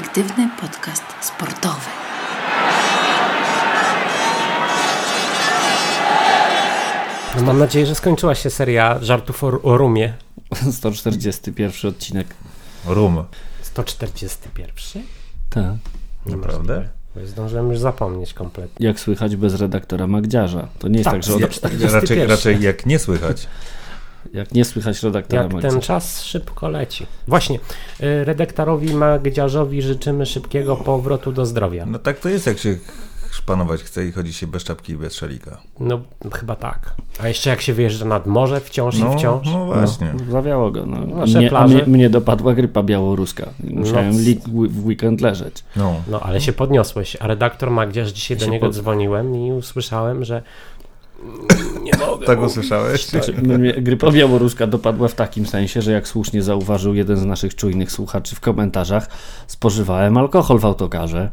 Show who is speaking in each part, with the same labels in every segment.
Speaker 1: perspektywny podcast sportowy.
Speaker 2: No mam nadzieję, że skończyła się seria żartów o, o rumie.
Speaker 3: 141 odcinek.
Speaker 4: Rum.
Speaker 2: 141?
Speaker 3: Tak.
Speaker 4: Naprawdę?
Speaker 2: Bo Zdążyłem już zapomnieć kompletnie.
Speaker 3: Jak słychać bez redaktora Magdziarza. To nie jest
Speaker 2: Tak,
Speaker 3: tak, że od,
Speaker 4: Ja,
Speaker 2: 141.
Speaker 4: raczej, raczej jak nie słychać.
Speaker 3: Jak nie słychać redaktora
Speaker 2: Jak ten czas szybko leci. Właśnie, y, redaktorowi Magdziarzowi życzymy szybkiego powrotu do zdrowia.
Speaker 4: No tak to jest, jak się szpanować chce i chodzi się bez czapki i bez szalika.
Speaker 2: No, chyba tak. A jeszcze jak się wyjeżdża nad morze wciąż
Speaker 4: No,
Speaker 2: i wciąż.
Speaker 4: no właśnie.
Speaker 3: No, zawiało go. No.
Speaker 2: Nasze
Speaker 3: Mnie,
Speaker 2: plaże.
Speaker 3: mnie, mnie dopadła grypa białoruska. Musiałem
Speaker 2: No.
Speaker 3: w weekend leżeć.
Speaker 4: No.
Speaker 2: No, ale się podniosłeś. A redaktor Magdziarz, dzisiaj do
Speaker 3: Się
Speaker 2: niego
Speaker 3: pod-
Speaker 2: dzwoniłem i usłyszałem, że nie mogę.
Speaker 4: Tak usłyszałeś?
Speaker 3: Znaczy, mnie grypa białoruska dopadła w takim sensie, że jak słusznie zauważył jeden z naszych czujnych słuchaczy w komentarzach, spożywałem alkohol w autokarze.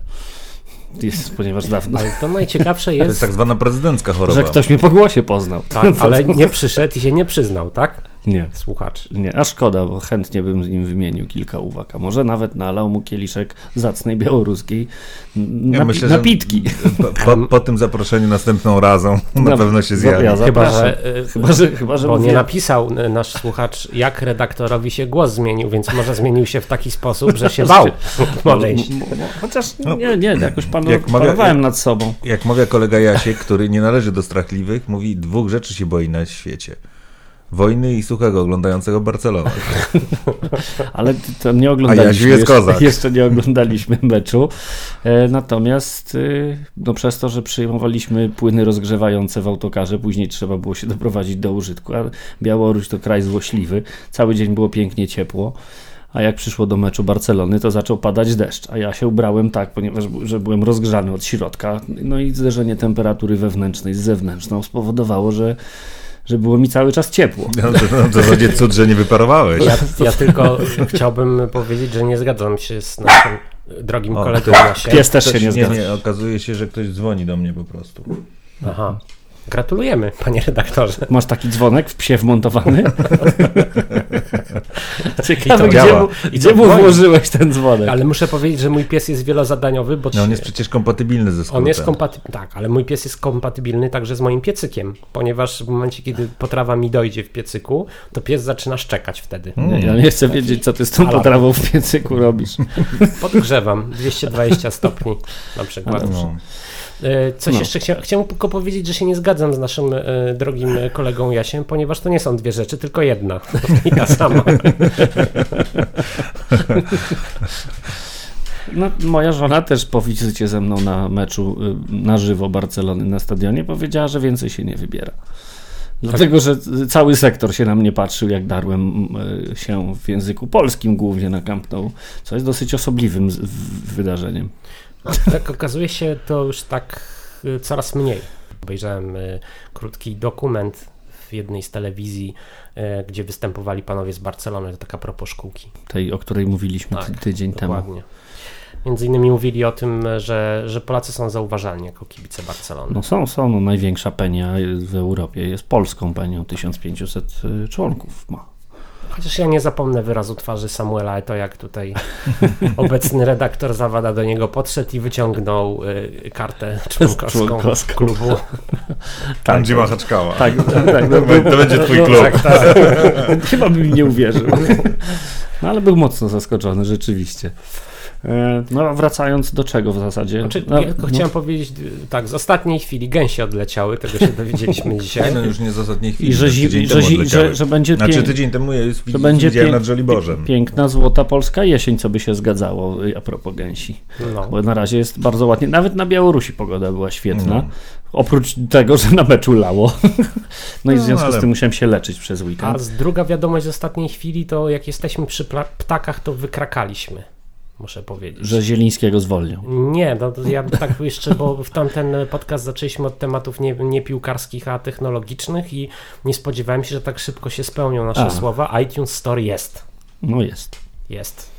Speaker 3: Jest, ponieważ dawno,
Speaker 2: Ale to najciekawsze
Speaker 4: To jest
Speaker 2: jest,
Speaker 4: tak zwana prezydencka choroba.
Speaker 3: że ktoś mnie po głosie poznał.
Speaker 2: tak, ale nie przyszedł i się nie przyznał, tak?
Speaker 3: Nie.
Speaker 2: Słuchacz.
Speaker 3: Nie, a szkoda, bo chętnie bym z nim wymienił kilka uwag. A może nawet nalał mu kieliszek zacnej białoruskiej
Speaker 4: Ja
Speaker 3: napi-
Speaker 4: myślę, że
Speaker 3: napitki.
Speaker 4: Po, po, po tym zaproszeniu następną razą na
Speaker 3: No,
Speaker 4: pewno się
Speaker 3: ja
Speaker 4: zjawi.
Speaker 3: za-
Speaker 2: Chyba, że, y,
Speaker 3: Chyba, że, chyba, że
Speaker 2: bo nie
Speaker 3: mówię-
Speaker 2: napisał y, nasz słuchacz, jak redaktorowi się głos zmienił, więc może zmienił się w taki sposób, że się bał podejść.
Speaker 3: M- Chociaż
Speaker 4: No.
Speaker 3: nie, nie, jakoś panu,
Speaker 4: Jak
Speaker 3: panowałem nad sobą.
Speaker 4: Jak mawia kolega Jasiek, który nie należy do strachliwych, mówi dwóch rzeczy się boi na świecie. Wojny i suchego oglądającego Barcelonę.
Speaker 3: Ale to nie oglądaliśmy.
Speaker 4: Jest
Speaker 3: jeszcze,
Speaker 4: kozak.
Speaker 3: jeszcze nie oglądaliśmy meczu. E, natomiast e, no przez to, że przyjmowaliśmy płyny rozgrzewające w autokarze, później trzeba było się doprowadzić do użytku. A Białoruś to kraj złośliwy. Cały dzień było pięknie ciepło. A jak przyszło do meczu Barcelony, to zaczął padać deszcz. A ja się ubrałem tak, ponieważ że byłem rozgrzany od środka. No i zderzenie temperatury wewnętrznej z zewnętrzną spowodowało, że, że było mi cały czas ciepło.
Speaker 4: No to, no, to będzie cud, że nie wyparowałeś.
Speaker 2: Ja, ja tylko chciałbym powiedzieć, że nie zgadzam się z naszym drogim
Speaker 4: O,
Speaker 2: kolegą.
Speaker 3: Pies też się
Speaker 4: Ktoś-
Speaker 3: nie
Speaker 4: nie,
Speaker 3: zgadza.
Speaker 4: nie, okazuje się, że ktoś dzwoni do mnie po prostu.
Speaker 2: Aha. Gratulujemy, panie redaktorze.
Speaker 3: Masz taki dzwonek w psie wmontowany?
Speaker 2: I
Speaker 3: Ciekawe,
Speaker 2: to
Speaker 3: gdzie,
Speaker 4: działa.
Speaker 3: mu,
Speaker 2: I
Speaker 3: gdzie mu włożyłeś ten dzwonek?
Speaker 2: Ale muszę powiedzieć, że mój pies jest wielozadaniowy, bo
Speaker 4: No on jest przecież kompatybilny ze skrótem.
Speaker 2: on jest kompatybilny. Tak, ale mój pies jest kompatybilny także z moim piecykiem, ponieważ w momencie, kiedy potrawa mi dojdzie w piecyku, to pies zaczyna szczekać wtedy.
Speaker 3: Nie, ja nie chcę wiedzieć, co ty z tą
Speaker 2: Alarm.
Speaker 3: potrawą w piecyku robisz.
Speaker 2: Podgrzewam 220 stopni na przykład.
Speaker 4: No.
Speaker 2: E, Coś
Speaker 3: No.
Speaker 2: jeszcze chcia, chciałem tylko powiedzieć, że się nie zgadzam z naszym e, drogim e, kolegą Jasiem, ponieważ to nie są dwie rzeczy, tylko jedna i ta sama.
Speaker 3: No, moja żona też po wizycie ze mną na meczu y, na żywo Barcelony na stadionie powiedziała, że więcej się nie wybiera. Dlatego, że cały sektor się na mnie patrzył, jak darłem y, się w języku polskim głównie na Camp Nou, co jest dosyć osobliwym wydarzeniem.
Speaker 2: Tak okazuje się to już tak y, coraz mniej. Obejrzałem y, krótki dokument w jednej z telewizji, y, gdzie występowali panowie z Barcelony, to taka propos szkółki.
Speaker 3: Tej, o której mówiliśmy
Speaker 2: Tak,
Speaker 3: tydzień temu.
Speaker 2: Dokładnie. Między innymi mówili o tym, że, że Polacy są zauważalni jako kibice Barcelony.
Speaker 3: No są, są. No, największa penia w Europie jest polską penią, 1500 y, członków ma.
Speaker 2: Chociaż ja nie zapomnę wyrazu twarzy Samuela, to jak tutaj obecny redaktor Zawada do niego podszedł i wyciągnął y, kartę członkowską
Speaker 3: Członkowską.
Speaker 2: klubu.
Speaker 4: Tam, gdzie.
Speaker 3: Tak, tak, tak. No,
Speaker 4: To, to będzie twój
Speaker 3: no,
Speaker 4: klub.
Speaker 3: tak, tak. Chyba bym mi nie uwierzył. No ale był mocno zaskoczony, rzeczywiście. No a wracając do czego w zasadzie?
Speaker 2: Znaczy,
Speaker 3: no,
Speaker 2: ja tylko
Speaker 3: no,
Speaker 2: chciałem powiedzieć, tak, z ostatniej chwili gęsie odleciały, tego się dowiedzieliśmy dzisiaj.
Speaker 4: No już nie z ostatniej chwili.
Speaker 3: I że, zi, że, zi, że, że będzie,
Speaker 4: Znaczy
Speaker 3: pięk,
Speaker 4: tydzień temu już
Speaker 3: że będzie pięk,
Speaker 4: nad Żoliborzem.
Speaker 3: piękna, złota polska jesień, co by się zgadzało y, a propos gęsi.
Speaker 2: No.
Speaker 3: Bo na razie jest bardzo ładnie. Nawet na Białorusi pogoda była świetna.
Speaker 4: No.
Speaker 3: Oprócz tego, że na meczu lało. No i w
Speaker 4: No,
Speaker 3: związku z
Speaker 4: ale-
Speaker 3: tym musiałem się leczyć przez
Speaker 2: A
Speaker 3: weekend.
Speaker 2: z druga wiadomość z ostatniej chwili, to jak jesteśmy przy ptakach, to wykrakaliśmy, muszę powiedzieć.
Speaker 3: Że Zielińskiego zwolnią.
Speaker 2: Nie, no to ja tak jeszcze, bo w tamten podcast zaczęliśmy od tematów nie, nie piłkarskich, a technologicznych i nie spodziewałem się, że tak szybko się spełnią nasze
Speaker 3: A.
Speaker 2: słowa. iTunes Store jest.
Speaker 3: No jest.
Speaker 2: Jest.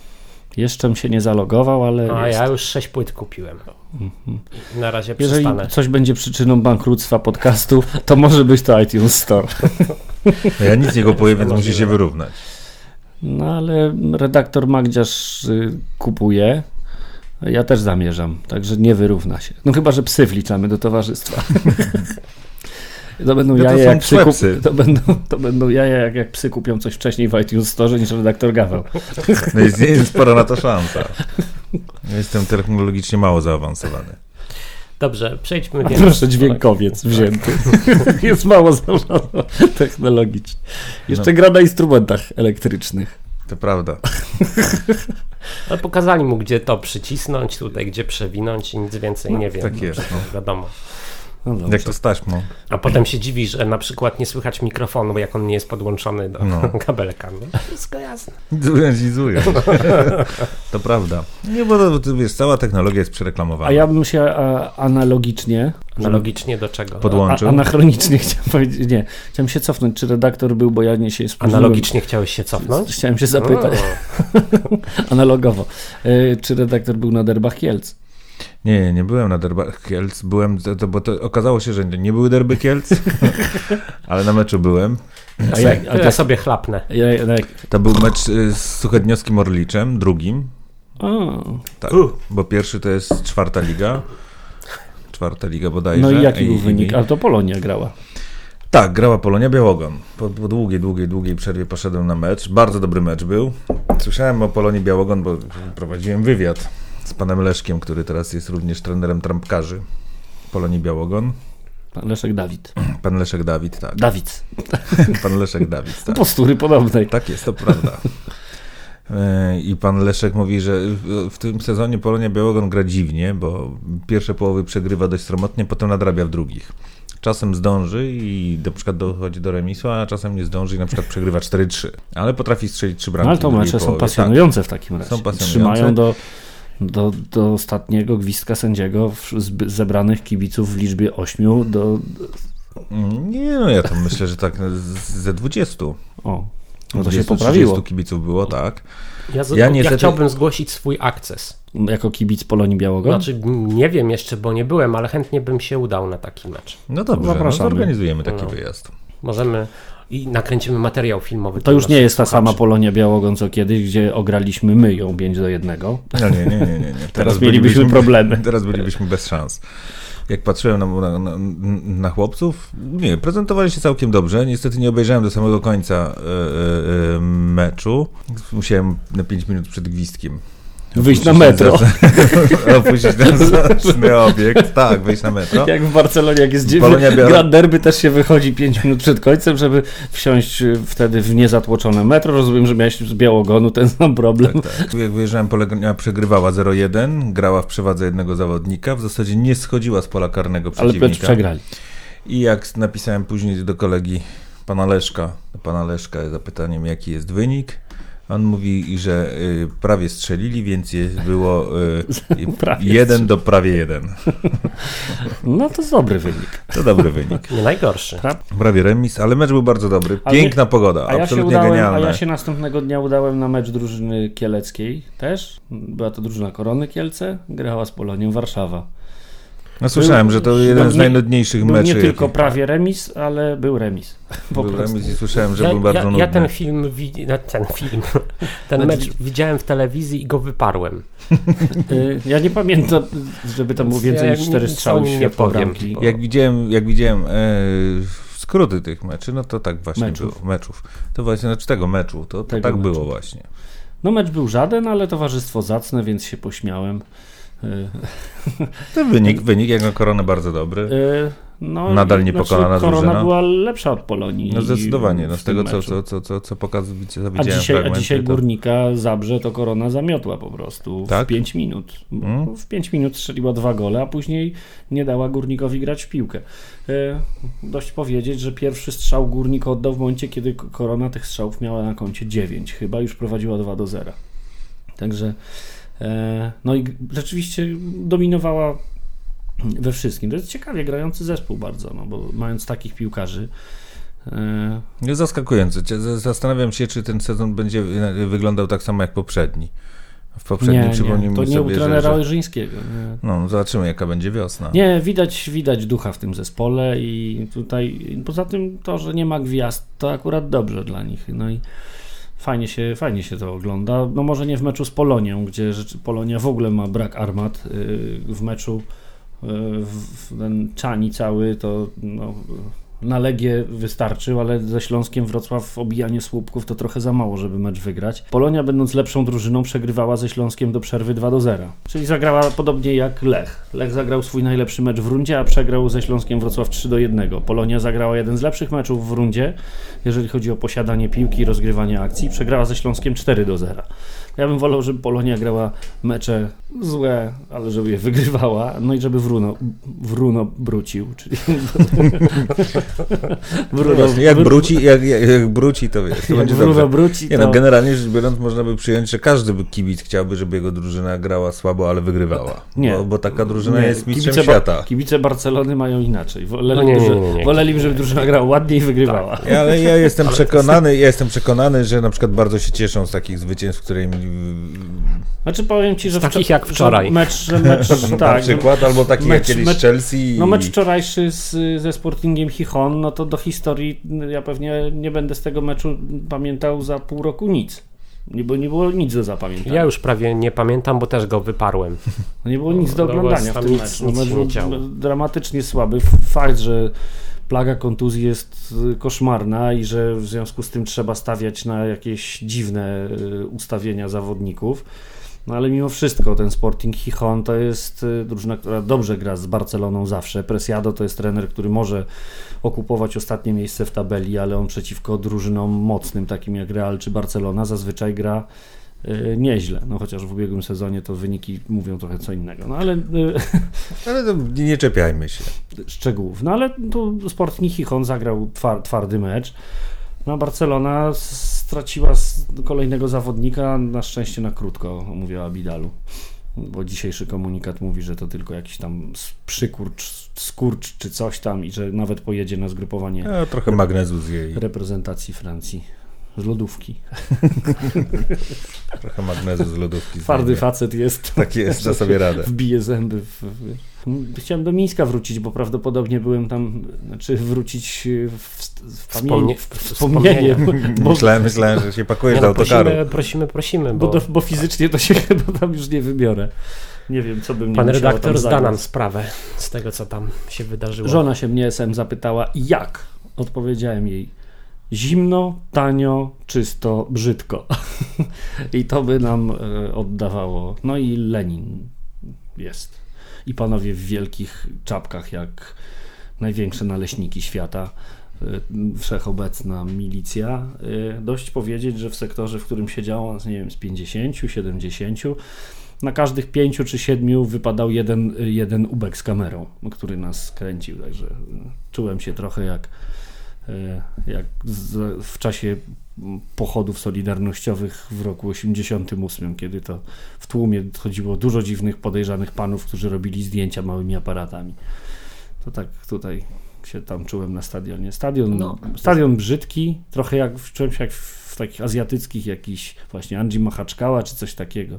Speaker 3: Jeszcze się nie zalogował, ale
Speaker 2: A
Speaker 3: jest.
Speaker 2: ja już sześć płyt kupiłem.
Speaker 3: Mhm.
Speaker 2: Na razie
Speaker 3: Jeżeli
Speaker 2: przestanę.
Speaker 3: coś będzie przyczyną bankructwa podcastu, to może być to iTunes Store.
Speaker 4: No ja nic nie kupuję, więc musi się wyrównać.
Speaker 3: No ale redaktor Magdziarz y, kupuje Ja też zamierzam, także nie wyrówna się. No chyba, że psy wliczamy do towarzystwa. To będą
Speaker 4: No to
Speaker 3: jaja kup... to będą, to będą jaja jak, jak psy kupią coś wcześniej w iTunes Store niż redaktor Gawał.
Speaker 4: No jest, jest spora na to szansa. Jestem technologicznie mało zaawansowany.
Speaker 2: Dobrze, przejdźmy
Speaker 3: A
Speaker 2: więc.
Speaker 3: proszę, dźwiękowiec wzięty. Jest mało zaawansowany technologicznie. Jeszcze
Speaker 4: No.
Speaker 3: gra na instrumentach elektrycznych.
Speaker 4: To prawda.
Speaker 2: Ale pokazali mu, gdzie to przycisnąć, tutaj gdzie przewinąć i nic więcej
Speaker 3: No,
Speaker 2: nie wiem.
Speaker 4: tak jest,
Speaker 2: No, wiadomo.
Speaker 3: No.
Speaker 4: Jak to z taśmą.
Speaker 2: A potem się dziwi, że na przykład nie słychać mikrofonu, bo jak on nie jest podłączony do
Speaker 4: No.
Speaker 2: kabelka. No, wszystko jasne.
Speaker 4: Zuję. To prawda. Nie, bo to, to, wiesz, cała technologia jest przereklamowana.
Speaker 3: A ja bym się a, analogicznie,
Speaker 2: Analogicznie do czego?
Speaker 4: Podłączył.
Speaker 3: a, anachronicznie chciałem powiedzieć, nie, chciałem się cofnąć, czy redaktor był, bo ja nie się spóźniłem.
Speaker 2: Analogicznie chciałeś się cofnąć?
Speaker 3: Chciałem się zapytać, analogowo, y, czy redaktor był na derbach Kielc?
Speaker 4: Nie, nie, nie byłem na derbach Kielc. Byłem, to, to, bo to okazało się, że nie były derby Kielc, ale na meczu byłem.
Speaker 3: A jak, a
Speaker 2: To ja sobie chlapnę.
Speaker 3: ja,
Speaker 4: To był mecz y, z Suchedniowskim Orliczem, drugim.
Speaker 3: o,
Speaker 4: Tak, bo pierwszy to jest czwarta liga. Czwarta liga bodajże.
Speaker 3: no i jaki był wynik? Ale to Polonia grała.
Speaker 4: Tak, grała Polonia Białogon. Po, po długiej, długiej, długiej przerwie poszedłem na mecz. Bardzo dobry mecz był. Słyszałem o Polonii Białogon, bo prowadziłem wywiad z panem Leszkiem, który teraz jest również trenerem trampkarzy Polonii Białogon.
Speaker 3: Pan Leszek Dawid.
Speaker 4: Pan Leszek Dawid, tak.
Speaker 3: Dawid.
Speaker 4: Pan Leszek Dawid, tak.
Speaker 3: Postury podobnej.
Speaker 4: Tak jest, to prawda. E, I pan Leszek mówi, że w- tym sezonie Polonia Białogon gra dziwnie, bo pierwsze połowy przegrywa dość sromotnie, potem nadrabia w drugich. Czasem zdąży i na przykład dochodzi do remisu, a czasem nie zdąży i na przykład przegrywa 4-3. Ale potrafi strzelić trzy bramki.
Speaker 3: No, ale to mecze są
Speaker 4: połowie.
Speaker 3: pasjonujące w takim razie.
Speaker 4: Są pasjonujące.
Speaker 3: Trzymają do, do, do ostatniego gwizdka sędziego zebranych kibiców w liczbie ośmiu do...
Speaker 4: Nie, no ja to myślę, że tak ze 20.
Speaker 3: O, no to się
Speaker 4: 20,
Speaker 3: poprawiło.
Speaker 4: 30 kibiców było, tak.
Speaker 2: Ja, z,
Speaker 4: Ja
Speaker 2: ja,
Speaker 4: niestety-
Speaker 2: chciałbym zgłosić swój akces.
Speaker 3: Jako kibic Polonii Białogon?
Speaker 2: Znaczy, nie wiem jeszcze, bo nie byłem, ale chętnie bym się udał na taki mecz.
Speaker 4: No dobrze, no
Speaker 3: Zapraszamy.
Speaker 4: zorganizujemy taki
Speaker 2: No.
Speaker 4: wyjazd.
Speaker 2: Możemy i nakręcimy materiał filmowy.
Speaker 3: To już nie jest ta sama. Polonia Białogon co kiedyś, gdzie ograliśmy my ją 5 do 1.
Speaker 4: No nie, nie, nie, nie. nie.
Speaker 3: Teraz mielibyśmy problemy.
Speaker 4: Teraz bylibyśmy bez szans. Jak patrzyłem na, na, na, na chłopców, nie, prezentowali się całkiem dobrze. Niestety nie obejrzałem do samego końca e, e, meczu. Musiałem na 5 minut przed gwizdkiem.
Speaker 3: Wyjść na metro.
Speaker 4: ten- Opuścić ten zacny obiekt. Tak, wyjść na metro.
Speaker 3: Jak w Barcelonie, jak jest dziewięć,
Speaker 4: Biała-
Speaker 3: Grand Derby też się wychodzi 5 minut przed końcem, żeby wsiąść y, wtedy w niezatłoczone metro. Rozumiem, że miałeś z Białogonu ten sam problem.
Speaker 4: Tak, tak. Jak wyjeżdżałem, Polonia przegrywała 0-1, grała w przewadze jednego zawodnika, w zasadzie nie schodziła z pola karnego
Speaker 3: Ale
Speaker 4: przeciwnika.
Speaker 3: Piotr przegrali.
Speaker 4: I jak napisałem później do kolegi pana Leszka, do pana Leszka z zapytaniem, jaki jest wynik, on mówi, że y, prawie strzelili, więc jest, było y,
Speaker 3: Prawie
Speaker 4: jeden do prawie jeden.
Speaker 3: No to dobry wynik.
Speaker 4: To dobry wynik.
Speaker 2: Nie najgorszy.
Speaker 4: Prawie remis, ale mecz był bardzo dobry. Piękna pogoda,
Speaker 3: A ja, się
Speaker 4: absolutnie
Speaker 3: udałem, a ja się następnego dnia udałem na mecz drużyny kieleckiej też. Była to drużyna Korony Kielce, grała z Polonią Warszawa.
Speaker 4: No, słyszałem, że to jeden z
Speaker 3: nie-
Speaker 4: najnudniejszych meczy.
Speaker 3: nie tylko prawie remis, ale był remis. Po
Speaker 4: Był
Speaker 3: prostu.
Speaker 4: remis i słyszałem, że
Speaker 2: Ja,
Speaker 4: był bardzo
Speaker 2: ja,
Speaker 4: nudny.
Speaker 2: ja ten film, wi- no, ten film, ten
Speaker 3: Znaczy-
Speaker 2: mecz widziałem w telewizji i go wyparłem.
Speaker 3: Y, Ja nie pamiętam, żeby tam było więcej
Speaker 2: Ja
Speaker 3: niż cztery strzały
Speaker 2: nie powiem,
Speaker 4: Jak widziałem, jak widziałem e, skróty tych meczy, no to tak właśnie
Speaker 3: Meczów.
Speaker 4: było. Meczów. To właśnie, znaczy tego meczu, to, to
Speaker 3: Tego
Speaker 4: tak
Speaker 3: meczu.
Speaker 4: było właśnie.
Speaker 3: No mecz był żaden, ale towarzystwo zacne, więc się pośmiałem.
Speaker 4: Ten wynik, wynik jak na koronę bardzo dobry.
Speaker 3: y, No,
Speaker 4: Nadal niepokonana
Speaker 3: Korona
Speaker 4: drużyna.
Speaker 3: była lepsza od Polonii.
Speaker 4: No zdecydowanie, no z tego co, co, co, co, co pokaz, co
Speaker 3: A dzisiaj, a dzisiaj
Speaker 4: to-
Speaker 3: Górnika Zabrze to Korona zamiotła po prostu
Speaker 4: Tak?
Speaker 3: w 5 minut. Bo
Speaker 4: Mm.
Speaker 3: W 5 minut strzeliła dwa gole, a później nie dała Górnikowi grać w piłkę. E, dość powiedzieć, że pierwszy strzał Górnik oddał w momencie, kiedy Korona tych strzałów miała na koncie 9. Chyba już prowadziła 2 do 0. Także e, no i rzeczywiście dominowała we wszystkim. To jest ciekawie grający zespół bardzo, no bo mając takich piłkarzy e,
Speaker 4: Jest zaskakujące. Zastanawiam się, czy ten sezon będzie wy- wyglądał tak samo jak poprzedni. W poprzednim
Speaker 3: nie,
Speaker 4: przypomnijmy
Speaker 3: nie, to nie u
Speaker 4: sobie,
Speaker 3: trenera
Speaker 4: że, że
Speaker 3: Ojrzyńskiego. Nie.
Speaker 4: no, zobaczymy jaka będzie wiosna.
Speaker 3: Nie, widać, widać ducha w tym zespole i tutaj poza tym to, że nie ma gwiazd, to akurat dobrze dla nich. No i Fajnie się, fajnie się to ogląda. No może nie w meczu z Polonią, gdzie Polonia w ogóle ma brak armat. Yy, w meczu yy, w ten Czani cały to no, na Legię wystarczył, ale ze Śląskiem Wrocław obijanie słupków to trochę za mało, żeby mecz wygrać. Polonia będąc lepszą drużyną przegrywała ze Śląskiem do przerwy 2 do 0. Czyli zagrała podobnie jak Lech. Lech zagrał swój najlepszy mecz w rundzie, a przegrał ze Śląskiem Wrocław 3 do 1. Polonia zagrała jeden z lepszych meczów w rundzie, jeżeli chodzi o posiadanie piłki i rozgrywanie akcji. Przegrała ze Śląskiem 4 do 0. Ja bym wolał, żeby Polonia grała mecze złe, ale żeby je wygrywała, no i żeby Wruno, Wruno brucił, czyli
Speaker 4: Bruno, no jak, bruci, jak, jak, bruci, to wiesz, to
Speaker 3: jak
Speaker 4: będzie
Speaker 3: Bruno bruci,
Speaker 4: Nie no,
Speaker 3: to...
Speaker 4: generalnie rzecz biorąc, można by przyjąć, że każdy kibic chciałby, żeby jego drużyna grała słabo, ale wygrywała.
Speaker 3: Nie.
Speaker 4: Bo, bo taka drużyna
Speaker 3: Nie,
Speaker 4: jest mistrzem
Speaker 3: kibice,
Speaker 4: świata.
Speaker 3: Ba- kibice Barcelony mają inaczej. Woleli,
Speaker 2: No nie,
Speaker 3: woleli, żeby drużyna grała ładniej i wygrywała.
Speaker 4: Ja, ale ja jestem przekonany, ja jestem przekonany, że na przykład bardzo się cieszą z takich zwycięstw, które im
Speaker 3: Znaczy powiem ci, że
Speaker 2: takich jak wczoraj.
Speaker 3: Mecz, mecz
Speaker 4: na
Speaker 3: tak,
Speaker 4: przykład, albo taki
Speaker 3: mecz-
Speaker 4: jak kiedyś
Speaker 3: mecz-
Speaker 4: Chelsea.
Speaker 3: No mecz wczorajszy z, ze Sportingiem Chichon, no to do historii ja pewnie nie będę z tego meczu pamiętał za pół roku nic. Nie, bo nie było nic do zapamiętania.
Speaker 2: Ja już prawie nie pamiętam, bo też go wyparłem.
Speaker 3: No nie było nic do
Speaker 2: No,
Speaker 3: oglądania w tym
Speaker 2: nic-
Speaker 3: meczu.
Speaker 2: nic
Speaker 3: No, dramatycznie słaby. Fakt, że plaga kontuzji jest y, koszmarna i że w związku z tym trzeba stawiać na jakieś dziwne y, ustawienia zawodników. No ale mimo wszystko ten Sporting Chichon to jest y, drużyna, która dobrze gra z Barceloną zawsze. Presiado to jest trener, który może okupować ostatnie miejsce w tabeli, ale on przeciwko drużynom mocnym, takim jak Real czy Barcelona, zazwyczaj gra nieźle. No chociaż w ubiegłym sezonie to wyniki mówią trochę co innego. No ale y,
Speaker 4: Ale to nie czepiajmy się.
Speaker 3: szczegółów. No ale tu Sporting Chichon zagrał twar, twardy mecz. No a Barcelona straciła kolejnego zawodnika, na szczęście na krótko, mówiła Bidalu. Bo dzisiejszy komunikat mówi, że to tylko jakiś tam przykurcz, skurcz czy coś tam i że nawet pojedzie na zgrupowanie
Speaker 4: No, trochę magnezu z jej.
Speaker 3: reprezentacji Francji. Z lodówki.
Speaker 4: Trochę magnezu z lodówki.
Speaker 3: Twardy facet jest.
Speaker 4: Tak jest, da sobie radę.
Speaker 3: Wbije zęby. W. Chciałem do Mińska wrócić, bo prawdopodobnie byłem tam, znaczy wrócić w, w, wspomnienie, bo,
Speaker 4: Myślałem, myślałem, że się pakujesz do
Speaker 2: no,
Speaker 4: autokaru.
Speaker 2: prosimy, prosimy, prosimy,
Speaker 3: bo,
Speaker 2: bo,
Speaker 3: do, bo fizycznie to się chyba tam już nie wybiorę. Nie wiem, co bym
Speaker 2: pan
Speaker 3: nie musiało
Speaker 2: redaktor zda nam sprawę z tego, co tam się wydarzyło.
Speaker 3: Żona się mnie SM zapytała, jak? Odpowiedziałem jej, zimno, tanio, czysto, brzydko. I to by nam e, oddawało. No i Lenin jest. I panowie w wielkich czapkach, jak największe naleśniki świata. e, Wszechobecna milicja. E, Dość powiedzieć, że w sektorze, w którym siedziało, nie wiem, z 50, 70, na każdych pięciu czy siedmiu wypadał jeden, jeden ubek z kamerą, który nas kręcił, także czułem się trochę jak, jak z, w czasie pochodów solidarnościowych w roku 88, kiedy to w tłumie chodziło dużo dziwnych, podejrzanych panów, którzy robili zdjęcia małymi aparatami. To tak tutaj się tam czułem na stadionie. Stadion,
Speaker 2: No.
Speaker 3: stadion brzydki, trochę jak w czymś jak w takich azjatyckich jakiś właśnie Andzi Machaczkała czy coś takiego.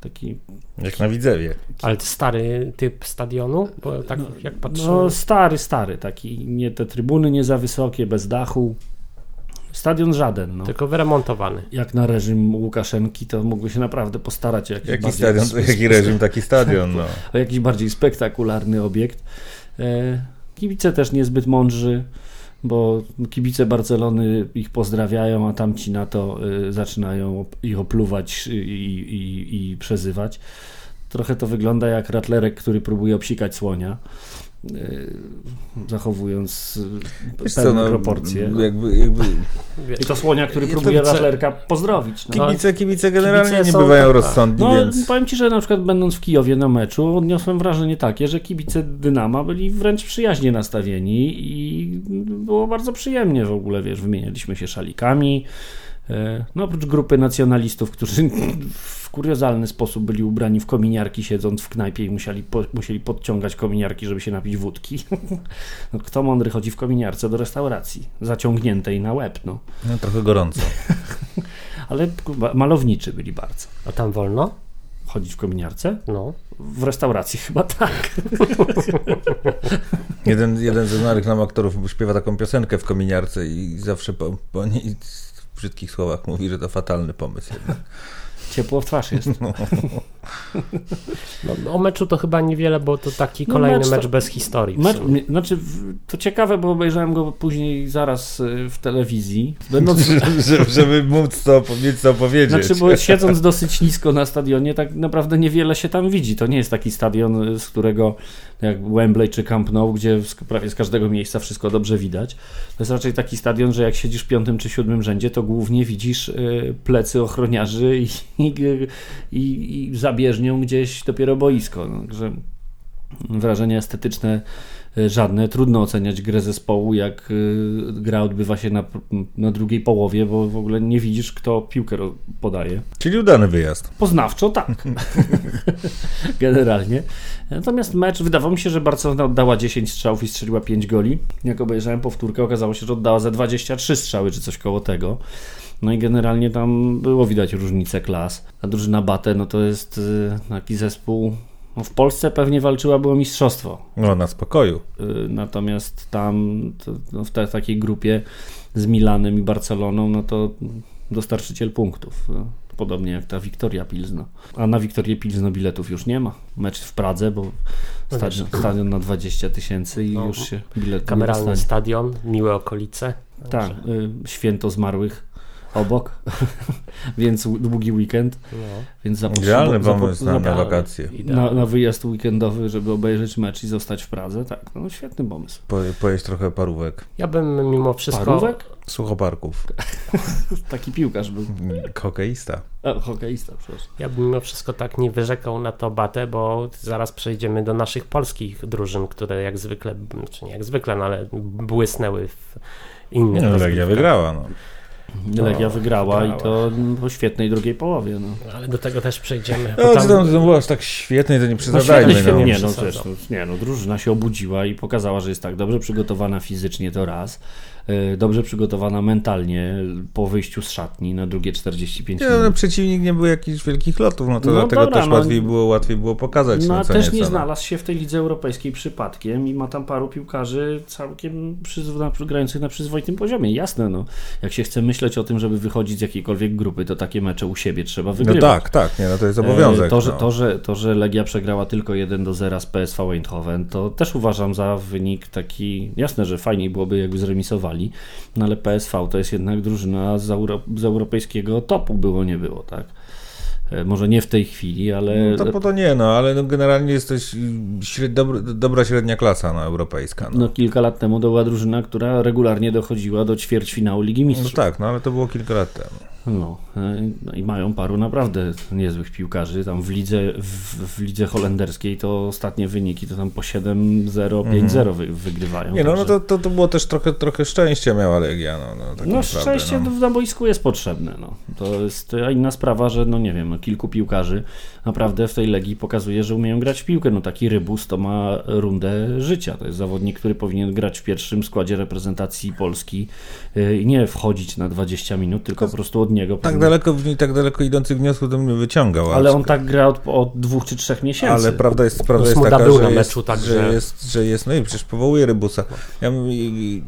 Speaker 3: Taki
Speaker 4: Jak na Widzewie.
Speaker 2: Ale to stary typ stadionu? Bo tak jak patrzę...
Speaker 3: No stary, stary, taki, nie te trybuny nie za wysokie, bez dachu. Stadion żaden, no.
Speaker 2: Tylko wyremontowany.
Speaker 3: Jak na reżim Łukaszenki, to mógłby się naprawdę postarać o jakiś,
Speaker 4: Jaki
Speaker 3: bardziej,
Speaker 4: stadion, jaki reżim, taki stadion. No.
Speaker 3: o jakiś bardziej spektakularny obiekt. E, kibice też niezbyt mądrzy, bo kibice Barcelony ich pozdrawiają, a tamci na to y, zaczynają ich opluwać i, i, i przezywać. Trochę to wygląda jak ratlerek, który próbuje obsikać słonia, zachowując y,
Speaker 4: Wiesz
Speaker 3: pełne
Speaker 4: co, no,
Speaker 3: proporcje.
Speaker 4: Jakby, jakby
Speaker 3: I to słonia, który
Speaker 4: Ja
Speaker 3: próbuje ratlerka pozdrowić. No.
Speaker 4: kibice, kibice generalnie
Speaker 2: Kibice
Speaker 4: nie
Speaker 2: są-
Speaker 4: bywają rozsądni,
Speaker 3: No,
Speaker 4: więc...
Speaker 3: powiem Ci, że na przykład będąc w Kijowie na meczu, odniosłem wrażenie takie, że kibice Dynama byli wręcz przyjaźnie nastawieni i było bardzo przyjemnie w ogóle, wiesz, wymienialiśmy się szalikami. E, No oprócz grupy nacjonalistów, którzy w kuriozalny sposób byli ubrani w kominiarki siedząc w knajpie i musieli, po, musieli podciągać kominiarki, żeby się napić wódki. No, kto mądry chodzi w kominiarce do restauracji, zaciągniętej na łeb, no.
Speaker 4: No, trochę gorąco.
Speaker 3: Ale malowniczy byli bardzo.
Speaker 2: A tam wolno?
Speaker 3: Chodzić w kominiarce?
Speaker 2: No.
Speaker 3: W restauracji chyba tak.
Speaker 4: Jeden, jeden ze znanych nam aktorów śpiewa taką piosenkę w kominiarce i zawsze po, po niej brzydkich słowach mówi, że to fatalny pomysł jednak.
Speaker 3: Ciepło w twarz jest.
Speaker 2: No, o meczu to chyba niewiele, bo to taki
Speaker 3: No,
Speaker 2: kolejny
Speaker 3: mecz
Speaker 2: mecz,
Speaker 3: to-
Speaker 2: bez historii.
Speaker 3: Mecz, znaczy, to ciekawe, bo obejrzałem go później zaraz y, w telewizji. Będąc,
Speaker 4: Żeby, żeby móc to, mieć co powiedzieć.
Speaker 3: Znaczy, bo siedząc dosyć nisko na stadionie, tak naprawdę niewiele się tam widzi. To nie jest taki stadion, z którego jak Wembley czy Camp Nou, gdzie z, prawie z każdego miejsca wszystko dobrze widać. To jest raczej taki stadion, że jak siedzisz w piątym czy siódmym rzędzie, to głównie widzisz y, plecy ochroniarzy i, i, i, i za bieżnią gdzieś dopiero boisko. No, Także wrażenia estetyczne y, żadne. Trudno oceniać grę zespołu, jak y, gra odbywa się na, na drugiej połowie, bo w ogóle nie widzisz, kto piłkę podaje.
Speaker 4: Czyli udany wyjazd.
Speaker 3: Poznawczo tak. Generalnie. Natomiast mecz, wydawało mi się, że Barcelona oddała 10 strzałów i strzeliła 5 goli. Jak obejrzałem powtórkę, okazało się, że oddała ze 23 strzały, czy coś koło tego. No i generalnie tam było widać różnicę klas. A drużyna Bate, no to jest y, taki zespół... No w Polsce pewnie walczyłaby o mistrzostwo.
Speaker 4: No, na spokoju.
Speaker 3: Y, Natomiast tam to, no, w ta, takiej grupie z Milanem i Barceloną, no to dostarczyciel punktów. Y, Podobnie jak ta Wiktoria Pilzno. A na Wiktorię Pilzno biletów już nie ma. Mecz w Pradze, bo stadion, stadion na 20 tysięcy i
Speaker 2: No,
Speaker 3: już się bilet nie
Speaker 2: Kameralny stadion, miłe okolice.
Speaker 3: Tak, y, święto zmarłych obok, więc długi weekend,
Speaker 2: No.
Speaker 3: więc zapotrze-
Speaker 4: Idealny
Speaker 3: zapo-
Speaker 4: pomysł na, na wakacje.
Speaker 3: na, na wyjazd weekendowy, żeby obejrzeć mecz i zostać w Pradze. Tak, no świetny pomysł.
Speaker 4: Po, pojeść trochę parówek.
Speaker 2: Ja bym mimo wszystko...
Speaker 3: Parówek?
Speaker 4: Suchoparków.
Speaker 3: Taki piłkarz był.
Speaker 4: Hokeista.
Speaker 3: A, hokeista, przepraszam.
Speaker 2: Ja bym mimo wszystko tak nie wyrzekał na to batę, bo zaraz przejdziemy do naszych polskich drużyn, które jak zwykle, czy nie jak zwykle, no ale błysnęły w innych
Speaker 4: No, Legia wygrała. No.
Speaker 3: Legia wygrała i
Speaker 2: wygrała.
Speaker 3: to po świetnej drugiej połowie. No.
Speaker 2: Ale do tego też przejdziemy.
Speaker 4: No,
Speaker 2: tam-
Speaker 4: to było aż tak świetnie, to nie
Speaker 3: No,
Speaker 4: przesadzajmy.
Speaker 3: świetnie,
Speaker 4: no.
Speaker 3: nie, no, nie, no, drużyna się obudziła i pokazała, że jest tak dobrze przygotowana fizycznie to raz, dobrze przygotowana mentalnie po wyjściu z szatni na drugie 45
Speaker 4: Nie, no,
Speaker 3: minut.
Speaker 4: przeciwnik nie był jakichś wielkich lotów, no to
Speaker 3: No
Speaker 4: dlatego
Speaker 3: dobra,
Speaker 4: też
Speaker 3: no.
Speaker 4: łatwiej, było, łatwiej było pokazać.
Speaker 3: No, a
Speaker 4: co
Speaker 3: też nie
Speaker 4: no.
Speaker 3: znalazł się w tej lidze europejskiej przypadkiem i ma tam paru piłkarzy całkiem przyzw- na, grających na przyzwoitym poziomie. Jasne, no. Jak się chce myśleć o tym, żeby wychodzić z jakiejkolwiek grupy, to takie mecze u siebie trzeba
Speaker 4: No
Speaker 3: wygrywać.
Speaker 4: tak, tak, nie, no to jest obowiązek.
Speaker 3: E, To że,
Speaker 4: no.
Speaker 3: to, że, to, że Legia przegrała tylko 1 do 0 z PSV Eindhoven, to też uważam za wynik taki. Jasne, że fajniej byłoby, jakby zremisowali, no ale PSV to jest jednak drużyna z, euro, z europejskiego topu, było nie było, tak? E, Może nie w tej chwili, ale.
Speaker 4: No to po to nie, no, ale no, generalnie jesteś śred, dobra, średnia klasa no, europejska. No.
Speaker 3: No, kilka lat temu to była drużyna, która regularnie dochodziła do ćwierćfinału Ligi
Speaker 4: no
Speaker 3: Mistrzów.
Speaker 4: tak, no ale to było kilka lat temu.
Speaker 3: No, e, no i mają paru naprawdę niezłych piłkarzy. Tam w lidze, w, w lidze holenderskiej to ostatnie wyniki to tam po 7-0, 5-0 wy, wygrywają.
Speaker 4: Mhm. Nie, no, no
Speaker 3: także-
Speaker 4: to, to, to było też trochę, trochę szczęścia miała Legia. No, no, tak
Speaker 3: No
Speaker 4: naprawdę,
Speaker 3: szczęście
Speaker 4: no.
Speaker 3: na boisku jest potrzebne. No. To jest inna sprawa, że no nie wiem, no, kilku piłkarzy naprawdę w tej Legii pokazuje, że umieją grać w piłkę. No taki Rybus to ma rundę życia. To jest zawodnik, który powinien grać w pierwszym składzie reprezentacji Polski yy, i nie wchodzić na 20 minut, tylko po prostu od niego.
Speaker 4: Tak
Speaker 3: powinien-
Speaker 4: daleko, tak daleko idących wniosków to mnie wyciągał.
Speaker 3: Ale on tak gra od, od dwóch czy trzech miesięcy.
Speaker 4: Ale prawda jest, prawda jest taka, że,
Speaker 2: na
Speaker 4: jest,
Speaker 2: meczu, także-
Speaker 4: że, jest, że jest, no i przecież powołuje Rybusa. Ja, bym- i- i-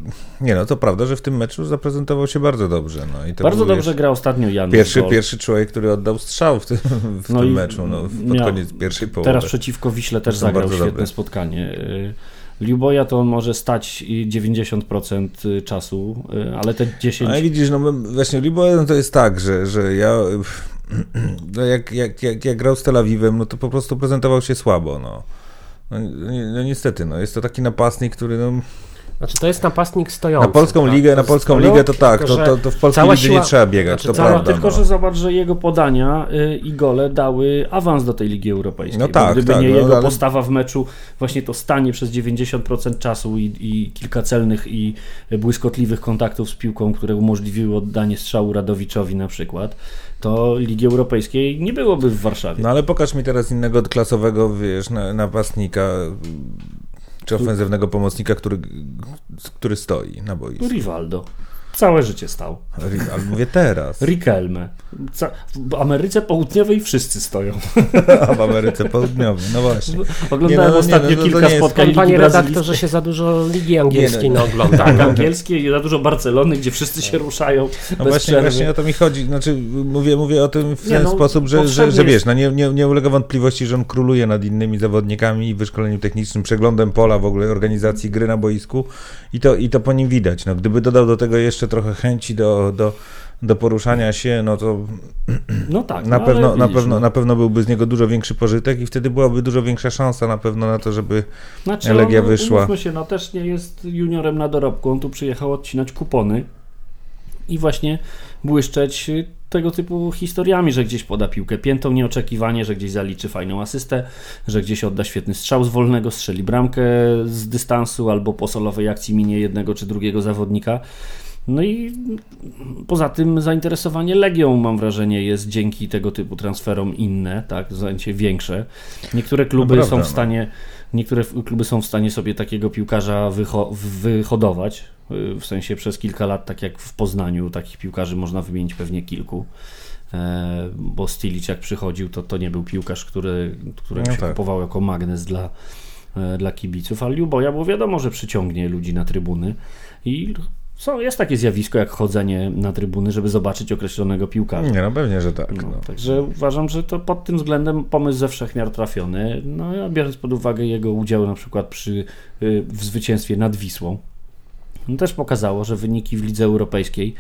Speaker 4: nie no, to prawda, że w tym meczu zaprezentował się bardzo dobrze. No, i to
Speaker 3: Bardzo
Speaker 4: był,
Speaker 3: dobrze gra ostatnio Jan.
Speaker 4: Pierwszy, pierwszy człowiek, który oddał strzał w tym, w
Speaker 3: No
Speaker 4: tym
Speaker 3: i
Speaker 4: meczu, no, pod
Speaker 3: miał-
Speaker 4: koniec pierwszej połowy.
Speaker 3: Teraz przeciwko Wiśle też zagrał świetne
Speaker 4: dobre.
Speaker 3: spotkanie. Y, Liuboja to on może stać i 90% czasu, y, ale te 10...
Speaker 4: Ale widzisz, no właśnie Libo to jest tak, że, że ja no jak, jak, jak, jak grał z Tel Awiwem, no to po prostu prezentował się słabo, no. No, ni- no niestety, no jest to taki napastnik, który no,
Speaker 2: Znaczy to jest napastnik stojący.
Speaker 4: na polską
Speaker 2: tak?
Speaker 4: ligę,
Speaker 2: To
Speaker 4: na polską
Speaker 2: stojący,
Speaker 4: ligę to tak, to, to, to w polskiej lidze
Speaker 2: siła-
Speaker 4: nie trzeba biegać,
Speaker 2: znaczy
Speaker 4: to prawda.
Speaker 3: Tylko,
Speaker 4: no.
Speaker 3: że zobacz, że jego podania y, i gole dały awans do tej Ligi Europejskiej.
Speaker 4: No tak,
Speaker 3: Gdyby
Speaker 4: tak,
Speaker 3: nie
Speaker 4: no,
Speaker 3: jego
Speaker 4: ale-
Speaker 3: postawa w meczu, właśnie to stanie przez 90% czasu i, i kilka celnych i błyskotliwych kontaktów z piłką, które umożliwiły oddanie strzału Radowiczowi na przykład, to Ligi Europejskiej nie byłoby w Warszawie.
Speaker 4: No ale pokaż mi teraz innego klasowego, wiesz, na- napastnika czy ofensywnego pomocnika, który, który stoi na boisku.
Speaker 3: Rivaldo. Całe życie stał.
Speaker 4: Ale mówię teraz.
Speaker 3: Riquelme. Ca- W Ameryce Południowej wszyscy stoją.
Speaker 4: A w Ameryce Południowej. No właśnie.
Speaker 3: Oglądałem
Speaker 4: Nie, no, nie,
Speaker 3: ostatnio
Speaker 4: no, to
Speaker 3: kilka
Speaker 4: jest-
Speaker 3: spotkań
Speaker 2: Pan,
Speaker 3: Ligi
Speaker 2: panie redaktorze, się za dużo Ligi Angielskiej
Speaker 4: Nie, no,
Speaker 2: ogląda.
Speaker 3: Tak, angielskie i za dużo Barcelony, gdzie wszyscy się ruszają
Speaker 4: No
Speaker 3: bez
Speaker 4: właśnie,
Speaker 3: przerwy.
Speaker 4: właśnie o to mi chodzi. Znaczy, mówię, mówię o tym w
Speaker 3: Nie,
Speaker 4: ten
Speaker 3: no,
Speaker 4: sposób, że, że, że wiesz,
Speaker 3: jest-
Speaker 4: no nie, nie, nie ulega wątpliwości, że on króluje nad innymi zawodnikami i wyszkoleniem technicznym, przeglądem pola, w ogóle organizacji gry na boisku i to, i to po nim widać. No, gdyby dodał do tego jeszcze trochę chęci do, do, do poruszania się, no to
Speaker 3: No tak,
Speaker 4: na,
Speaker 3: no,
Speaker 4: pewno,
Speaker 3: ale
Speaker 4: na,
Speaker 3: widzisz,
Speaker 4: pewno,
Speaker 3: no.
Speaker 4: na pewno byłby z niego dużo większy pożytek i wtedy byłaby dużo większa szansa na pewno na to, żeby
Speaker 3: Znaczy,
Speaker 4: Legia
Speaker 3: on,
Speaker 4: wyszła.
Speaker 3: się, no też nie jest juniorem na dorobku. On tu przyjechał odcinać kupony i właśnie błyszczeć tego typu historiami, że gdzieś poda piłkę piętą nieoczekiwanie, że gdzieś zaliczy fajną asystę, że gdzieś odda świetny strzał z wolnego, strzeli bramkę z dystansu albo po solowej akcji minie jednego czy drugiego zawodnika. No i poza tym zainteresowanie Legią, mam wrażenie, jest dzięki tego typu transferom inne, tak, w sensie większe. Niektóre kluby
Speaker 4: prawda,
Speaker 3: są
Speaker 4: no.
Speaker 3: w stanie Niektóre kluby są w stanie sobie takiego piłkarza wyho- wyhodować, y, w sensie przez kilka lat, tak jak w Poznaniu, takich piłkarzy można wymienić pewnie kilku. E, Bo Stilic jak przychodził, to to nie był piłkarz, który, którego
Speaker 4: No
Speaker 3: się
Speaker 4: tak.
Speaker 3: kupował jako magnes dla, e, dla kibiców, ale Luboja, bo wiadomo, że przyciągnie ludzi na trybuny i są, jest takie zjawisko jak chodzenie na trybuny, żeby zobaczyć określonego piłkarza.
Speaker 4: Nie, no pewnie, że tak.
Speaker 3: No,
Speaker 4: No.
Speaker 3: Także uważam, że to pod tym względem pomysł ze wszechmiar trafiony. No, biorąc pod uwagę jego udział na przykład przy, y, w zwycięstwie nad Wisłą, no, też pokazało, że wyniki w lidze europejskiej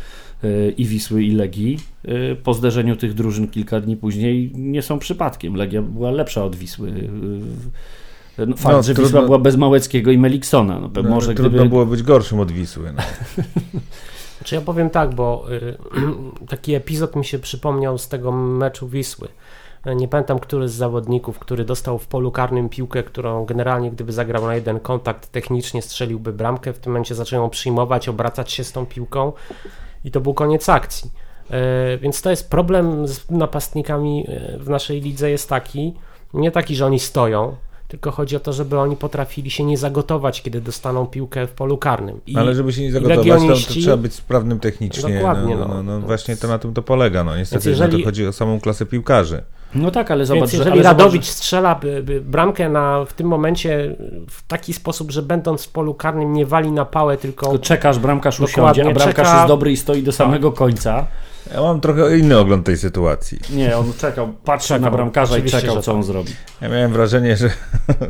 Speaker 3: y, i Wisły i Legii y, po zderzeniu tych drużyn kilka dni później nie są przypadkiem. Legia była lepsza od Wisły. No, fakt,
Speaker 4: No,
Speaker 3: że
Speaker 4: trudno-
Speaker 3: Wisła była bez Małeckiego i Meliksona. No,
Speaker 4: No,
Speaker 3: może
Speaker 4: trudno
Speaker 3: gdyby...
Speaker 4: było być gorszym od Wisły. No.
Speaker 2: Czy ja powiem tak, bo y, taki epizod mi się przypomniał z tego meczu Wisły. Nie pamiętam, który z zawodników, który dostał w polu karnym piłkę, którą generalnie gdyby zagrał na jeden kontakt, technicznie strzeliłby bramkę. W tym momencie zaczął ją przyjmować, obracać się z tą piłką i to był koniec akcji. Y, Więc to jest problem z napastnikami y, w naszej lidze jest taki, nie taki, że oni stoją, tylko chodzi o to, żeby oni potrafili się nie zagotować, kiedy dostaną piłkę w polu karnym. I
Speaker 4: Ale żeby się nie zagotować, to, trzeba być sprawnym technicznie.
Speaker 2: Dokładnie,
Speaker 4: no, no, no,
Speaker 2: no.
Speaker 4: no, właśnie to na tym to polega. No. Niestety
Speaker 2: Więc jeżeli-
Speaker 4: to chodzi o samą klasę piłkarzy.
Speaker 3: No tak, ale zobacz,
Speaker 2: Więc
Speaker 3: że...
Speaker 2: jeżeli
Speaker 3: ale zobacz,
Speaker 2: Radowicz strzela by, by bramkę na, w tym momencie w taki sposób, że będąc w polu karnym nie wali na pałę, tylko
Speaker 3: To czekasz, bramkarz usiądzie, a bramkarz
Speaker 2: czeka-
Speaker 3: jest dobry i stoi do samego końca.
Speaker 4: Ja mam trochę inny ogląd tej sytuacji.
Speaker 3: Nie, on czekał, patrzył
Speaker 2: Czekał,
Speaker 3: na bramkarza i czekał,
Speaker 2: że
Speaker 3: co
Speaker 2: tak.
Speaker 3: on zrobi.
Speaker 4: Ja miałem wrażenie, że,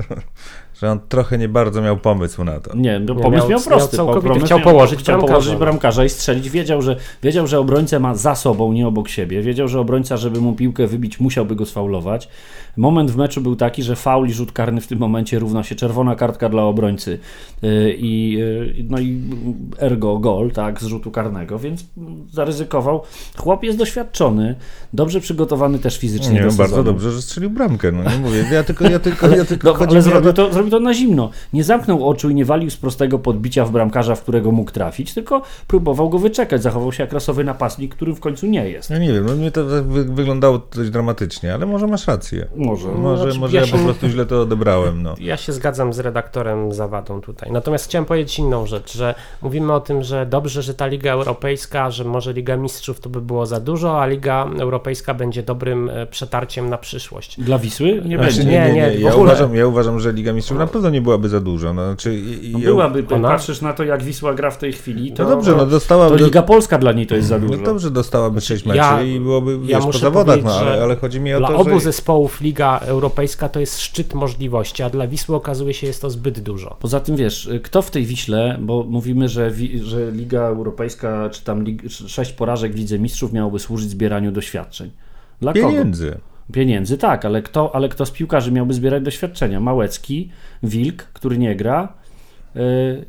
Speaker 4: że on trochę nie bardzo miał pomysł na to.
Speaker 3: Nie, no
Speaker 2: Nie,
Speaker 3: pomysł
Speaker 2: miał-
Speaker 3: miał, prosty.
Speaker 2: miał całkowity-
Speaker 3: pomysł
Speaker 2: chciał położyć
Speaker 3: chciał
Speaker 2: bramkarza.
Speaker 3: położyć bramkarza i strzelić. Wiedział że, wiedział, że obrońcę ma za sobą, nie obok siebie. Wiedział, że obrońca, żeby mu piłkę wybić, musiałby go sfaulować. Moment w meczu był taki, że faul i rzut karny w tym momencie równa się czerwona kartka dla obrońcy Yy, i, yy, no i ergo gol, tak, z rzutu karnego, więc zaryzykował. Chłop jest doświadczony, dobrze przygotowany też fizycznie
Speaker 4: Nie,
Speaker 3: do
Speaker 4: no, bardzo
Speaker 3: sezonu.
Speaker 4: dobrze, że strzelił bramkę. No nie mówię, ja tylko, ja tylko, ja tylko
Speaker 3: No, ale zrobił
Speaker 4: to-
Speaker 3: zrobił to na zimno. Nie zamknął oczu i nie walił z prostego podbicia w bramkarza, w którego mógł trafić, tylko próbował go wyczekać. Zachował się jak rasowy napastnik, którym w końcu nie jest.
Speaker 4: Ja nie wiem, no mnie to wy, wyglądało dość dramatycznie, ale może masz rację.
Speaker 3: Może.
Speaker 4: Może,
Speaker 2: znaczy,
Speaker 4: może
Speaker 2: ja
Speaker 4: ja
Speaker 2: się-
Speaker 4: po prostu źle to odebrałem. No.
Speaker 2: ja się zgadzam z redaktorem Zawadą tutaj. Natomiast chciałem powiedzieć inną rzecz, że mówimy o tym, że dobrze, że ta Liga Europejska, że może Liga Mistrzów to by było za dużo, a Liga Europejska będzie dobrym e, przetarciem na przyszłość.
Speaker 3: Dla Wisły nie
Speaker 4: Znaczy,
Speaker 3: będzie.
Speaker 2: nie, nie,
Speaker 4: nie, Ja, uważam, ja uważam, że Liga Mistrzów na pewno nie byłaby za dużo. No, znaczy,
Speaker 3: No
Speaker 4: ja-
Speaker 3: byłaby,
Speaker 2: Ona-
Speaker 3: patrzysz na to, jak Wisła gra w tej chwili, to,
Speaker 4: No dobrze, no dostałaby...
Speaker 3: to Liga Polska dla niej to jest za dużo.
Speaker 4: No dobrze, dostałaby 6 meczy
Speaker 2: ja-
Speaker 4: i byłoby
Speaker 2: ja
Speaker 4: wiesz, po zawodach, no, ale, ale chodzi mi o
Speaker 2: Dla
Speaker 4: to,
Speaker 2: obu
Speaker 4: że...
Speaker 2: zespołów Liga Europejska to jest szczyt możliwości, a dla Wisły okazuje się jest to zbyt dużo.
Speaker 3: Poza tym wiesz, kto w tej Wiśle, bo mówimy, że, że Liga Europejska, czy tam lig, sześć porażek w Lidze Mistrzów miałoby służyć zbieraniu doświadczeń. Dla kogo?
Speaker 4: Pieniędzy.
Speaker 3: Pieniędzy, tak, ale kto, ale kto z piłkarzy miałby zbierać doświadczenia? Małecki, Wilk, który nie gra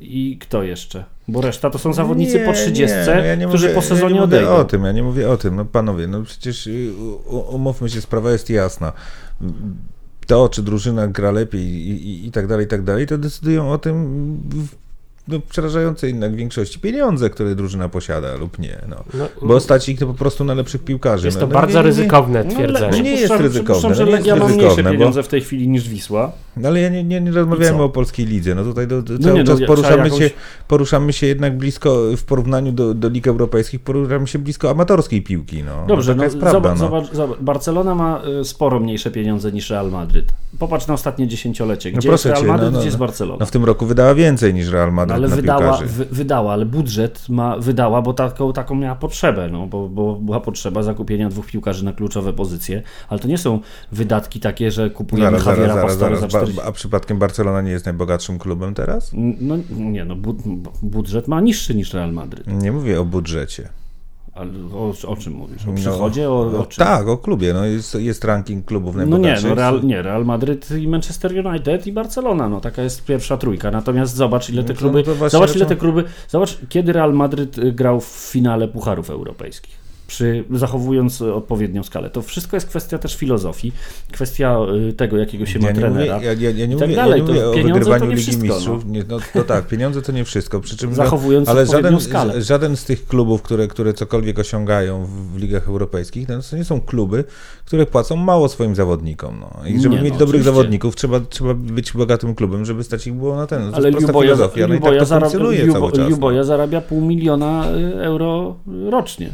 Speaker 3: i kto jeszcze? Bo reszta to są zawodnicy po 30,
Speaker 4: no ja nie
Speaker 3: którzy
Speaker 4: mówię-
Speaker 3: po sezonie
Speaker 4: ja nie
Speaker 3: odejdą.
Speaker 4: mówię o tym, ja nie mówię o tym. No panowie, no przecież y, umówmy się, sprawa jest jasna. To, czy drużyna gra lepiej i, i, i tak dalej, i tak dalej, to decydują o tym w- no, przerażające jednak w większości pieniądze, które drużyna posiada lub nie. No.
Speaker 2: No,
Speaker 4: Bo stać ich to po prostu na lepszych piłkarzy.
Speaker 2: jest
Speaker 4: no,
Speaker 2: to
Speaker 4: no,
Speaker 2: bardzo
Speaker 4: nie, nie,
Speaker 2: ryzykowne
Speaker 3: No,
Speaker 2: twierdzenie.
Speaker 4: nie jest ryzykowne, no
Speaker 3: że
Speaker 4: nie jest
Speaker 3: Legia ma mniejsze
Speaker 4: ryzykowne, bo-
Speaker 3: pieniądze w tej chwili niż Wisła.
Speaker 4: No ale ja nie, nie, nie
Speaker 3: co?
Speaker 4: o polskiej lidze. No tutaj do, do,
Speaker 3: No
Speaker 4: cały
Speaker 3: nie, no,
Speaker 4: czas poruszamy,
Speaker 3: trzeba
Speaker 4: się,
Speaker 3: jakąś-
Speaker 4: poruszamy się jednak blisko, w porównaniu do, do lig europejskich, poruszamy się blisko amatorskiej piłki. No.
Speaker 3: Dobrze,
Speaker 4: no,
Speaker 3: no,
Speaker 4: jest prawda.
Speaker 3: zobacz,
Speaker 4: no.
Speaker 3: zobacz, zobacz, Barcelona ma y, sporo mniejsze pieniądze niż Real Madryt. Popatrz na ostatnie dziesięciolecie.
Speaker 4: No
Speaker 3: Gdzie
Speaker 4: proszę
Speaker 3: jest Real
Speaker 4: cię,
Speaker 3: Madryt,
Speaker 4: no, no,
Speaker 3: gdzie jest
Speaker 4: no.
Speaker 3: Barcelona?
Speaker 4: No w tym roku wydała więcej niż Real
Speaker 3: No,
Speaker 4: Madryt
Speaker 3: ale wydała, wy, wydała, ale budżet ma, wydała, bo taką, taką miała potrzebę, no, bo, bo była potrzeba zakupienia dwóch piłkarzy na kluczowe pozycje, ale to nie są wydatki takie, że kupujemy
Speaker 4: Zaraz, zaraz,
Speaker 3: Javiera
Speaker 4: zaraz,
Speaker 3: Pastora
Speaker 4: zaraz.
Speaker 3: za
Speaker 4: Ba,
Speaker 3: 40...
Speaker 4: a przypadkiem Barcelona nie jest najbogatszym klubem teraz?
Speaker 3: No nie, no bud, budżet ma niższy niż Real Madryt.
Speaker 4: Nie mówię o budżecie.
Speaker 3: Ale o, o czym mówisz? O
Speaker 4: No,
Speaker 3: przychodzie? O, o
Speaker 4: no,
Speaker 3: czym?
Speaker 4: tak, o klubie. No jest, jest ranking klubów
Speaker 3: No nie,
Speaker 4: najbogatszych.
Speaker 3: no Real, nie, Real Madryt i Manchester United i Barcelona, no taka jest pierwsza trójka. Natomiast zobacz ile te
Speaker 4: No
Speaker 3: kluby,
Speaker 4: właśnie
Speaker 3: zobacz
Speaker 4: o
Speaker 3: ile te kluby, zobacz kiedy Real Madryt y, grał w finale pucharów europejskich. Przy, zachowując odpowiednią skalę. To wszystko jest kwestia też filozofii, kwestia y, tego, jakiego się ma
Speaker 4: Ja mówię,
Speaker 3: trenera.
Speaker 4: ja, ja, ja nie
Speaker 3: tak
Speaker 4: mówię,
Speaker 3: dalej.
Speaker 4: ja nie
Speaker 3: To
Speaker 4: mówię o
Speaker 3: to
Speaker 4: wygrywaniu
Speaker 3: nie
Speaker 4: Ligi
Speaker 3: wszystko,
Speaker 4: Mistrzów. Nie, no, to tak, pieniądze to nie wszystko. Przy czym, no,
Speaker 3: Zachowując
Speaker 4: ale
Speaker 3: odpowiednią
Speaker 4: żaden,
Speaker 3: skalę.
Speaker 4: z- żaden z tych klubów, które, które cokolwiek osiągają w, ligach europejskich, no, to nie są kluby, które płacą mało swoim zawodnikom. No. I żeby
Speaker 3: Nie,
Speaker 4: mieć
Speaker 3: no,
Speaker 4: dobrych
Speaker 3: oczywiście.
Speaker 4: zawodników, trzeba, trzeba być bogatym klubem, żeby stać ich było na ten. No, to
Speaker 3: Ale Luboja,
Speaker 4: filozofia, no i tak
Speaker 3: Luboja,
Speaker 4: to
Speaker 3: zarabia. Luboja
Speaker 4: no.
Speaker 3: zarabia pół miliona y, euro rocznie.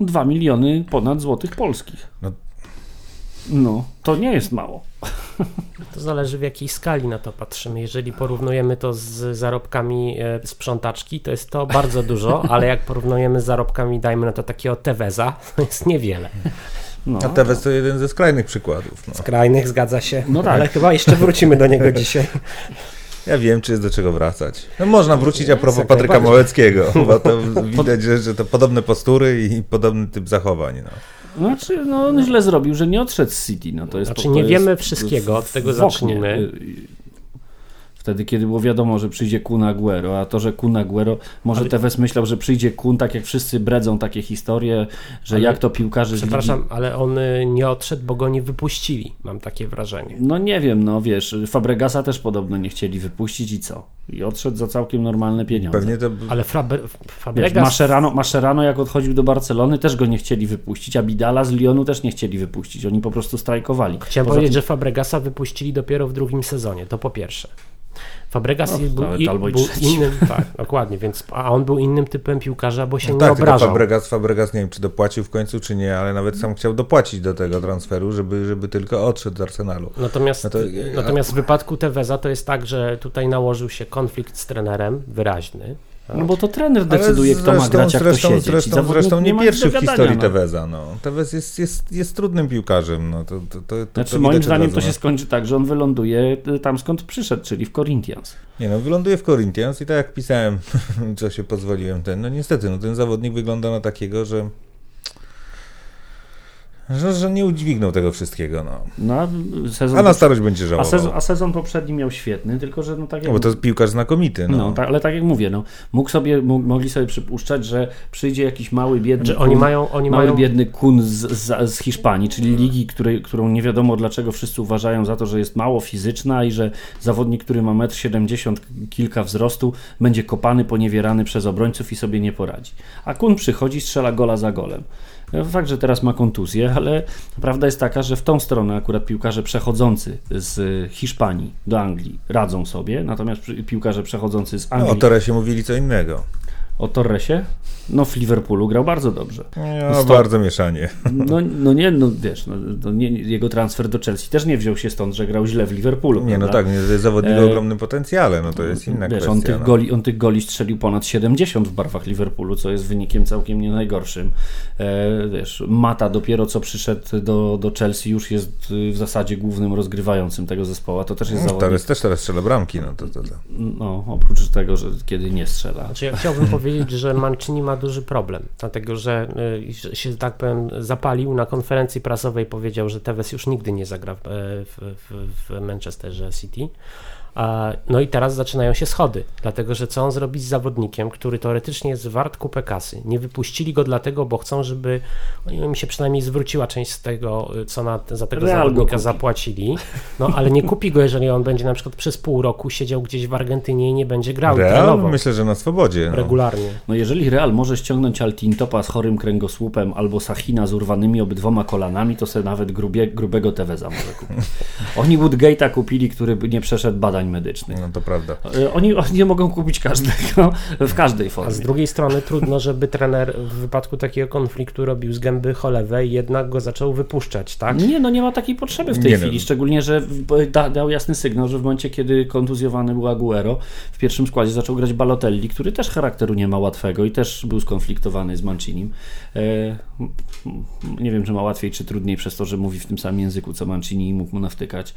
Speaker 3: Dwa miliony ponad złotych polskich.
Speaker 4: No.
Speaker 3: No, to nie jest mało.
Speaker 2: To zależy w jakiej skali na to patrzymy. Jeżeli porównujemy to z zarobkami e, sprzątaczki, to jest to bardzo dużo, ale jak porównujemy z zarobkami, dajmy na to takiego Teveza, to jest niewiele.
Speaker 3: No.
Speaker 4: A Tevez to jeden ze skrajnych przykładów. No.
Speaker 2: Skrajnych zgadza się,
Speaker 3: No tak.
Speaker 2: ale chyba jeszcze wrócimy do niego dzisiaj.
Speaker 4: Ja wiem, czy jest do czego wracać. No można wrócić a propos Patryka. Małeckiego, bo to widać, że, że to podobne postury i podobny typ zachowań. No.
Speaker 3: Znaczy, no on źle zrobił, że nie odszedł z City. No, to jest,
Speaker 2: Znaczy,
Speaker 3: to
Speaker 2: nie
Speaker 3: jest
Speaker 2: wiemy wszystkiego, od tego zacznijmy.
Speaker 3: Wtedy, kiedy było wiadomo, że przyjdzie Kun Aguero, a to, że Kun Aguero, może
Speaker 2: Ale-
Speaker 3: Tevez myślał, że przyjdzie Kun, tak jak wszyscy bredzą takie historie, że
Speaker 2: Ale-
Speaker 3: jak to piłkarze z
Speaker 2: Przepraszam,
Speaker 3: ligi...
Speaker 2: ale on y, nie odszedł, bo go nie wypuścili, mam takie wrażenie.
Speaker 3: No nie wiem, no wiesz, Fabregasa też podobno nie chcieli wypuścić i co? I odszedł za całkiem normalne pieniądze.
Speaker 4: Pewnie to...
Speaker 2: Ale
Speaker 3: Wiesz,
Speaker 2: Fabregas...
Speaker 3: Mascherano, Mascherano jak odchodził do Barcelony też go nie chcieli wypuścić, a Bidala z Lyonu też nie chcieli wypuścić. Oni po prostu strajkowali.
Speaker 2: Chciałem
Speaker 3: Poza
Speaker 2: powiedzieć,
Speaker 3: tym-
Speaker 2: że Fabregasa wypuścili dopiero w drugim sezonie, to po pierwsze. Fabregas
Speaker 3: No,
Speaker 2: był, i,
Speaker 3: albo i
Speaker 2: był innym, tak, dokładnie, więc, a on był innym typem piłkarza, bo się
Speaker 4: No
Speaker 2: nie
Speaker 4: tak,
Speaker 2: obrażał.
Speaker 4: Fabregas, Fabregas nie wiem, czy dopłacił w końcu, czy nie, ale nawet sam chciał dopłacić do tego transferu, żeby, żeby tylko odszedł z Arsenalu.
Speaker 2: Natomiast,
Speaker 4: No to-
Speaker 2: natomiast w wypadku Teveza to jest tak, że tutaj nałożył się konflikt z trenerem wyraźny.
Speaker 3: No bo to trener decyduje, kto ma
Speaker 4: zresztą-
Speaker 3: grać, jak
Speaker 4: zresztą,
Speaker 3: to siedzieć.
Speaker 4: Zresztą,
Speaker 3: zawodnik
Speaker 4: zresztą nie
Speaker 3: nic
Speaker 4: pierwszy w historii
Speaker 3: no.
Speaker 4: Teveza. No. Tevez jest, jest, jest trudnym piłkarzem. No. To, to, to,
Speaker 3: Znaczy,
Speaker 4: to
Speaker 3: moim zdaniem to
Speaker 4: no.
Speaker 3: się skończy tak, że on wyląduje y, tam skąd przyszedł, czyli w Corinthians.
Speaker 4: Nie no, wyląduje w Corinthians i tak jak pisałem, co się pozwoliłem ten, no niestety, no ten zawodnik wygląda na takiego, że że, że nie udźwignął tego wszystkiego, no.
Speaker 3: No, a sezon,
Speaker 4: A na starość będzie
Speaker 3: a,
Speaker 4: żałował.
Speaker 3: sezon, a sezon poprzedni miał świetny, tylko że no tak jak
Speaker 4: No bo to jest piłkarz znakomity, no.
Speaker 3: No, tak, ale tak jak mówię, no, mógł sobie, mógł, mogli sobie przypuszczać, że przyjdzie jakiś mały, biedny
Speaker 2: Że
Speaker 3: kun,
Speaker 2: oni mają, oni
Speaker 3: mały,
Speaker 2: mają
Speaker 3: biedny kun z, z, z Hiszpanii, czyli ligi, której, którą nie wiadomo dlaczego wszyscy uważają za to, że jest mało fizyczna i że zawodnik, który ma 1,70 m, kilka wzrostu, będzie kopany, poniewierany przez obrońców i sobie nie poradzi. A kun przychodzi, strzela gola za golem. Fakt, że teraz ma kontuzję, ale prawda jest taka, że w tą stronę akurat piłkarze przechodzący z Hiszpanii do Anglii radzą sobie, natomiast piłkarze przechodzący z
Speaker 4: no
Speaker 3: Anglii
Speaker 4: o Torresie mówili co innego.
Speaker 3: o Torresie, no w Liverpoolu grał bardzo dobrze.
Speaker 4: No,
Speaker 3: Stop.
Speaker 4: bardzo mieszanie.
Speaker 3: No, no nie, no wiesz, no, to nie, jego transfer do Chelsea też nie wziął się stąd, że grał źle w Liverpoolu.
Speaker 4: Nie, no
Speaker 3: prawda?
Speaker 4: tak, nie, to jest zawodnik o
Speaker 3: E,
Speaker 4: ogromnym potencjale, no to jest inna
Speaker 3: Wiesz,
Speaker 4: kwestia.
Speaker 3: on tych,
Speaker 4: no.
Speaker 3: goli, on tych goli strzelił ponad 70 w barwach Liverpoolu, co jest wynikiem całkiem nie najgorszym. E, wiesz, Mata dopiero co przyszedł do, do Chelsea już jest y, w zasadzie głównym rozgrywającym tego zespołu, to też jest
Speaker 4: No,
Speaker 3: zawodnik,
Speaker 4: Torres też teraz strzela bramki, no to, to, to.
Speaker 3: no oprócz tego, że kiedy nie strzela.
Speaker 2: Znaczy, ja chciałbym powiedzieć, że Mancini ma duży problem, dlatego że y, się, tak powiem, zapalił na konferencji prasowej, powiedział, że Tevez już nigdy nie zagra w, w, w, w Manchesterze City, No i teraz zaczynają się schody, dlatego że co on zrobi z zawodnikiem, który teoretycznie jest wart kupę kasy. Nie wypuścili go dlatego, bo chcą, żeby mi się przynajmniej zwróciła część z tego, co na, za tego
Speaker 3: Real
Speaker 2: zawodnika zapłacili. No ale nie kupi go, jeżeli on będzie na przykład przez pół roku siedział gdzieś w Argentynie i nie będzie grał
Speaker 4: Real? Myślę, że na swobodzie. No.
Speaker 2: regularnie.
Speaker 3: No jeżeli Real może ściągnąć Altintopa z chorym kręgosłupem albo Sachina z urwanymi obydwoma kolanami, to sobie nawet grubie, grubego Teveza może kupić. Oni Woodgate'a kupili, który nie przeszedł badań medycznych.
Speaker 4: No to prawda.
Speaker 3: E, Oni, oni nie mogą kupić każdego w każdej
Speaker 2: A
Speaker 3: formie.
Speaker 2: z drugiej strony trudno, żeby trener w wypadku takiego konfliktu robił z gęby cholewę i jednak go zaczął wypuszczać, tak?
Speaker 3: Nie, no nie ma takiej potrzeby w tej
Speaker 4: Nie
Speaker 3: chwili,
Speaker 4: wiem.
Speaker 3: szczególnie, że w- da, dał jasny sygnał, że w momencie, kiedy kontuzjowany był Aguero, w pierwszym składzie zaczął grać Balotelli, który też charakteru nie ma łatwego i też był skonfliktowany z Mancinim. E, nie wiem, czy ma łatwiej, czy trudniej przez to, że mówi w tym samym języku, co Mancini i mógł mu nawtykać.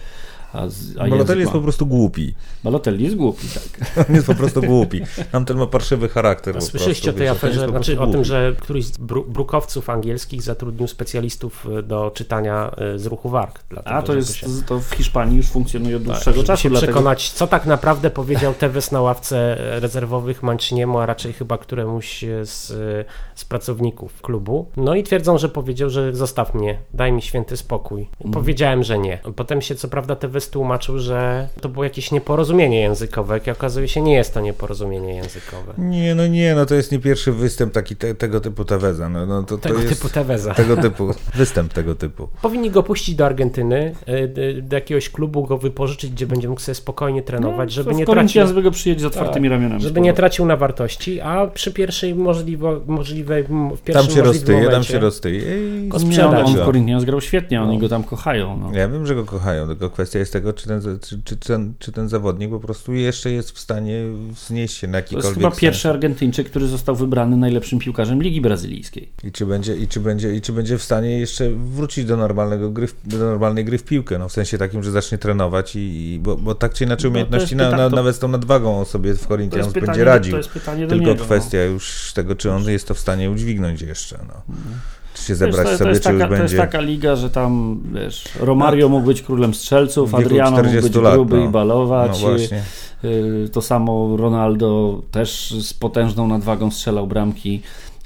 Speaker 3: A, z- a
Speaker 4: Balotelli jest
Speaker 3: ma.
Speaker 4: po prostu głupi.
Speaker 3: Balotelli jest głupi, tak.
Speaker 4: On jest po prostu głupi. Tamten ma parszywy charakter.
Speaker 2: Słyszeliście o tej aferze, znaczy o tym, że któryś z bru brukowców angielskich zatrudnił specjalistów y, do czytania y, z ruchu warg. dlatego,
Speaker 3: A to jest,
Speaker 2: się,
Speaker 3: to w Hiszpanii już funkcjonuje od
Speaker 2: tak,
Speaker 3: dłuższego
Speaker 2: żeby
Speaker 3: czasu.
Speaker 2: się
Speaker 3: dlatego-
Speaker 2: przekonać, co tak naprawdę powiedział Tevez na ławce e, rezerwowych Manciniemu, a raczej chyba któremuś z, y, z pracowników klubu. No i twierdzą, że powiedział, że zostaw mnie, daj mi święty spokój.
Speaker 3: Mhm.
Speaker 2: Powiedziałem, że nie. Potem się co prawda Tevez tłumaczył, że to było jakieś nieporozumienie językowe, jak okazuje się nie jest to nieporozumienie językowe.
Speaker 4: Nie, no nie, no to jest nie pierwszy występ taki te, tego typu Teveza. No, no to, to
Speaker 2: Tego
Speaker 4: jest
Speaker 2: typu Teveza.
Speaker 4: tego typu, występ tego typu.
Speaker 2: Powinni go puścić do Argentyny, y, do jakiegoś klubu go wypożyczyć, gdzie będzie mógł sobie spokojnie trenować, żeby
Speaker 3: No, w
Speaker 2: nie tracił,
Speaker 3: by go przyjedzie z otwartymi
Speaker 2: Tak,
Speaker 3: ramionami.
Speaker 2: żeby nie tracił na wartości, a przy pierwszej możliwo, możliwej, w
Speaker 4: Tam
Speaker 2: pierwszym
Speaker 4: się
Speaker 2: możliwym
Speaker 4: roztyje, tam się roztyje. I
Speaker 2: Go
Speaker 3: Nie, on, w. Corinthians grał świetnie, oni go tam kochają. No.
Speaker 4: Ja wiem, że go kochają, tylko kwestia jest tego, czy ten, czy, czy, ten, czy ten zawodnik po prostu jeszcze jest w stanie wznieść się na
Speaker 3: To jest
Speaker 4: jakikolwiek
Speaker 3: chyba
Speaker 4: sens.
Speaker 3: pierwszy Argentyńczyk, który został wybrany najlepszym piłkarzem Ligi Brazylijskiej.
Speaker 4: I czy, będzie, i, czy będzie, I czy będzie w stanie jeszcze wrócić do, normalnego gry, do normalnej gry w piłkę, no w sensie takim, że zacznie trenować i, i bo, bo tak czy inaczej
Speaker 3: No,
Speaker 4: umiejętności
Speaker 3: jest
Speaker 4: na, na,
Speaker 3: to-
Speaker 4: nawet z tą nadwagą sobie w Corinthians będzie
Speaker 3: pytanie,
Speaker 4: radził.
Speaker 3: to jest pytanie do
Speaker 4: Tylko
Speaker 3: niego.
Speaker 4: kwestia już tego, czy on jest to w stanie udźwignąć jeszcze. No. Czy się
Speaker 3: no. Wiesz,
Speaker 4: zebrać
Speaker 3: to, to,
Speaker 4: sobie, już
Speaker 3: taka, to jest
Speaker 4: będzie...
Speaker 3: taka liga, że tam, wiesz, Romario mógł być królem strzelców, Adriano mógł być
Speaker 4: 40 lat,
Speaker 3: gruby
Speaker 4: no.
Speaker 3: i balować.
Speaker 4: No właśnie.
Speaker 3: Y, To samo Ronaldo też z potężną nadwagą strzelał bramki.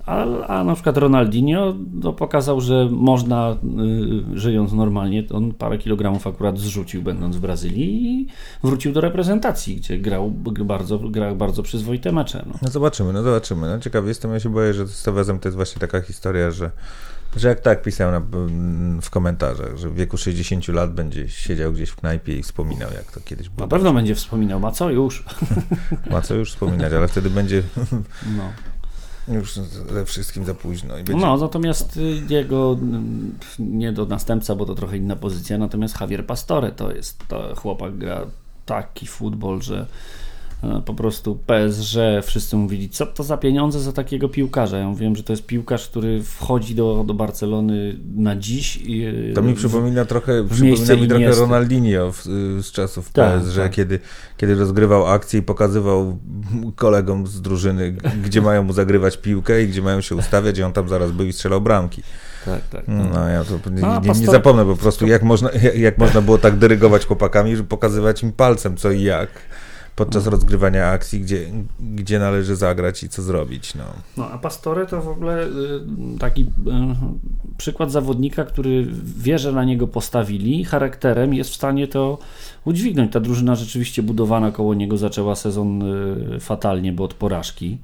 Speaker 3: A, a na przykład Ronaldinho no, pokazał, że można, y, żyjąc normalnie, on parę kilogramów akurat zrzucił, będąc w Brazylii i wrócił do reprezentacji, gdzie grał bardzo, grał bardzo przyzwoite mecze. No.
Speaker 4: No zobaczymy, no zobaczymy. No ciekawy jestem, ja się boję, że z Tevezem to jest właśnie taka historia, że, że jak tak pisałem na, w komentarzach, że w wieku 60 lat będzie siedział gdzieś w knajpie i wspominał, jak to kiedyś
Speaker 3: Na
Speaker 4: było.
Speaker 3: pewno będzie wspominał, ma co już.
Speaker 4: Ma co już wspominać, ale wtedy będzie
Speaker 3: No.
Speaker 4: Już ze wszystkim za późno. I będzie...
Speaker 3: No, natomiast y, jego mm, nie do następca, bo to trochę inna pozycja, natomiast Javier Pastore to jest, to chłopak gra taki futbol, że po prostu PSG, wszyscy mówili, co to za pieniądze za takiego piłkarza. Ja wiem, że to jest piłkarz, który wchodzi do, do Barcelony na dziś. I, e,
Speaker 4: To mi przypomina trochę, przypomina mi trochę. Ronaldinho w, z czasów
Speaker 3: Tak,
Speaker 4: PS,
Speaker 3: tak.
Speaker 4: że kiedy, kiedy rozgrywał akcję i pokazywał kolegom z drużyny, gdzie mają mu zagrywać piłkę i gdzie mają się ustawiać i on tam zaraz był i strzelał bramki.
Speaker 3: Tak, tak.
Speaker 4: No ja to nie,
Speaker 3: a
Speaker 4: nie, nie zapomnę po prostu, jak można, jak, jak można było tak dyrygować chłopakami, żeby pokazywać im palcem co i jak podczas
Speaker 3: No.
Speaker 4: rozgrywania akcji, gdzie, gdzie należy zagrać i co zrobić. No.
Speaker 3: No, a Pastore to w ogóle y, taki y, przykład zawodnika, który wie, że na niego postawili, charakterem jest w stanie to udźwignąć. Ta drużyna rzeczywiście budowana koło niego zaczęła sezon y, fatalnie, bo od porażki.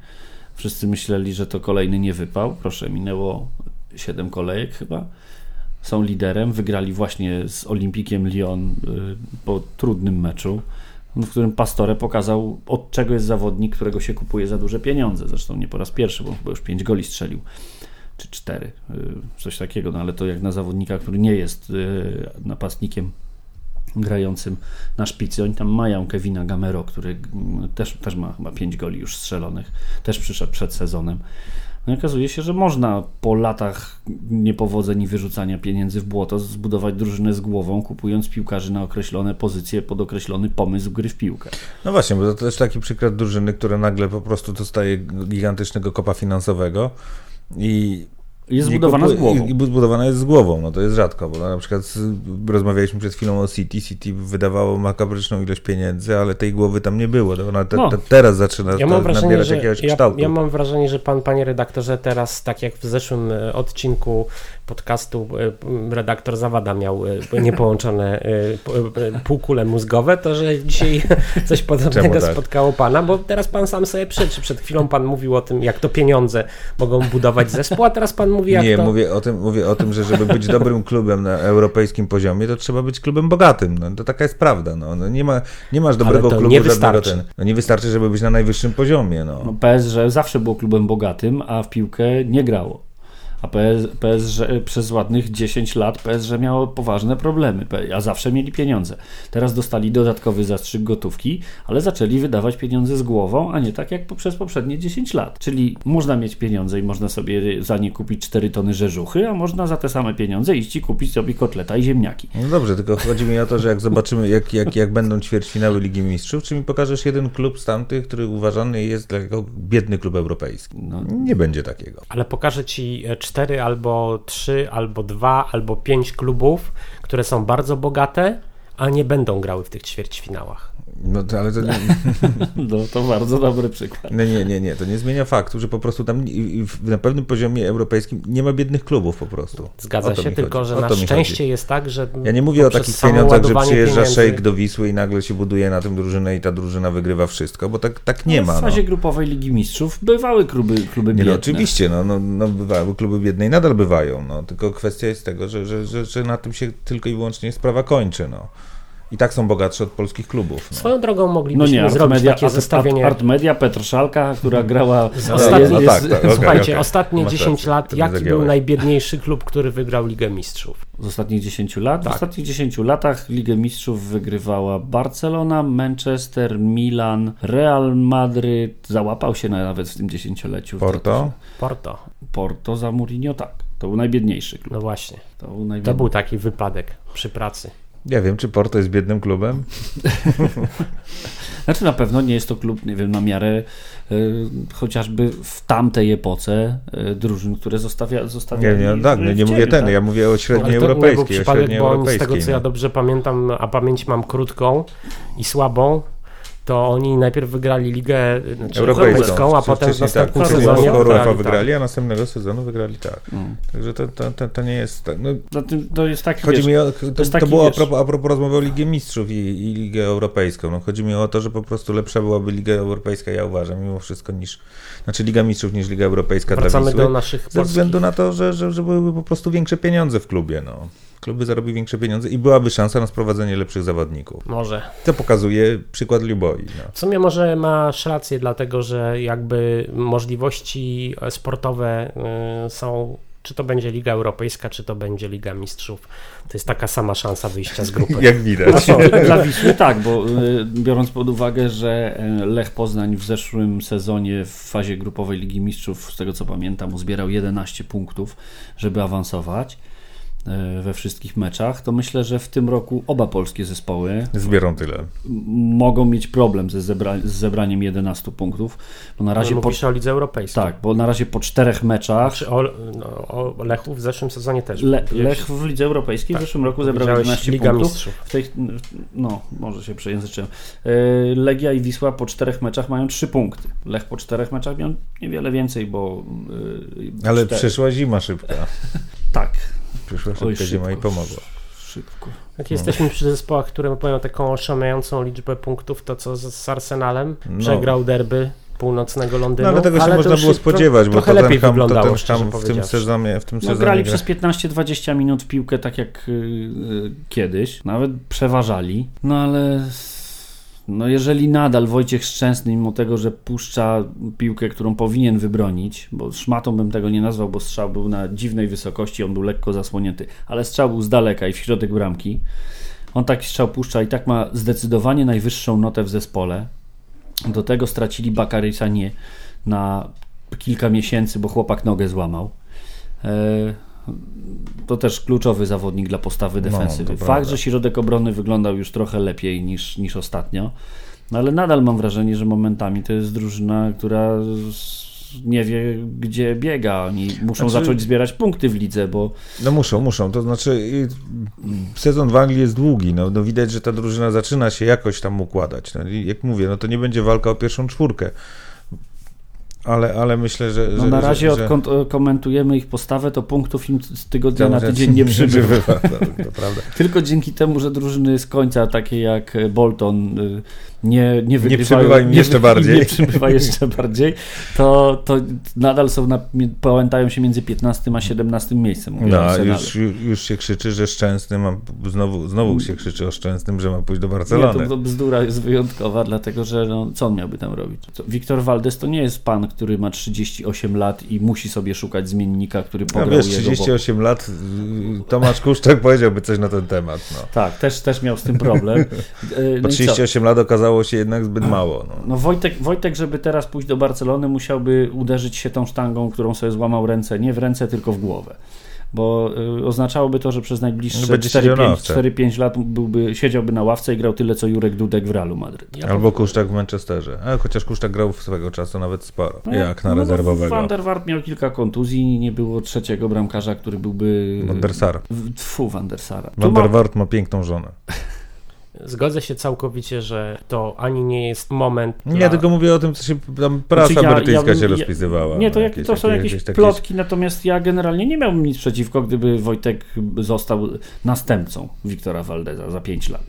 Speaker 3: Wszyscy myśleli, że to kolejny nie wypał. Proszę, minęło 7 kolejek chyba. Są liderem, wygrali właśnie z Olimpikiem Lyon po trudnym meczu w którym Pastore pokazał, od czego jest zawodnik, którego się kupuje za duże pieniądze. Zresztą nie po raz pierwszy, bo chyba już 5 goli strzelił, czy 4, coś takiego. No ale to jak na zawodnika, który nie jest y, napastnikiem grającym na szpicy. Oni tam mają Kevina Gamero, który mm, też, też ma chyba 5 goli już strzelonych, też przyszedł przed sezonem. No i okazuje się, że można po latach niepowodzeń i wyrzucania pieniędzy w błoto zbudować drużynę z głową, kupując piłkarzy na określone pozycje pod określony pomysł gry w piłkę.
Speaker 4: no właśnie, bo to też taki przykład drużyny, która nagle po prostu dostaje gigantycznego kopa finansowego i
Speaker 3: Jest zbudowana z głową.
Speaker 4: Zbudowana jest z głową, no to jest rzadko, bo na przykład rozmawialiśmy przed chwilą o City, City wydawało makabryczną ilość pieniędzy, ale tej głowy tam nie było, to ona te,
Speaker 3: No.
Speaker 4: te, teraz zaczyna
Speaker 2: Ja mam, wrażenie,
Speaker 4: nabierać
Speaker 2: że,
Speaker 4: jakiegoś
Speaker 2: ja,
Speaker 4: kształtu.
Speaker 2: ja mam wrażenie, że pan, panie redaktorze, teraz, tak jak w zeszłym e, odcinku podcastu e, redaktor Zawada miał e, niepołączone e, półkule mózgowe, to że dzisiaj coś podobnego
Speaker 4: tak?
Speaker 2: spotkało pana, bo teraz pan sam sobie przeczy. Przed chwilą pan mówił o tym, jak to pieniądze mogą budować zespół, a teraz pan mówi, jak
Speaker 4: Nie,
Speaker 2: to...
Speaker 4: mówię o, tym, mówię o tym, że żeby być dobrym klubem na europejskim poziomie, to trzeba być klubem bogatym. No, to taka jest prawda. No. No, nie, ma, nie masz dobrego
Speaker 2: to
Speaker 4: klubu
Speaker 2: nie
Speaker 4: żadnego
Speaker 2: wystarczy.
Speaker 4: ten. No, nie wystarczy, żeby być na najwyższym poziomie. No.
Speaker 3: No PSG zawsze było klubem bogatym, a w piłkę nie grało. A PS, PSG przez ładnych 10 lat PSG miało poważne problemy, a zawsze mieli pieniądze. Teraz dostali dodatkowy zastrzyk gotówki, ale zaczęli wydawać pieniądze z głową, a nie tak jak poprzez poprzednie 10 lat. Czyli można mieć pieniądze i można sobie za nie kupić 4 tony rzeżuchy, a można za te same pieniądze iść i kupić sobie kotleta i ziemniaki.
Speaker 4: No dobrze, tylko chodzi mi o to, że jak zobaczymy, jak, jak, jak będą ćwierćfinały Ligi Mistrzów, czy mi pokażesz jeden klub z tamtych, który uważany jest jako biedny klub europejski?
Speaker 3: No,
Speaker 4: Nie będzie takiego.
Speaker 2: Ale pokażę ci e, cztery albo trzy, albo dwa, albo pięć klubów, które są bardzo bogate, a nie będą grały w tych ćwierćfinałach.
Speaker 4: No to, ale to nie,
Speaker 3: no to bardzo dobry przykład.
Speaker 4: nie, nie, nie, nie, to nie zmienia faktu, że po prostu tam i- i w- na pewnym poziomie europejskim nie ma biednych klubów po prostu.
Speaker 2: Zgadza się, tylko
Speaker 4: chodzi.
Speaker 2: że
Speaker 4: O
Speaker 2: na szczęście
Speaker 4: chodzi.
Speaker 2: jest tak, że.
Speaker 4: Ja nie mówię o takich pieniądzach, że przyjeżdża
Speaker 2: pieniędzy-
Speaker 4: szejk do Wisły i nagle się buduje na tym drużynę i ta drużyna wygrywa wszystko, bo tak, tak nie
Speaker 3: Ale
Speaker 4: ma.
Speaker 3: W
Speaker 4: No.
Speaker 3: fazie grupowej Ligi Mistrzów bywały kluby, kluby
Speaker 4: Nie,
Speaker 3: biedne.
Speaker 4: no, oczywiście, no, no, no bywały kluby biedne i nadal bywają, no, tylko kwestia jest tego, że, że, że, że na tym się tylko i wyłącznie sprawa kończy, no. I tak są bogatsze od polskich klubów. No.
Speaker 2: Swoją drogą
Speaker 3: No
Speaker 2: moglibyśmy
Speaker 3: nie,
Speaker 2: zrobić
Speaker 3: Artmedia,
Speaker 2: takie
Speaker 3: Art,
Speaker 2: zestawienie.
Speaker 3: Art, Artmedia, Petroszalka, która grała...
Speaker 2: Ostatni-
Speaker 4: no tak, tak,
Speaker 2: Słuchajcie, ostatnie
Speaker 4: Masz
Speaker 2: 10
Speaker 4: rację,
Speaker 2: lat,
Speaker 4: to
Speaker 2: jaki był najbiedniejszy klub, który wygrał Ligę Mistrzów?
Speaker 3: Z ostatnich 10 lat? W
Speaker 2: Tak.
Speaker 3: ostatnich 10 latach Ligę Mistrzów wygrywała Barcelona, Manchester, Milan, Real Madryt. Załapał się na, nawet w tym dziesięcioleciu.
Speaker 4: Porto?
Speaker 2: Porto.
Speaker 3: Porto za Mourinho, tak. To był najbiedniejszy klub.
Speaker 2: No właśnie.
Speaker 3: To był
Speaker 2: To
Speaker 3: najbiedniejszy.
Speaker 2: był taki wypadek przy pracy.
Speaker 4: Ja wiem, czy Porto jest biednym klubem?
Speaker 3: Znaczy na pewno nie jest to klub, nie wiem, na miarę y, chociażby w tamtej epoce y, drużyn, które zostawia,
Speaker 4: Nie,
Speaker 3: zostawiali
Speaker 4: nie,
Speaker 3: w-
Speaker 4: tak, nie, nie
Speaker 3: w
Speaker 4: mówię ten,
Speaker 3: tak?
Speaker 4: ja mówię o średniej
Speaker 2: nie
Speaker 4: europejskiej, o
Speaker 2: przypadek,
Speaker 4: średniej
Speaker 2: bo oni z
Speaker 4: europejskiej.
Speaker 2: tego, co ja
Speaker 4: no.
Speaker 2: dobrze pamiętam, a pamięć mam krótką i słabą, to oni najpierw wygrali Ligę znaczy, europejską, a potem w
Speaker 4: tak,
Speaker 2: następnym
Speaker 4: wcześniej
Speaker 2: sezonie
Speaker 4: Europa
Speaker 2: wygrali, tak.
Speaker 4: wygrali, a następnego sezonu wygrali tak.
Speaker 3: Mm.
Speaker 4: Także to, to, to, to nie jest tak. No,
Speaker 3: No, to, to jest taki,
Speaker 4: Chodzi
Speaker 3: wiesz,
Speaker 4: mi o, to,
Speaker 3: jest
Speaker 4: to
Speaker 3: taki,
Speaker 4: było a propos, a propos rozmowy o Ligę Mistrzów i, i Ligę Europejską. No, chodzi mi o to, że po prostu lepsza byłaby Liga Europejska, ja uważam, mimo wszystko, niż, znaczy Liga Mistrzów niż Liga Europejska dla
Speaker 2: Wracamy
Speaker 4: Wisły.
Speaker 2: do naszych
Speaker 4: Ze
Speaker 2: polskich
Speaker 4: względu na to, że, że, że byłyby po prostu większe pieniądze w klubie. No. Kluby zarobią większe pieniądze i byłaby szansa na sprowadzenie lepszych zawodników.
Speaker 2: Może.
Speaker 4: To pokazuje przykład Ljuboi. No.
Speaker 2: W sumie może masz rację, dlatego że jakby możliwości sportowe y, są, czy to będzie Liga Europejska, czy to będzie Liga Mistrzów. To jest taka sama szansa wyjścia z grupy.
Speaker 4: Jak widać.
Speaker 3: No, dla Wisły tak, bo y, biorąc pod uwagę, że y, Lech Poznań w zeszłym sezonie w fazie grupowej Ligi Mistrzów, z tego co pamiętam, uzbierał 11 punktów, żeby awansować we wszystkich meczach, to myślę, że w tym roku oba polskie zespoły
Speaker 4: Zbierą tyle.
Speaker 3: mogą mieć problem ze zebra z zebraniem 11 punktów, bo na razie po,
Speaker 2: Mówisz o Lidze Europejskiej.
Speaker 3: tak, bo na razie po czterech meczach
Speaker 2: Czy o, no, o Lechu w zeszłym sezonie też.
Speaker 3: Le, Lech w Lidze Europejskiej
Speaker 2: Tak,
Speaker 3: w zeszłym roku zebrał
Speaker 2: powiedziałeś
Speaker 3: 11
Speaker 2: Liga
Speaker 3: punktów.
Speaker 2: Mistrzów.
Speaker 3: W tej, no, może się przejęzyczyłem. E, Legia i Wisła po czterech meczach mają trzy punkty. Lech po czterech meczach miał niewiele więcej, bo... e,
Speaker 4: Ale
Speaker 3: cztery-
Speaker 4: przyszła zima szybka.
Speaker 3: Tak.
Speaker 4: Przyszła
Speaker 3: Oj,
Speaker 4: szybka zima i
Speaker 3: szybko.
Speaker 4: pomogła.
Speaker 3: Szybko.
Speaker 2: Jak jesteśmy przy zespołach, które mają taką oszałamiającą liczbę punktów, to co z, z Arsenalem?
Speaker 4: No.
Speaker 2: Przegrał derby północnego Londynu.
Speaker 4: No ale tego się
Speaker 2: to
Speaker 4: można było
Speaker 2: tro-
Speaker 4: spodziewać, bo
Speaker 2: trochę
Speaker 4: to ten
Speaker 2: lepiej
Speaker 4: ham, to
Speaker 2: wyglądało,
Speaker 4: w tym sezonie, w tym
Speaker 3: No,
Speaker 4: sezonie
Speaker 3: grali
Speaker 4: gra-
Speaker 3: przez 15-20 minut w piłkę tak jak y, y, kiedyś. Nawet przeważali. No ale... No jeżeli nadal Wojciech Szczęsny, mimo tego, że puszcza piłkę, którą powinien wybronić, bo szmatą bym tego nie nazwał, bo strzał był na dziwnej wysokości, on był lekko zasłonięty, ale strzał był z daleka i w środek bramki. On taki strzał puszcza i tak ma zdecydowanie najwyższą notę w zespole. Do tego stracili Bakary Sanie na kilka miesięcy, bo chłopak nogę złamał. E, To też kluczowy zawodnik dla postawy
Speaker 4: No,
Speaker 3: defensywy.
Speaker 4: to
Speaker 3: Fakt,
Speaker 4: prawda.
Speaker 3: że środek obrony wyglądał już trochę lepiej niż, niż ostatnio, no ale nadal mam wrażenie, że momentami to jest drużyna, która nie wie, gdzie biega. Oni muszą
Speaker 4: Znaczy-
Speaker 3: zacząć zbierać punkty w lidze, bo
Speaker 4: No muszą, muszą. To znaczy sezon w Anglii jest długi. No, no widać, że ta drużyna zaczyna się jakoś tam układać. No, jak mówię, no to nie będzie walka o pierwszą czwórkę. Ale, ale myślę, że.
Speaker 3: no
Speaker 4: że
Speaker 3: na razie
Speaker 4: że, że...
Speaker 3: odkąd e, komentujemy ich postawę, to punktów im z tygodnia na tydzień nie przybywa.
Speaker 4: to, to.
Speaker 3: Tylko dzięki temu, że drużyny z końca, takie jak Bolton, y, nie, nie wygrywają,
Speaker 4: jeszcze bardziej.
Speaker 3: Nie przybywa jeszcze bardziej, to, to nadal są na, pałętają się między 15 a 17 miejscem.
Speaker 4: No, już, już się krzyczy, że Szczęsny ma, znowu, znowu się krzyczy o Szczęsnym, że ma pójść do
Speaker 3: Nie,
Speaker 4: Barcelony.
Speaker 3: to, to bzdura jest wyjątkowa, dlatego że no, co on miałby tam robić? Wiktor Valdes to nie jest pan, który ma 38 lat i musi sobie szukać zmiennika, który
Speaker 4: No
Speaker 3: pograł
Speaker 4: wiesz,
Speaker 3: jego boku.
Speaker 4: 38 lat, y, Tomasz Kuszczak powiedziałby coś na ten temat. No.
Speaker 3: Tak, też, też miał z tym problem.
Speaker 4: Po
Speaker 3: no co?
Speaker 4: 38 lat okazało się jednak zbyt mało. No.
Speaker 3: No Wojtek, Wojtek, żeby teraz pójść do Barcelony, musiałby uderzyć się tą sztangą, którą sobie złamał ręce, nie w ręce, tylko w głowę. Bo y, oznaczałoby to, że przez
Speaker 4: No
Speaker 3: najbliższe
Speaker 4: będzie siedział na
Speaker 3: 4-5
Speaker 4: ławce.
Speaker 3: 4-5 lat byłby, siedziałby na ławce i grał tyle, co Jurek Dudek w Realu Madryt.
Speaker 2: Ja
Speaker 4: Albo Kuszczak w Manchesterze. A chociaż Kuszczak grał swego czasu nawet sporo. jak na
Speaker 3: no,
Speaker 4: rezerwowego.
Speaker 3: Van der Waart miał kilka kontuzji, nie było trzeciego bramkarza, który byłby...
Speaker 4: Van der Sar.
Speaker 3: Tfu, Van der Sara.
Speaker 4: Van
Speaker 3: ma-
Speaker 4: der Waart ma piękną żonę.
Speaker 2: Zgodzę się całkowicie, że to ani nie jest moment.
Speaker 4: Nie,
Speaker 2: dla...
Speaker 4: tylko mówię o tym, co się tam prasa
Speaker 3: Znaczy, ja-
Speaker 4: brytyjska
Speaker 3: ja bym-
Speaker 4: się rozpisywała.
Speaker 3: Nie, to,
Speaker 4: no,
Speaker 3: jak, to są jakieś,
Speaker 4: takie-
Speaker 3: plotki, natomiast ja generalnie nie miałbym nic przeciwko, gdyby Wojtek został następcą Wiktora Waldeza za 5 lat.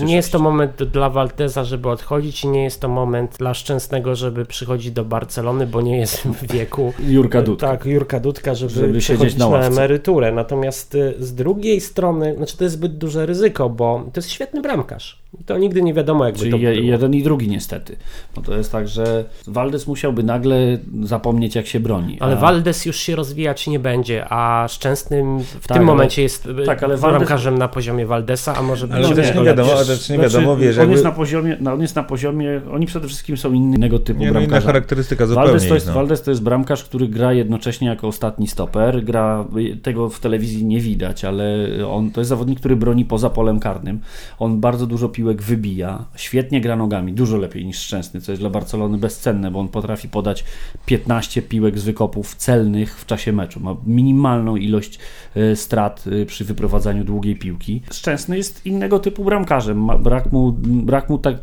Speaker 2: Nie jest to moment dla Walteza, żeby odchodzić, i nie jest to moment dla Szczęsnego, żeby przychodzić do Barcelony, bo nie jest w wieku.
Speaker 3: Jurka Dudka.
Speaker 2: Tak, Jurka Dudka, żeby,
Speaker 3: Żeby siedzieć na
Speaker 2: na, emeryturę. Natomiast y, z drugiej strony, znaczy to jest zbyt duże ryzyko, bo to jest świetny bramkarz. I To nigdy nie wiadomo, jakby
Speaker 3: Czyli
Speaker 2: to
Speaker 3: je,
Speaker 2: było.
Speaker 3: jeden i drugi niestety. Bo to jest tak, że Waldes musiałby nagle zapomnieć jak się broni.
Speaker 2: Ale
Speaker 3: a-
Speaker 2: Waldes już się rozwijać nie będzie, a Szczęsnym w
Speaker 3: Tak,
Speaker 2: tym
Speaker 3: ale-
Speaker 2: momencie jest
Speaker 3: tak, ale
Speaker 2: tak,
Speaker 3: Waldes-
Speaker 2: bramkarzem na poziomie Waldesa, a może być
Speaker 4: Ale
Speaker 3: No
Speaker 4: też nie
Speaker 3: ale
Speaker 4: wiadomo, ale też nie wiadomo, wiesz,
Speaker 3: on
Speaker 4: jakby-
Speaker 3: jest na poziomie, no, on jest na poziomie, oni przede wszystkim są innego typu
Speaker 4: Nie, no inna
Speaker 3: bramkarza.
Speaker 4: charakterystyka zupełnie.
Speaker 3: Waldes to, jest,
Speaker 4: no.
Speaker 3: Waldes to jest bramkarz, który gra jednocześnie jako ostatni stoper. Gra, tego w telewizji nie widać, ale on to jest zawodnik, który broni poza polem karnym. On bardzo dużo piłek wybija, świetnie gra nogami, dużo lepiej niż Szczęsny, co jest dla Barcelony bezcenne, bo on potrafi podać 15 piłek z wykopów celnych w czasie meczu. Ma minimalną ilość e, strat e, przy wyprowadzaniu długiej piłki. Szczęsny jest innego typu bramkarzem, brak mu, brak mu tak,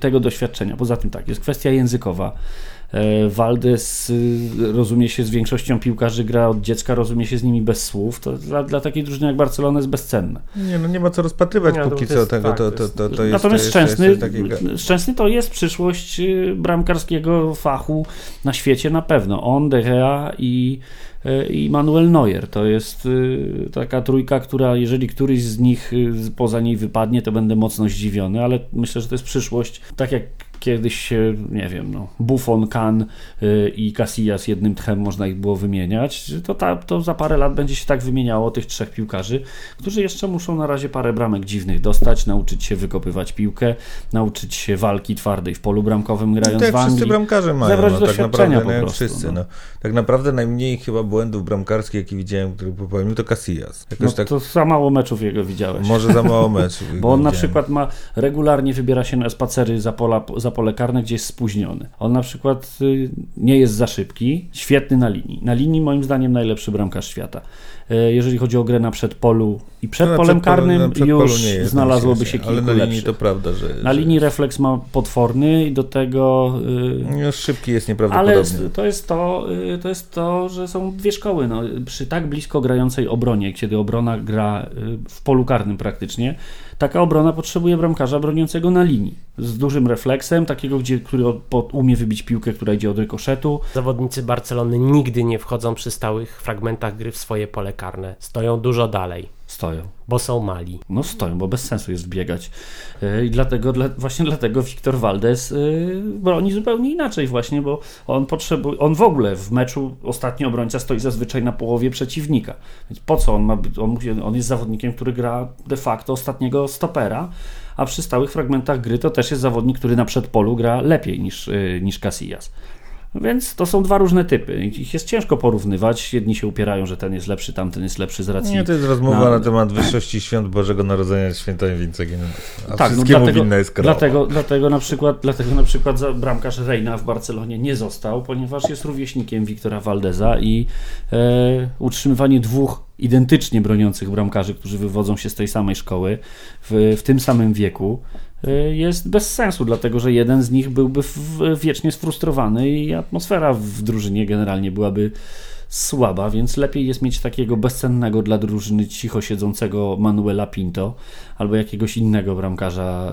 Speaker 3: tego doświadczenia. Poza tym tak, jest kwestia językowa. E, Waldes y, rozumie się z większością piłkarzy, gra od dziecka, rozumie się z nimi bez słów. To dla, dla takiej drużyny jak Barcelona jest bezcenne.
Speaker 4: Nie, no nie ma co rozpatrywać
Speaker 2: Nie, no
Speaker 4: póki
Speaker 2: to
Speaker 4: co
Speaker 2: jest
Speaker 4: tego.
Speaker 2: tak,
Speaker 4: to,
Speaker 2: to
Speaker 4: to,
Speaker 2: jest-
Speaker 4: to, jest,
Speaker 3: Natomiast
Speaker 4: to
Speaker 3: Szczęsny,
Speaker 4: jest, to jest taki...
Speaker 3: Szczęsny to jest przyszłość y, bramkarskiego fachu na świecie na pewno. On, De Gea i, y, i Manuel Neuer. To jest taka trójka, która jeżeli któryś z nich poza niej wypadnie, to będę mocno zdziwiony, ale myślę, że to jest przyszłość. Tak jak kiedyś się, nie wiem, no, Buffon, Kan y, i Casillas jednym tchem można ich było wymieniać, to, ta, to za parę lat będzie się tak wymieniało tych trzech piłkarzy, którzy jeszcze muszą na razie parę bramek dziwnych dostać, nauczyć się wykopywać piłkę, nauczyć się walki twardej w polu bramkowym grając
Speaker 4: Tak,
Speaker 3: w Anglii.
Speaker 4: wszyscy bramkarze mają,
Speaker 3: zebrać
Speaker 4: no, tak naprawdę,
Speaker 3: po
Speaker 4: no,
Speaker 3: prostu,
Speaker 4: wszyscy.
Speaker 3: no.
Speaker 4: No. Tak naprawdę najmniej chyba błędów bramkarskich, jakie widziałem, który popełnił, to Casillas. Jakoś
Speaker 3: No,
Speaker 4: tak,
Speaker 3: to za mało meczów jego widziałeś.
Speaker 4: może za mało meczów.
Speaker 3: Bo on na
Speaker 4: widziałem.
Speaker 3: przykład ma regularnie wybiera się na spacery za, pola, za pole karne, gdzie jest spóźniony. On na przykład y, nie jest za szybki, świetny na linii. Na linii moim zdaniem najlepszy bramkarz świata. Y, Jeżeli chodzi o grę na przedpolu i przed
Speaker 4: No,
Speaker 3: polem
Speaker 4: przedpolu-
Speaker 3: karnym już
Speaker 4: nie jest,
Speaker 3: znalazłoby
Speaker 4: na
Speaker 3: się kilku
Speaker 4: Ale na linii
Speaker 3: lepszych.
Speaker 4: to prawda, że...
Speaker 3: Na
Speaker 4: że
Speaker 3: linii refleks ma potworny i do tego y,
Speaker 4: Już szybki jest
Speaker 3: ale
Speaker 4: nieprawdopodobnie.
Speaker 3: to jest to, y, to jest to, że są dwie szkoły. No, przy tak blisko grającej obronie, kiedy obrona gra y, w polu karnym praktycznie, taka obrona potrzebuje bramkarza broniącego na linii. Z dużym refleksem, takiego, gdzie, który umie wybić piłkę, która idzie od rykoszetu.
Speaker 2: Zawodnicy Barcelony nigdy nie wchodzą przy stałych fragmentach gry w swoje pole karne. Stoją dużo dalej,
Speaker 3: Stoją.
Speaker 2: bo są mali.
Speaker 3: No stoją, bo bez sensu jest wbiegać. Y, I dlatego, dla, właśnie dlatego Wiktor Valdes y, broni zupełnie inaczej właśnie, bo on potrzebuje, on w ogóle w meczu ostatni obrońca stoi zazwyczaj na połowie przeciwnika. Więc po co on ma być, on, jest zawodnikiem, który gra de facto ostatniego stopera, a przy stałych fragmentach gry to też jest zawodnik, który na przedpolu gra lepiej niż, y, niż Casillas. Więc to są dwa różne typy. Ich jest ciężko porównywać. Jedni się upierają, że ten jest lepszy, tamten jest lepszy z racji.
Speaker 4: Nie, to jest rozmowa
Speaker 3: na-
Speaker 4: na temat wyższości świąt Bożego Narodzenia święta Więcej. A
Speaker 3: Tak, no
Speaker 4: wszystkiemu
Speaker 3: dlatego,
Speaker 4: winna jest krowa.
Speaker 3: dlatego, dlatego, na przykład, dlatego na przykład bramkarz Reina w Barcelonie nie został, ponieważ jest rówieśnikiem Wiktora Valdeza i e, utrzymywanie dwóch identycznie broniących bramkarzy, którzy wywodzą się z tej samej szkoły w, w tym samym wieku jest bez sensu, dlatego że jeden z nich byłby wiecznie sfrustrowany i atmosfera w drużynie generalnie byłaby słaba, więc lepiej jest mieć takiego bezcennego dla drużyny cicho siedzącego Manuela Pinto albo jakiegoś innego bramkarza,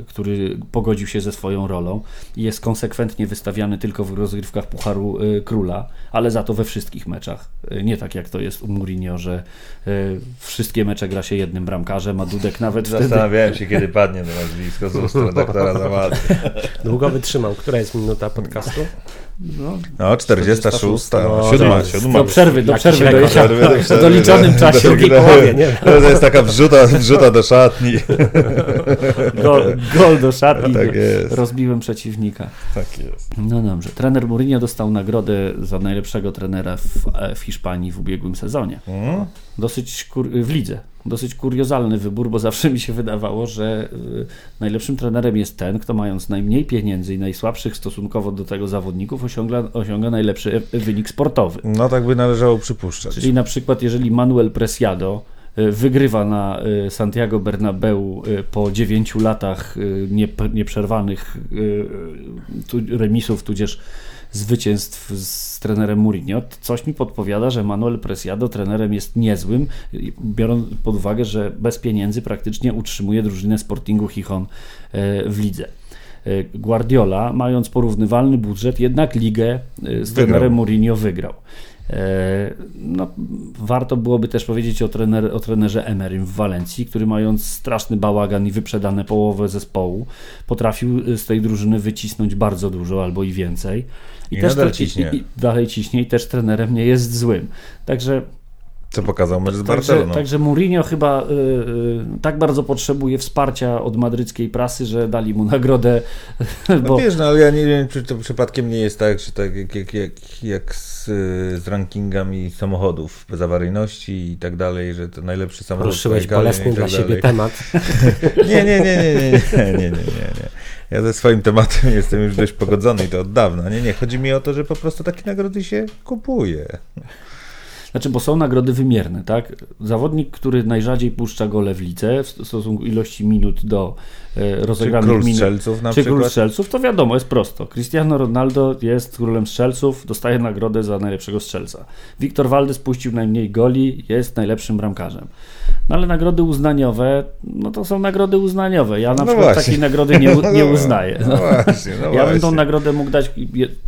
Speaker 3: y, który pogodził się ze swoją rolą i jest konsekwentnie wystawiany tylko w rozgrywkach Pucharu y, Króla, ale za to we wszystkich meczach. Y, Nie tak jak to jest u Mourinho, że y, wszystkie mecze gra się jednym bramkarzem, a Dudek nawet wtedy...
Speaker 4: Zastanawiałem się, kiedy padnie to nazwisko z ust redaktora Zawady.
Speaker 2: Długo wytrzymał. Która jest minuta podcastu?
Speaker 3: No,
Speaker 4: No, 46,
Speaker 2: No,
Speaker 4: siódma,
Speaker 2: to-
Speaker 4: siódma.
Speaker 3: do przerwy, do przerwy dojechał.
Speaker 4: Przerwy do
Speaker 3: W
Speaker 4: przerwy,
Speaker 3: doliczonym
Speaker 4: do-
Speaker 3: czasie.
Speaker 4: do-
Speaker 2: drugiej
Speaker 4: do-
Speaker 2: połowie, nie?
Speaker 4: To jest taka wrzuta, wrzuta do szatni.
Speaker 3: Gol, gol do szatni.
Speaker 4: Tak jest.
Speaker 3: Rozbiłem przeciwnika.
Speaker 4: Tak jest.
Speaker 3: No dobrze. Trener Mourinho dostał nagrodę za najlepszego trenera w, w Hiszpanii w ubiegłym sezonie.
Speaker 4: Mm?
Speaker 3: Dosyć kur- w lidze. Dosyć kuriozalny wybór, bo zawsze mi się wydawało, że y, najlepszym trenerem jest ten, kto mając najmniej pieniędzy i najsłabszych stosunkowo do tego zawodników osiąga, osiąga najlepszy e- wynik sportowy.
Speaker 4: No tak by należało przypuszczać.
Speaker 3: Czyli na przykład jeżeli Manuel Preciado y, wygrywa na y, Santiago Bernabeu po 9 latach niep- nieprzerwanych remisów, tudzież zwycięstw z trenerem Mourinho, coś mi podpowiada, że Manuel Preciado trenerem jest niezłym, biorąc pod uwagę, że bez pieniędzy praktycznie utrzymuje drużynę Sportingu Chichon y, w lidze. Y, Guardiola, mając porównywalny budżet, jednak ligę y, z
Speaker 4: Wygrał.
Speaker 3: trenerem Mourinho wygrał. E, No, warto byłoby też powiedzieć o, trener, o trenerze Emerym w Walencji, który mając straszny bałagan i wyprzedane połowę zespołu, potrafił z tej drużyny wycisnąć bardzo dużo albo i więcej.
Speaker 4: I nadal
Speaker 3: tre-
Speaker 4: ciśnie.
Speaker 3: I, i dalej ciśnie i też trenerem nie jest złym. Także
Speaker 4: Co pokazał mecz z
Speaker 3: Także,
Speaker 4: Barceloną.
Speaker 3: także Mourinho chyba y, y, tak bardzo potrzebuje wsparcia od madryckiej prasy, że dali mu nagrodę,
Speaker 4: No
Speaker 3: bo
Speaker 4: wiesz, no ale ja nie wiem, czy to przypadkiem nie jest tak, że tak jak, jak, jak, jak z, z rankingami samochodów bez awaryjności i tak dalej, że to najlepszy samochód Galii
Speaker 2: bolesny
Speaker 4: i
Speaker 2: dla
Speaker 4: tak
Speaker 2: siebie temat.
Speaker 4: Nie, nie, nie, nie, nie, nie, nie, nie, nie, nie. Ja ze swoim tematem jestem już dość pogodzony i to od dawna. Nie, nie, chodzi mi o to, że po prostu takie nagrody się kupuje.
Speaker 3: Znaczy, bo są nagrody wymierne, tak? Zawodnik, który najrzadziej puszcza gole w lidze w stosunku ilości minut do e,
Speaker 4: Czy
Speaker 3: rozegranych
Speaker 4: król
Speaker 3: minut.
Speaker 4: strzelców na
Speaker 3: Czy król
Speaker 4: przykład?
Speaker 3: strzelców, to wiadomo, jest prosto. Cristiano Ronaldo jest królem strzelców, dostaje nagrodę za najlepszego strzelca. Wiktor Valdes puścił najmniej goli, jest najlepszym bramkarzem. No ale nagrody uznaniowe, no to są nagrody uznaniowe. Ja na
Speaker 4: No
Speaker 3: przykład
Speaker 4: właśnie.
Speaker 3: takiej nagrody nie, nie uznaję.
Speaker 4: No właśnie, no
Speaker 3: ja bym tą nagrodę mógł dać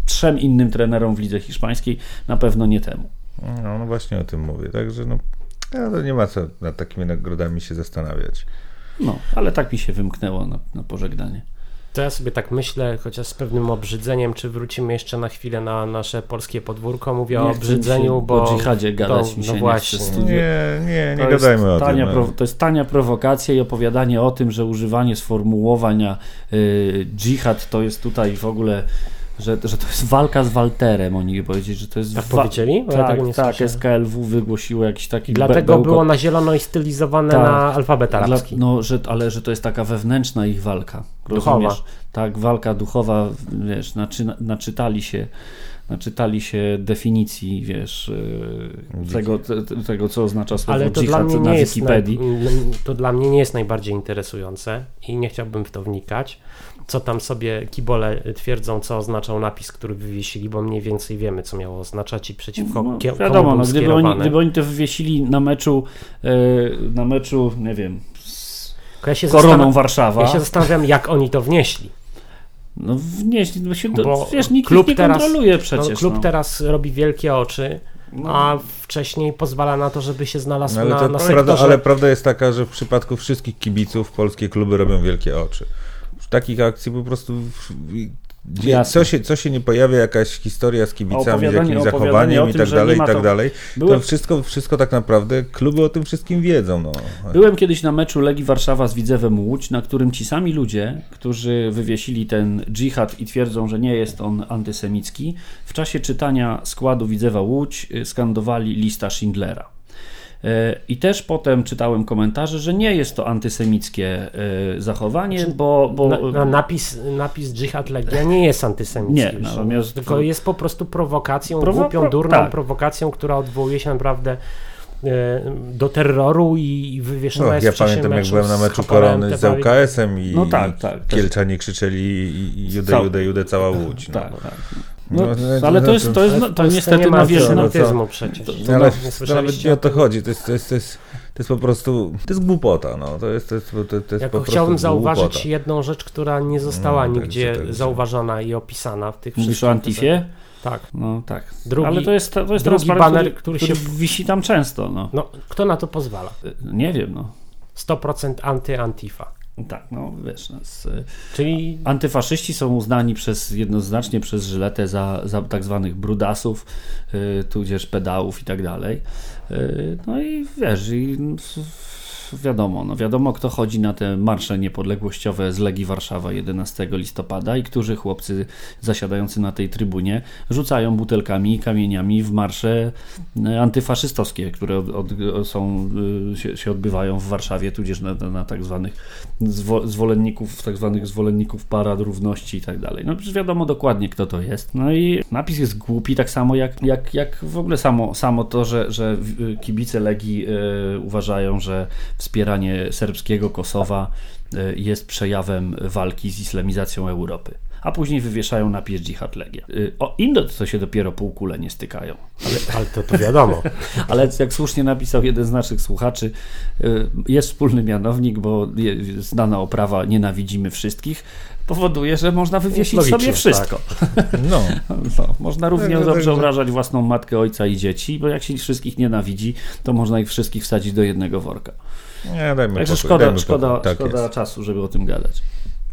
Speaker 3: trzem innym trenerom w lidze hiszpańskiej, na pewno nie temu.
Speaker 4: No, no właśnie o tym mówię, także no, to nie ma co nad takimi nagrodami się zastanawiać.
Speaker 3: No, ale tak mi się wymknęło na, na pożegnanie.
Speaker 2: To ja sobie tak myślę, chociaż z pewnym obrzydzeniem, czy wrócimy jeszcze na chwilę na nasze polskie podwórko. Mówię o
Speaker 3: Nie mi
Speaker 2: obrzydzeniu,
Speaker 3: się
Speaker 2: bo...
Speaker 3: o dżihadzie gadać
Speaker 2: to,
Speaker 3: mi się
Speaker 2: no
Speaker 3: nie
Speaker 2: właśnie.
Speaker 4: Nie, nie, nie
Speaker 3: To
Speaker 4: gadajmy o
Speaker 3: tania
Speaker 4: tym.
Speaker 3: Pro, to jest tania prowokacja i opowiadanie o tym, że używanie sformułowania y, dżihad to jest tutaj w ogóle, że, że to jest walka z Walterem. Oni powiedzieli, że to jest
Speaker 2: Tak
Speaker 3: wa-
Speaker 2: powiedzieli?
Speaker 3: Tak, tak,
Speaker 2: słyszałem.
Speaker 3: SKLW wygłosiło jakiś taki
Speaker 2: dlatego
Speaker 3: bełkot.
Speaker 2: było na zielono i stylizowane
Speaker 3: Tak.
Speaker 2: na alfabet
Speaker 3: Dla,
Speaker 2: arabski.
Speaker 3: no, że, ale że to jest taka wewnętrzna ich walka.
Speaker 2: Duchowa.
Speaker 3: Rozumiesz? Tak, walka duchowa, wiesz, naczy, naczytali się naczytali się definicji, wiesz, yy, tego, te, tego, co oznacza słowo
Speaker 2: Ale to dla mnie
Speaker 3: na
Speaker 2: nie jest
Speaker 3: Wikipedii.
Speaker 2: to dla mnie nie jest najbardziej interesujące i nie chciałbym w to wnikać. Co tam sobie kibole twierdzą, co oznaczał napis, który wywiesili, bo mniej więcej wiemy, co miało oznaczać i przeciwko
Speaker 3: No,
Speaker 2: kie- komu
Speaker 3: wiadomo,
Speaker 2: był
Speaker 3: no, gdyby, oni, gdyby oni to wywiesili na meczu, yy, na meczu, nie wiem, z
Speaker 2: ja się
Speaker 3: Koroną Warszawa,
Speaker 2: Ja się zastanawiam, jak oni to wnieśli.
Speaker 3: no wnieśli, bo się,
Speaker 2: Bo
Speaker 3: wiesz, nikt
Speaker 2: klub
Speaker 3: nie
Speaker 2: teraz-
Speaker 3: kontroluje przecież.
Speaker 2: no, klub
Speaker 3: no.
Speaker 2: teraz robi wielkie oczy, a wcześniej pozwala na to, żeby się znalazł
Speaker 4: No, ale,
Speaker 2: na, na
Speaker 4: prawda,
Speaker 2: sektorze.
Speaker 4: ale prawda jest taka, że w przypadku wszystkich kibiców polskie kluby robią wielkie oczy. Takich akcji po prostu Gdzie, co, się, co się nie pojawia, jakaś historia z kibicami, z jakimś zachowaniem i tak dalej, i tak
Speaker 3: to-
Speaker 4: dalej,
Speaker 3: Byłem-
Speaker 4: to wszystko, wszystko tak naprawdę, kluby o tym wszystkim wiedzą. No.
Speaker 3: Byłem kiedyś na meczu Legii Warszawa z Widzewem Łódź, na którym ci sami ludzie, którzy wywiesili ten dżihad i twierdzą, że nie jest on antysemicki, w czasie czytania składu Widzewa Łódź y, skandowali lista Schindlera. E, I też potem czytałem komentarze, że nie jest to antysemickie e, zachowanie, bo. bo
Speaker 2: Na, na napis, napis Dżihad Legia nie jest antysemicki.
Speaker 3: Nie, natomiast-
Speaker 2: tylko jest po prostu prowokacją,
Speaker 3: Prowo-
Speaker 2: głupią, durną
Speaker 3: tak.
Speaker 2: prowokacją, która odwołuje się naprawdę e, do terroru i wywieszona
Speaker 4: No,
Speaker 2: jest
Speaker 4: ja pamiętam, jak byłem na meczu Korony z. ŁKS-em i,
Speaker 3: No tak,
Speaker 4: i
Speaker 3: tak.
Speaker 4: Kielczanie krzyczeli Jude, Jude, Jude, cała Łódź. No.
Speaker 3: tak, tak.
Speaker 4: No,
Speaker 3: No,
Speaker 4: no,
Speaker 3: ale
Speaker 4: no,
Speaker 3: to jest, to jest, no, to
Speaker 2: Polsce
Speaker 3: niestety
Speaker 2: nie ma antysemityzmu przecież.
Speaker 4: No,
Speaker 2: No,
Speaker 4: ale to nawet nie o to chodzi. To jest, to jest, to jest, to jest po prostu, to jest głupota. No. To jest, to jest, to, to jest
Speaker 2: Jako
Speaker 4: po prostu
Speaker 2: chciałbym zauważyć
Speaker 4: głupota.
Speaker 2: jedną rzecz, która nie została
Speaker 4: No,
Speaker 2: nigdzie
Speaker 4: tak, tak.
Speaker 2: zauważona i opisana w tych
Speaker 3: Mówisz
Speaker 2: wszystkich
Speaker 3: o Antifie?
Speaker 2: Tak.
Speaker 3: No tak.
Speaker 2: Drugi-
Speaker 3: Ale to jest, to jest
Speaker 2: drugi
Speaker 3: transparent,
Speaker 2: baner,
Speaker 3: który,
Speaker 2: który
Speaker 3: który
Speaker 2: się-
Speaker 3: wisi tam często. No.
Speaker 2: No, kto na to pozwala?
Speaker 3: Nie wiem, no.
Speaker 2: 100% anty-antifa.
Speaker 3: Tak, no wiesz, no, z,
Speaker 2: Czyli
Speaker 3: antyfaszyści są uznani przez jednoznacznie przez Żyletę za, za tak zwanych brudasów, y, tudzież pedałów i tak dalej. Y, no i wiesz, i w- wiadomo, no wiadomo kto chodzi na te marsze niepodległościowe z Legii Warszawa 11 listopada i którzy chłopcy zasiadający na tej trybunie rzucają butelkami i kamieniami w marsze y, antyfaszystowskie, które od, od, są, y, się, się odbywają w Warszawie, tudzież na, na, tak zwanych zwo, zwolenników, tak zwanych zwolenników parad równości i tak dalej. No przecież wiadomo dokładnie, kto to jest. No i napis jest głupi, tak samo jak, jak, jak w ogóle samo, samo to, że, że kibice Legii e, uważają, że wspieranie serbskiego Kosowa e, jest przejawem walki z islamizacją Europy. A później wywieszają napis Dżihad Legia. E, O Indot to się dopiero półkule nie stykają.
Speaker 2: Ale, ale to, to wiadomo.
Speaker 3: Ale jak słusznie napisał jeden z naszych słuchaczy, y, jest wspólny mianownik, bo znana oprawa nienawidzimy wszystkich, powoduje, że można wywiesić
Speaker 2: Logicznie,
Speaker 3: sobie wszystko.
Speaker 4: No.
Speaker 3: No, można równie
Speaker 4: Tak, tak,
Speaker 3: dobrze
Speaker 4: tak.
Speaker 3: obrażać własną matkę, ojca i dzieci, bo jak się wszystkich nienawidzi, to można ich wszystkich wsadzić do jednego worka.
Speaker 4: Nie, dajmy
Speaker 3: Także
Speaker 4: pokój,
Speaker 3: szkoda,
Speaker 4: dajmy
Speaker 3: szkoda,
Speaker 4: pokój. Tak
Speaker 3: szkoda
Speaker 4: jest.
Speaker 3: czasu, żeby o tym gadać.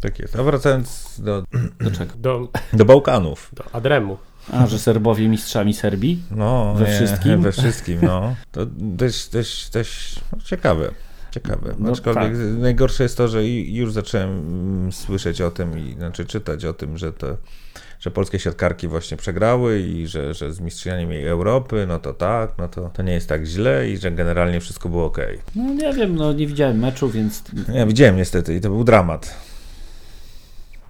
Speaker 4: Tak jest. A wracając do,
Speaker 3: Do czego?
Speaker 2: Do,
Speaker 4: do Bałkanów.
Speaker 2: do Adremu.
Speaker 3: A, że Serbowie mistrzami Serbii?
Speaker 4: No,
Speaker 3: We
Speaker 4: nie,
Speaker 3: wszystkim?
Speaker 4: We wszystkim, no. To też, też, też no, ciekawe. Ciekawe.
Speaker 3: No
Speaker 4: Aczkolwiek
Speaker 3: tak.
Speaker 4: najgorsze jest to, że i- już zacząłem słyszeć o tym i znaczy czytać o tym, że to że polskie siatkarki właśnie przegrały i że, że z mistrzyniami Europy, no to tak, no to, to nie jest tak źle i że generalnie wszystko było ok.
Speaker 3: No nie wiem, no nie widziałem meczu, więc
Speaker 4: Ja widziałem niestety i to był dramat.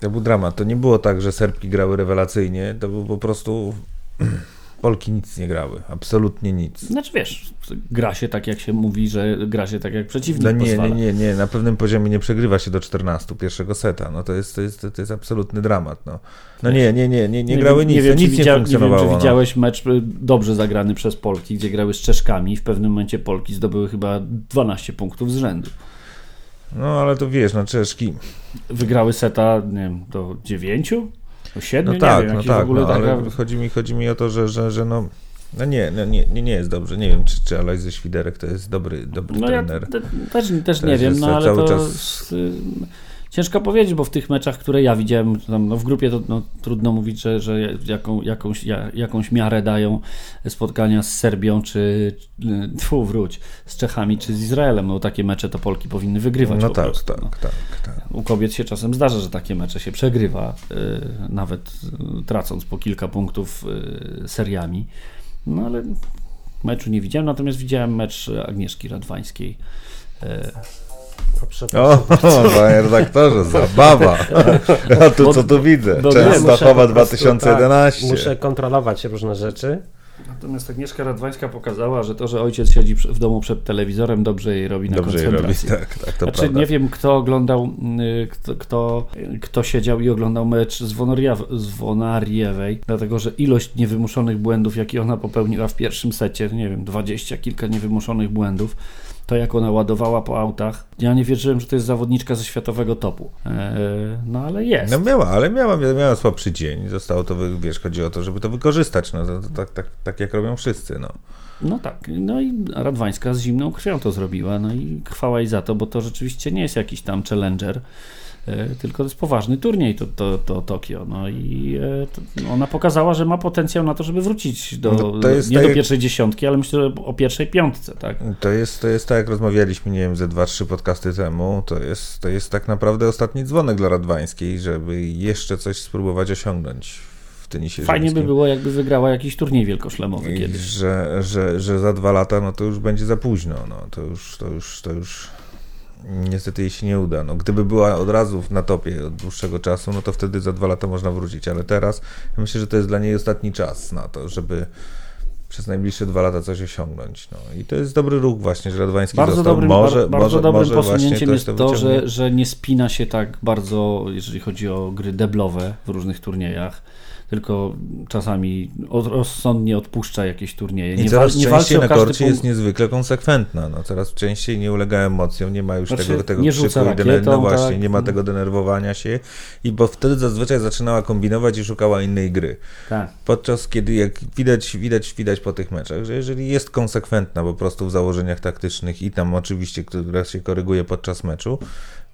Speaker 4: To był dramat. To nie było tak, że Serbki grały rewelacyjnie, to był po prostu... Polki nic nie grały, absolutnie nic.
Speaker 3: znaczy wiesz, gra się tak jak się mówi, że gra się tak jak przeciwnik
Speaker 4: No nie, nie,
Speaker 3: pozwala.
Speaker 4: nie, nie, na pewnym poziomie nie przegrywa się do 14 pierwszego seta, no to jest, to jest, to jest absolutny dramat, no. No nie, nie, nie, nie, nie grały nic,
Speaker 3: nie wiem,
Speaker 4: nic nie
Speaker 3: widział-
Speaker 4: funkcjonowało.
Speaker 3: Nie wiem, czy
Speaker 4: no.
Speaker 3: widziałeś mecz y, dobrze zagrany przez Polki, gdzie grały z Czeszkami. W pewnym momencie Polki zdobyły chyba 12 punktów z rzędu.
Speaker 4: No ale to wiesz, no Czeszki,
Speaker 3: Wygrały seta, nie wiem, do 9? Do 7?
Speaker 4: no
Speaker 3: nie
Speaker 4: tak,
Speaker 3: wiem,
Speaker 4: no tak,
Speaker 3: w ogóle
Speaker 4: no,
Speaker 3: taka...
Speaker 4: ale chodzi mi, chodzi mi o to, że, że, że no, no nie, no nie, nie, nie jest dobrze, nie wiem, czy, czy Alojzy ze Świderek to jest dobry, dobry
Speaker 3: No ja
Speaker 4: trener.
Speaker 3: te, też, też nie
Speaker 4: Też
Speaker 3: wiem,
Speaker 4: jest
Speaker 3: no ale
Speaker 4: cały
Speaker 3: to
Speaker 4: czas-
Speaker 3: ciężko powiedzieć, bo w tych meczach, które ja widziałem, tam, no w grupie to no, trudno mówić, że, że jaką, jakąś, ja, jakąś miarę dają spotkania z Serbią, czy tfu, wróć, z Czechami, czy z Izraelem. No takie mecze to Polki powinny wygrywać
Speaker 4: No tak,
Speaker 3: prostu.
Speaker 4: tak,
Speaker 3: no.
Speaker 4: tak, tak.
Speaker 3: U kobiet się czasem zdarza, że takie mecze się przegrywa, y, nawet tracąc po kilka punktów y, seriami. No ale meczu nie widziałem, natomiast widziałem mecz Agnieszki Radwańskiej. Y,
Speaker 2: O, przepraszam.
Speaker 4: O, panie redaktorze, zabawa. A tu co tu widzę?
Speaker 3: bo-
Speaker 4: Częstochowa
Speaker 2: Muszę po prostu,
Speaker 4: 2011.
Speaker 2: Tak, muszę kontrolować różne rzeczy.
Speaker 3: Natomiast Agnieszka Radwańska pokazała, że to, że ojciec siedzi w domu przed telewizorem, dobrze jej robi na
Speaker 4: Dobrze je robi,
Speaker 3: koncentracji.
Speaker 4: tak, tak, to
Speaker 3: Znaczy,
Speaker 4: prawda.
Speaker 3: nie wiem, kto oglądał, y, kto, kto, kto siedział i oglądał mecz z, Wonoria, z Wonariewej, dlatego że ilość niewymuszonych błędów, jakie ona popełniła w pierwszym secie, nie wiem, dwadzieścia kilka niewymuszonych błędów, to jak ona ładowała po autach, ja nie wierzyłem, że to jest zawodniczka ze światowego topu. Eee, no ale jest.
Speaker 4: No miała, ale miała, miała słabszy dzień. Zostało to, wiesz, chodzi o to, żeby to wykorzystać. No, to, to, tak, tak, tak jak robią wszyscy. No.
Speaker 3: No tak, no i Radwańska z zimną krwią to zrobiła, no i chwała jej za to, bo to rzeczywiście nie jest jakiś tam challenger, e, tylko to jest poważny turniej to, to, to Tokio. No i e, ona pokazała, że ma potencjał na to, żeby wrócić do,
Speaker 4: No to jest
Speaker 3: nie
Speaker 4: tak
Speaker 3: do
Speaker 4: jak-
Speaker 3: pierwszej dziesiątki, ale myślę, że o pierwszej piątce, tak?
Speaker 4: To jest, to jest tak, jak rozmawialiśmy, nie wiem, ze dwa, trzy podcasty temu, to jest, to jest tak naprawdę ostatni dzwonek dla Radwańskiej, żeby jeszcze coś spróbować osiągnąć w tenisie
Speaker 3: Fajnie by było, jakby wygrała jakiś turniej wielkoszlemowy
Speaker 4: I
Speaker 3: kiedyś.
Speaker 4: Że, że, że za dwa lata, no to już będzie za późno, no to już, to już, to już niestety jej się nie uda. No, gdyby była od razu na topie od dłuższego czasu, no to wtedy za dwa lata można wrócić, ale teraz ja myślę, że to jest dla niej ostatni czas na to, żeby przez najbliższe dwa lata coś osiągnąć. No. I to jest dobry ruch właśnie, że Radwański
Speaker 3: Bardzo
Speaker 4: został.
Speaker 3: dobrym,
Speaker 4: może,
Speaker 3: bar, bardzo
Speaker 4: może,
Speaker 3: dobrym
Speaker 4: może
Speaker 3: posunięciem jest
Speaker 4: to
Speaker 3: że, że nie spina się tak bardzo, jeżeli chodzi o gry deblowe w różnych turniejach, tylko czasami od, rozsądnie odpuszcza jakieś turnieje.
Speaker 4: I
Speaker 3: Nie,
Speaker 4: coraz
Speaker 3: wal- nie
Speaker 4: częściej na korcie
Speaker 3: punkt.
Speaker 4: jest niezwykle konsekwentna. No, coraz częściej nie ulega emocjom, nie ma już
Speaker 3: Znaczy,
Speaker 4: tego, tego krzyku i
Speaker 3: rakietą,
Speaker 4: no właśnie,
Speaker 3: tak.
Speaker 4: nie ma tego denerwowania się. I bo wtedy zazwyczaj zaczynała kombinować i szukała innej gry.
Speaker 3: Tak.
Speaker 4: Podczas kiedy, jak widać, widać, widać po tych meczach, że jeżeli jest konsekwentna po prostu w założeniach taktycznych i tam oczywiście, która się koryguje podczas meczu,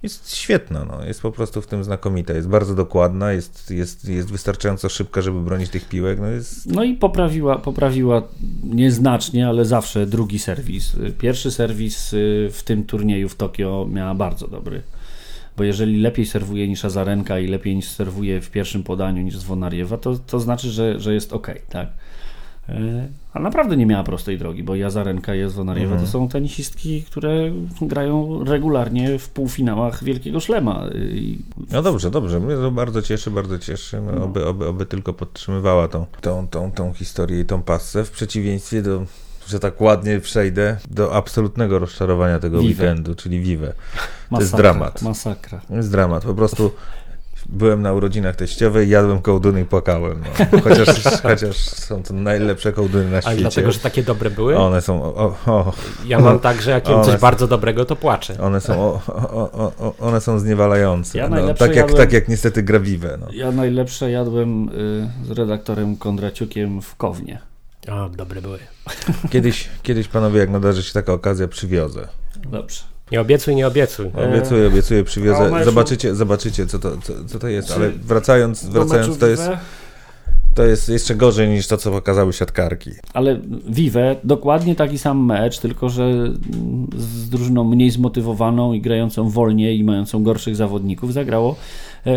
Speaker 4: jest świetna, no. jest po prostu w tym znakomita, jest bardzo dokładna, jest, jest, jest wystarczająco szybka, żeby bronić tych piłek, no jest
Speaker 3: No i poprawiła, poprawiła nieznacznie, ale zawsze drugi serwis. Pierwszy serwis y, w tym turnieju w Tokio miała bardzo dobry. Bo jeżeli lepiej serwuje niż Azarenka i lepiej niż serwuje w pierwszym podaniu niż Zwonariewa, to, to znaczy, że, że jest ok, tak? E, A naprawdę nie miała prostej drogi, bo i Azarenka i Zwonariewa
Speaker 4: Mhm.
Speaker 3: to są tenisistki, które grają regularnie w półfinałach Wielkiego Szlema. Y,
Speaker 4: No dobrze, dobrze. Mnie to bardzo cieszy, bardzo cieszy. No, oby, oby, oby tylko podtrzymywała tą, tą, tą, tą historię i tą passę, w przeciwieństwie do, że tak ładnie przejdę, do absolutnego rozczarowania tego
Speaker 3: Vive.
Speaker 4: weekendu, czyli Vive. To jest
Speaker 3: masakra,
Speaker 4: dramat.
Speaker 3: Masakra.
Speaker 4: To jest dramat. Po prostu byłem na urodzinach teściowej, jadłem kołduny i płakałem. No. Chociaż, chociaż są to najlepsze kołduny na
Speaker 2: Ale
Speaker 4: świecie.
Speaker 2: dlatego, że takie dobre były?
Speaker 4: One są, o, o,
Speaker 2: Ja mam tak, że jak jem coś
Speaker 4: są-
Speaker 2: bardzo dobrego, to płaczę.
Speaker 4: one są, o, o, o, o, one są zniewalające.
Speaker 3: Ja
Speaker 4: no, tak, jak,
Speaker 3: jadłem-
Speaker 4: tak jak niestety gra Vive. No.
Speaker 3: Ja najlepsze jadłem y, z redaktorem Kondraciukiem w Kownie.
Speaker 2: O, dobre były.
Speaker 4: Kiedyś, kiedyś panowie, jak nadarzy się taka okazja, przywiozę.
Speaker 3: Dobrze.
Speaker 2: Nie obiecuj, nie obiecuj.
Speaker 4: Obiecuję, obiecuję, przywiozę.
Speaker 3: meczu?
Speaker 4: Zobaczycie, zobaczycie co to, co, co to jest, ale wracając, wracając to jest, to jest jeszcze gorzej niż to, co pokazały siatkarki.
Speaker 3: Ale Vive, dokładnie taki sam mecz, tylko że z drużyną mniej zmotywowaną i grającą wolniej i mającą gorszych zawodników zagrało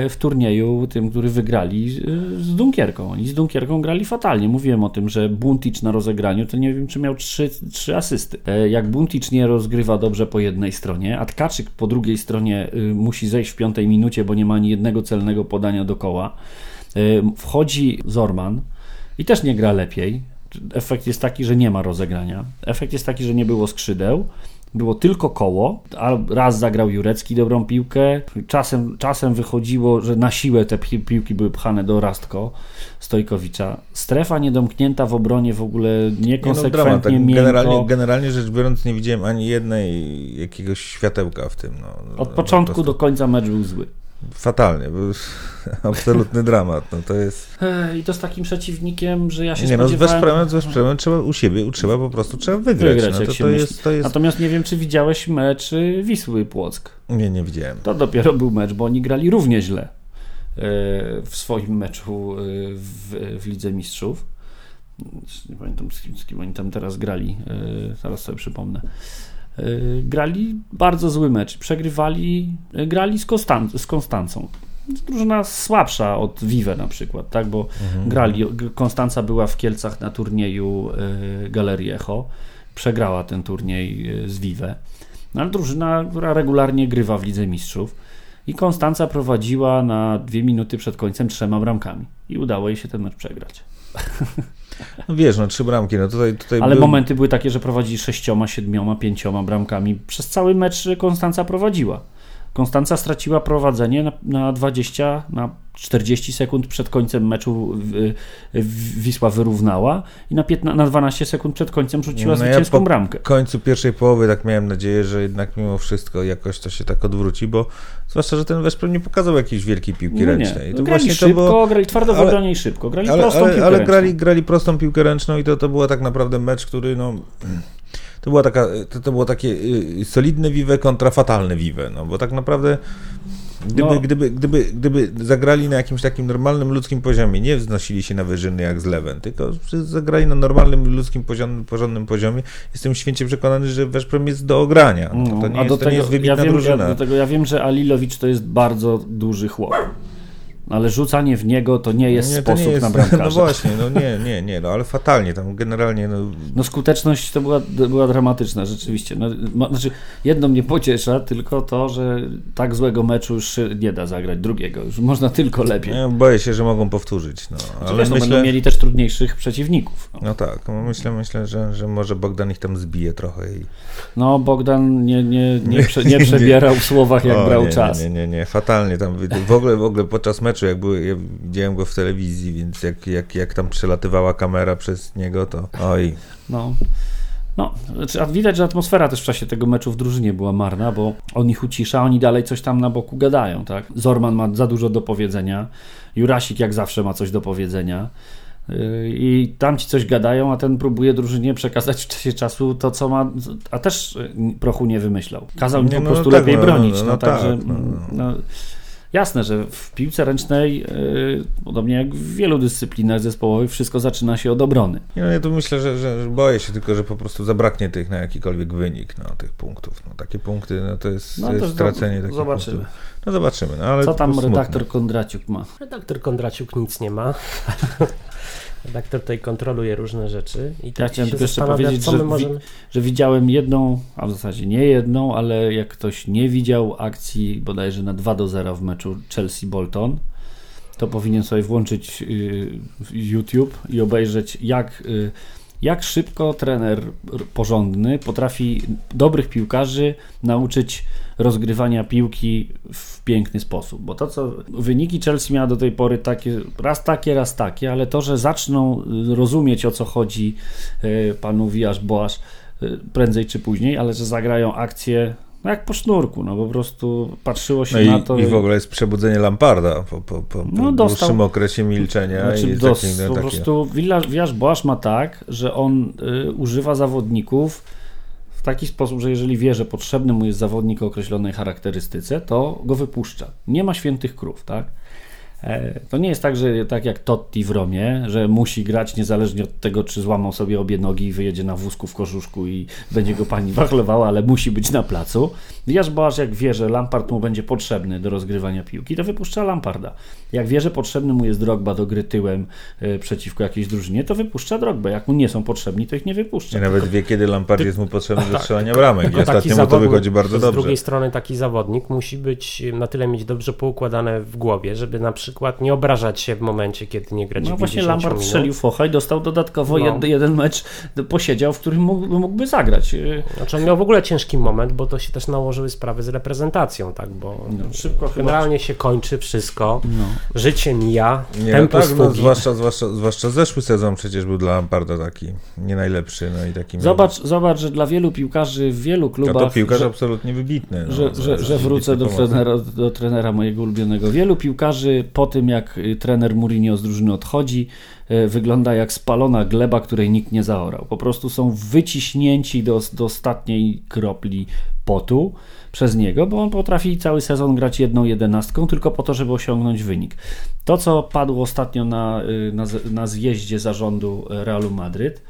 Speaker 3: w turnieju tym, który wygrali e, z Dunkierką. Oni z Dunkierką grali fatalnie. Mówiłem o tym, że Buntic na rozegraniu to nie wiem, czy miał trzy, trzy asysty. E, Jak Buntic nie rozgrywa dobrze po jednej stronie, a Tkaczyk po drugiej stronie musi zejść w piątej minucie, bo nie ma ani jednego celnego podania do koła, wchodzi Zorman i też nie gra lepiej. Efekt jest taki, że nie ma rozegrania. Efekt jest taki, że nie było skrzydeł. Było tylko koło, a raz zagrał Jurecki dobrą piłkę. Czasem, czasem wychodziło, że na siłę te pi- piłki były pchane do Rastko Stojkowicza. Strefa niedomknięta w obronie w ogóle
Speaker 4: Nie, no,
Speaker 3: niekonsekwentnie
Speaker 4: Tak,
Speaker 3: miękko.
Speaker 4: generalnie, generalnie rzecz biorąc, nie widziałem ani jednej jakiegoś światełka w tym. No,
Speaker 3: Od początku
Speaker 4: po
Speaker 3: do końca mecz był zły.
Speaker 4: Fatalnie, absolutny dramat. No, to jest...
Speaker 3: Ech, I to z takim przeciwnikiem, że ja się
Speaker 4: Nie no, z
Speaker 3: spodziewałem...
Speaker 4: Weszpremem, z Weszpremem trzeba u siebie, trzeba po prostu trzeba wygrać.
Speaker 3: Wygrać,
Speaker 4: no, to, to, jest, to jest...
Speaker 3: Natomiast nie wiem, czy widziałeś mecz y, Wisły Płock.
Speaker 4: Nie, nie widziałem.
Speaker 3: To dopiero był mecz, bo oni grali równie źle e, w swoim meczu e, w, w Lidze Mistrzów. Nie pamiętam, z kim, z kim oni tam teraz grali, e, zaraz sobie przypomnę. E, Grali bardzo zły mecz, przegrywali, e, grali z, Konstan- z Konstancą. Drużyna słabsza od Vive na przykład, tak, bo grali, G- Konstanca była w Kielcach na turnieju e, Galerii Echo, przegrała ten turniej z Vive. No, ale drużyna, która regularnie grywa w Lidze Mistrzów i Konstanca prowadziła na dwie minuty przed końcem trzema bramkami i udało jej się ten mecz przegrać.
Speaker 4: No wiesz, no trzy bramki, no tutaj, tutaj
Speaker 3: Ale
Speaker 4: był-
Speaker 3: momenty były takie, że prowadzili sześcioma, siedmioma, pięcioma bramkami. Przez cały mecz Konstanca prowadziła. Konstanca straciła prowadzenie na, na 20, na 40 sekund przed końcem meczu Wisła wyrównała i na, 15, na 12 sekund przed końcem rzuciła
Speaker 4: No ja
Speaker 3: zwycięską
Speaker 4: po-
Speaker 3: bramkę.
Speaker 4: W końcu pierwszej połowy tak miałem nadzieję, że jednak mimo wszystko jakoś to się tak odwróci, bo zwłaszcza, że ten Weszprem nie pokazał jakiejś wielkiej piłki
Speaker 3: No
Speaker 4: ręcznej.
Speaker 3: nie,
Speaker 4: To
Speaker 3: grali
Speaker 4: właśnie
Speaker 3: szybko,
Speaker 4: to było...
Speaker 3: grali twardo w
Speaker 4: ale-
Speaker 3: obronie i szybko. Grali
Speaker 4: Ale,
Speaker 3: prostą
Speaker 4: ale,
Speaker 3: piłkę
Speaker 4: ale
Speaker 3: ręczną.
Speaker 4: grali, grali prostą piłkę ręczną i to, to był tak naprawdę mecz, który no... to, była taka, to, to było takie y, solidne Vive kontra fatalne Vive, no bo tak naprawdę Gdyby,
Speaker 3: No.
Speaker 4: gdyby, gdyby, gdyby zagrali na jakimś takim normalnym ludzkim poziomie, nie wznosili się na wyżyny jak z Lewem, tylko zagrali na normalnym ludzkim poziomie, porządnym poziomie, jestem święcie przekonany, że Weszprem jest do ogrania. No, to nie, jest, to nie jest wybitna
Speaker 3: ja wiem,
Speaker 4: drużyna.
Speaker 3: Ja, do tego ja wiem, że Alilowicz to jest bardzo duży chłop. Ale rzucanie w niego to nie jest
Speaker 4: nie, to
Speaker 3: sposób
Speaker 4: nie jest,
Speaker 3: na bramkarza.
Speaker 4: No właśnie, no nie, nie, nie, no ale fatalnie tam generalnie, no,
Speaker 3: No skuteczność to była, była dramatyczna rzeczywiście. No, znaczy, jedno mnie pociesza, tylko to, że tak złego meczu już nie da zagrać drugiego. Już można tylko lepiej.
Speaker 4: ja boję się, że mogą powtórzyć, no,
Speaker 3: Ale
Speaker 4: ale
Speaker 3: no,
Speaker 4: myślę,
Speaker 3: będą mieli też trudniejszych przeciwników. No,
Speaker 4: no tak, no myślę, myślę, że, że może Bogdan ich tam zbije trochę i
Speaker 3: no Bogdan nie, nie, nie, prze, nie przebierał w słowach, jak
Speaker 4: O,
Speaker 3: brał
Speaker 4: nie,
Speaker 3: czas.
Speaker 4: Nie, nie, nie, fatalnie tam. W ogóle, w ogóle podczas meczu, jak były, ja widziałem go w telewizji, więc jak, jak, jak tam przelatywała kamera przez niego, to oj.
Speaker 3: No. No, znaczy, a widać, że atmosfera też w czasie tego meczu w drużynie była marna, bo on ich ucisza, oni dalej coś tam na boku gadają, tak? Zorman ma za dużo do powiedzenia, Jurasik jak zawsze ma coś do powiedzenia yy, i tam ci coś gadają, a ten próbuje drużynie przekazać w czasie czasu to, co ma, a też yy, prochu nie wymyślał. Kazał im
Speaker 4: Nie,
Speaker 3: po
Speaker 4: no,
Speaker 3: prostu
Speaker 4: no tak,
Speaker 3: lepiej
Speaker 4: no,
Speaker 3: bronić,
Speaker 4: no,
Speaker 3: no,
Speaker 4: no
Speaker 3: także...
Speaker 4: tak, no, no.
Speaker 3: no, Jasne, że w piłce ręcznej, yy, podobnie jak w wielu dyscyplinach zespołowych, wszystko zaczyna się od obrony.
Speaker 4: No, ja tu myślę, że, że, że boję się tylko, że po prostu zabraknie tych na jakikolwiek wynik, no, tych punktów. No, takie punkty, no to jest,
Speaker 3: No
Speaker 4: to stracenie takich
Speaker 3: zobaczymy.
Speaker 4: punktów. No zobaczymy, no ale
Speaker 3: Co tam redaktor Kondraciuk ma?
Speaker 2: Redaktor Kondraciuk nic nie ma. Redaktor tutaj kontroluje różne rzeczy i
Speaker 3: Ja
Speaker 2: tak
Speaker 3: chciałem
Speaker 2: się
Speaker 3: tylko jeszcze powiedzieć, że
Speaker 2: możemy...
Speaker 3: Że widziałem jedną, a w zasadzie nie jedną, ale jak ktoś nie widział akcji bodajże na 2 do 0 w meczu Chelsea-Bolton, to powinien sobie włączyć y, YouTube i obejrzeć jak, y, jak szybko trener porządny potrafi dobrych piłkarzy nauczyć rozgrywania piłki w piękny sposób. Bo to, co wyniki Chelsea miała do tej pory takie, raz takie, raz takie, ale to, że zaczną rozumieć o co chodzi y, panu Wiasz Boasz y, prędzej czy później, ale że zagrają akcję no jak po sznurku, no po prostu patrzyło się
Speaker 4: No
Speaker 3: na
Speaker 4: i,
Speaker 3: to.
Speaker 4: i w ogóle jest przebudzenie Lamparda po, po, po, po
Speaker 3: No, dostał-
Speaker 4: dłuższym okresie milczenia.
Speaker 3: Znaczy,
Speaker 4: i
Speaker 3: dos,
Speaker 4: taki, no,
Speaker 3: po
Speaker 4: taki-
Speaker 3: prostu Willa- Wiasz Boasz ma tak, że on y, używa zawodników w taki sposób, że jeżeli wie, że potrzebny mu jest zawodnik o określonej charakterystyce, to go wypuszcza. Nie ma świętych krów, tak? E, To nie jest tak, że tak jak Totti w Romie, że musi grać niezależnie od tego, czy złamał sobie obie nogi i wyjedzie na wózku w kożuszku i będzie go pani wachlowała, ale musi być na placu. Wiasz Boasz jak wie, że Lampard mu będzie potrzebny do rozgrywania piłki, to wypuszcza Lamparda. Jak wie, że potrzebny mu jest Drogba do gry tyłem e, przeciwko jakiejś drużynie, to wypuszcza Drogbę. Jak mu nie są potrzebni, to ich nie wypuszcza.
Speaker 4: I nawet wie, kiedy Lampard jest mu potrzebny do strzelania bramek. I
Speaker 2: Tak. Tylko taki
Speaker 4: ostatnio mu to
Speaker 2: zawodnik,
Speaker 4: wychodzi bardzo
Speaker 2: z
Speaker 4: dobrze.
Speaker 2: drugiej strony taki zawodnik musi być na tyle mieć dobrze poukładane w głowie, żeby na przykład nie obrażać się w momencie, kiedy nie gra
Speaker 3: No
Speaker 2: 90
Speaker 3: właśnie Lampard
Speaker 2: minut.
Speaker 3: strzelił focha i dostał dodatkowo
Speaker 2: No.
Speaker 3: jed, jeden mecz, posiedział, w którym mógł, mógłby zagrać. E,
Speaker 2: Znaczy on miał w ogóle ciężki moment, bo to się też nałożyły sprawy z reprezentacją, tak, bo
Speaker 3: No, szybko chyba-
Speaker 2: generalnie się kończy wszystko,
Speaker 3: No.
Speaker 2: życie mija,
Speaker 4: Nie,
Speaker 2: tempo
Speaker 4: tak, no, zwłaszcza, zwłaszcza, zwłaszcza zeszły sezon przecież był dla Lamparda taki nie najlepszy, no i taki...
Speaker 3: Zobacz, zobacz, że dla wielu piłkarzy w wielu klubach,
Speaker 4: to piłkarz
Speaker 3: że,
Speaker 4: absolutnie wybitny. No,
Speaker 3: że, że, że wrócę do trenera, do trenera mojego ulubionego. Wielu piłkarzy po tym, jak y, trener Mourinho z drużyny odchodzi, wygląda jak spalona gleba, której nikt nie zaorał. Po prostu są wyciśnięci do, do ostatniej kropli potu przez niego, bo on potrafi cały sezon grać jedną jedenastką tylko po to, żeby osiągnąć wynik. To, co padło ostatnio na, y, na, na zjeździe zarządu Realu Madryt,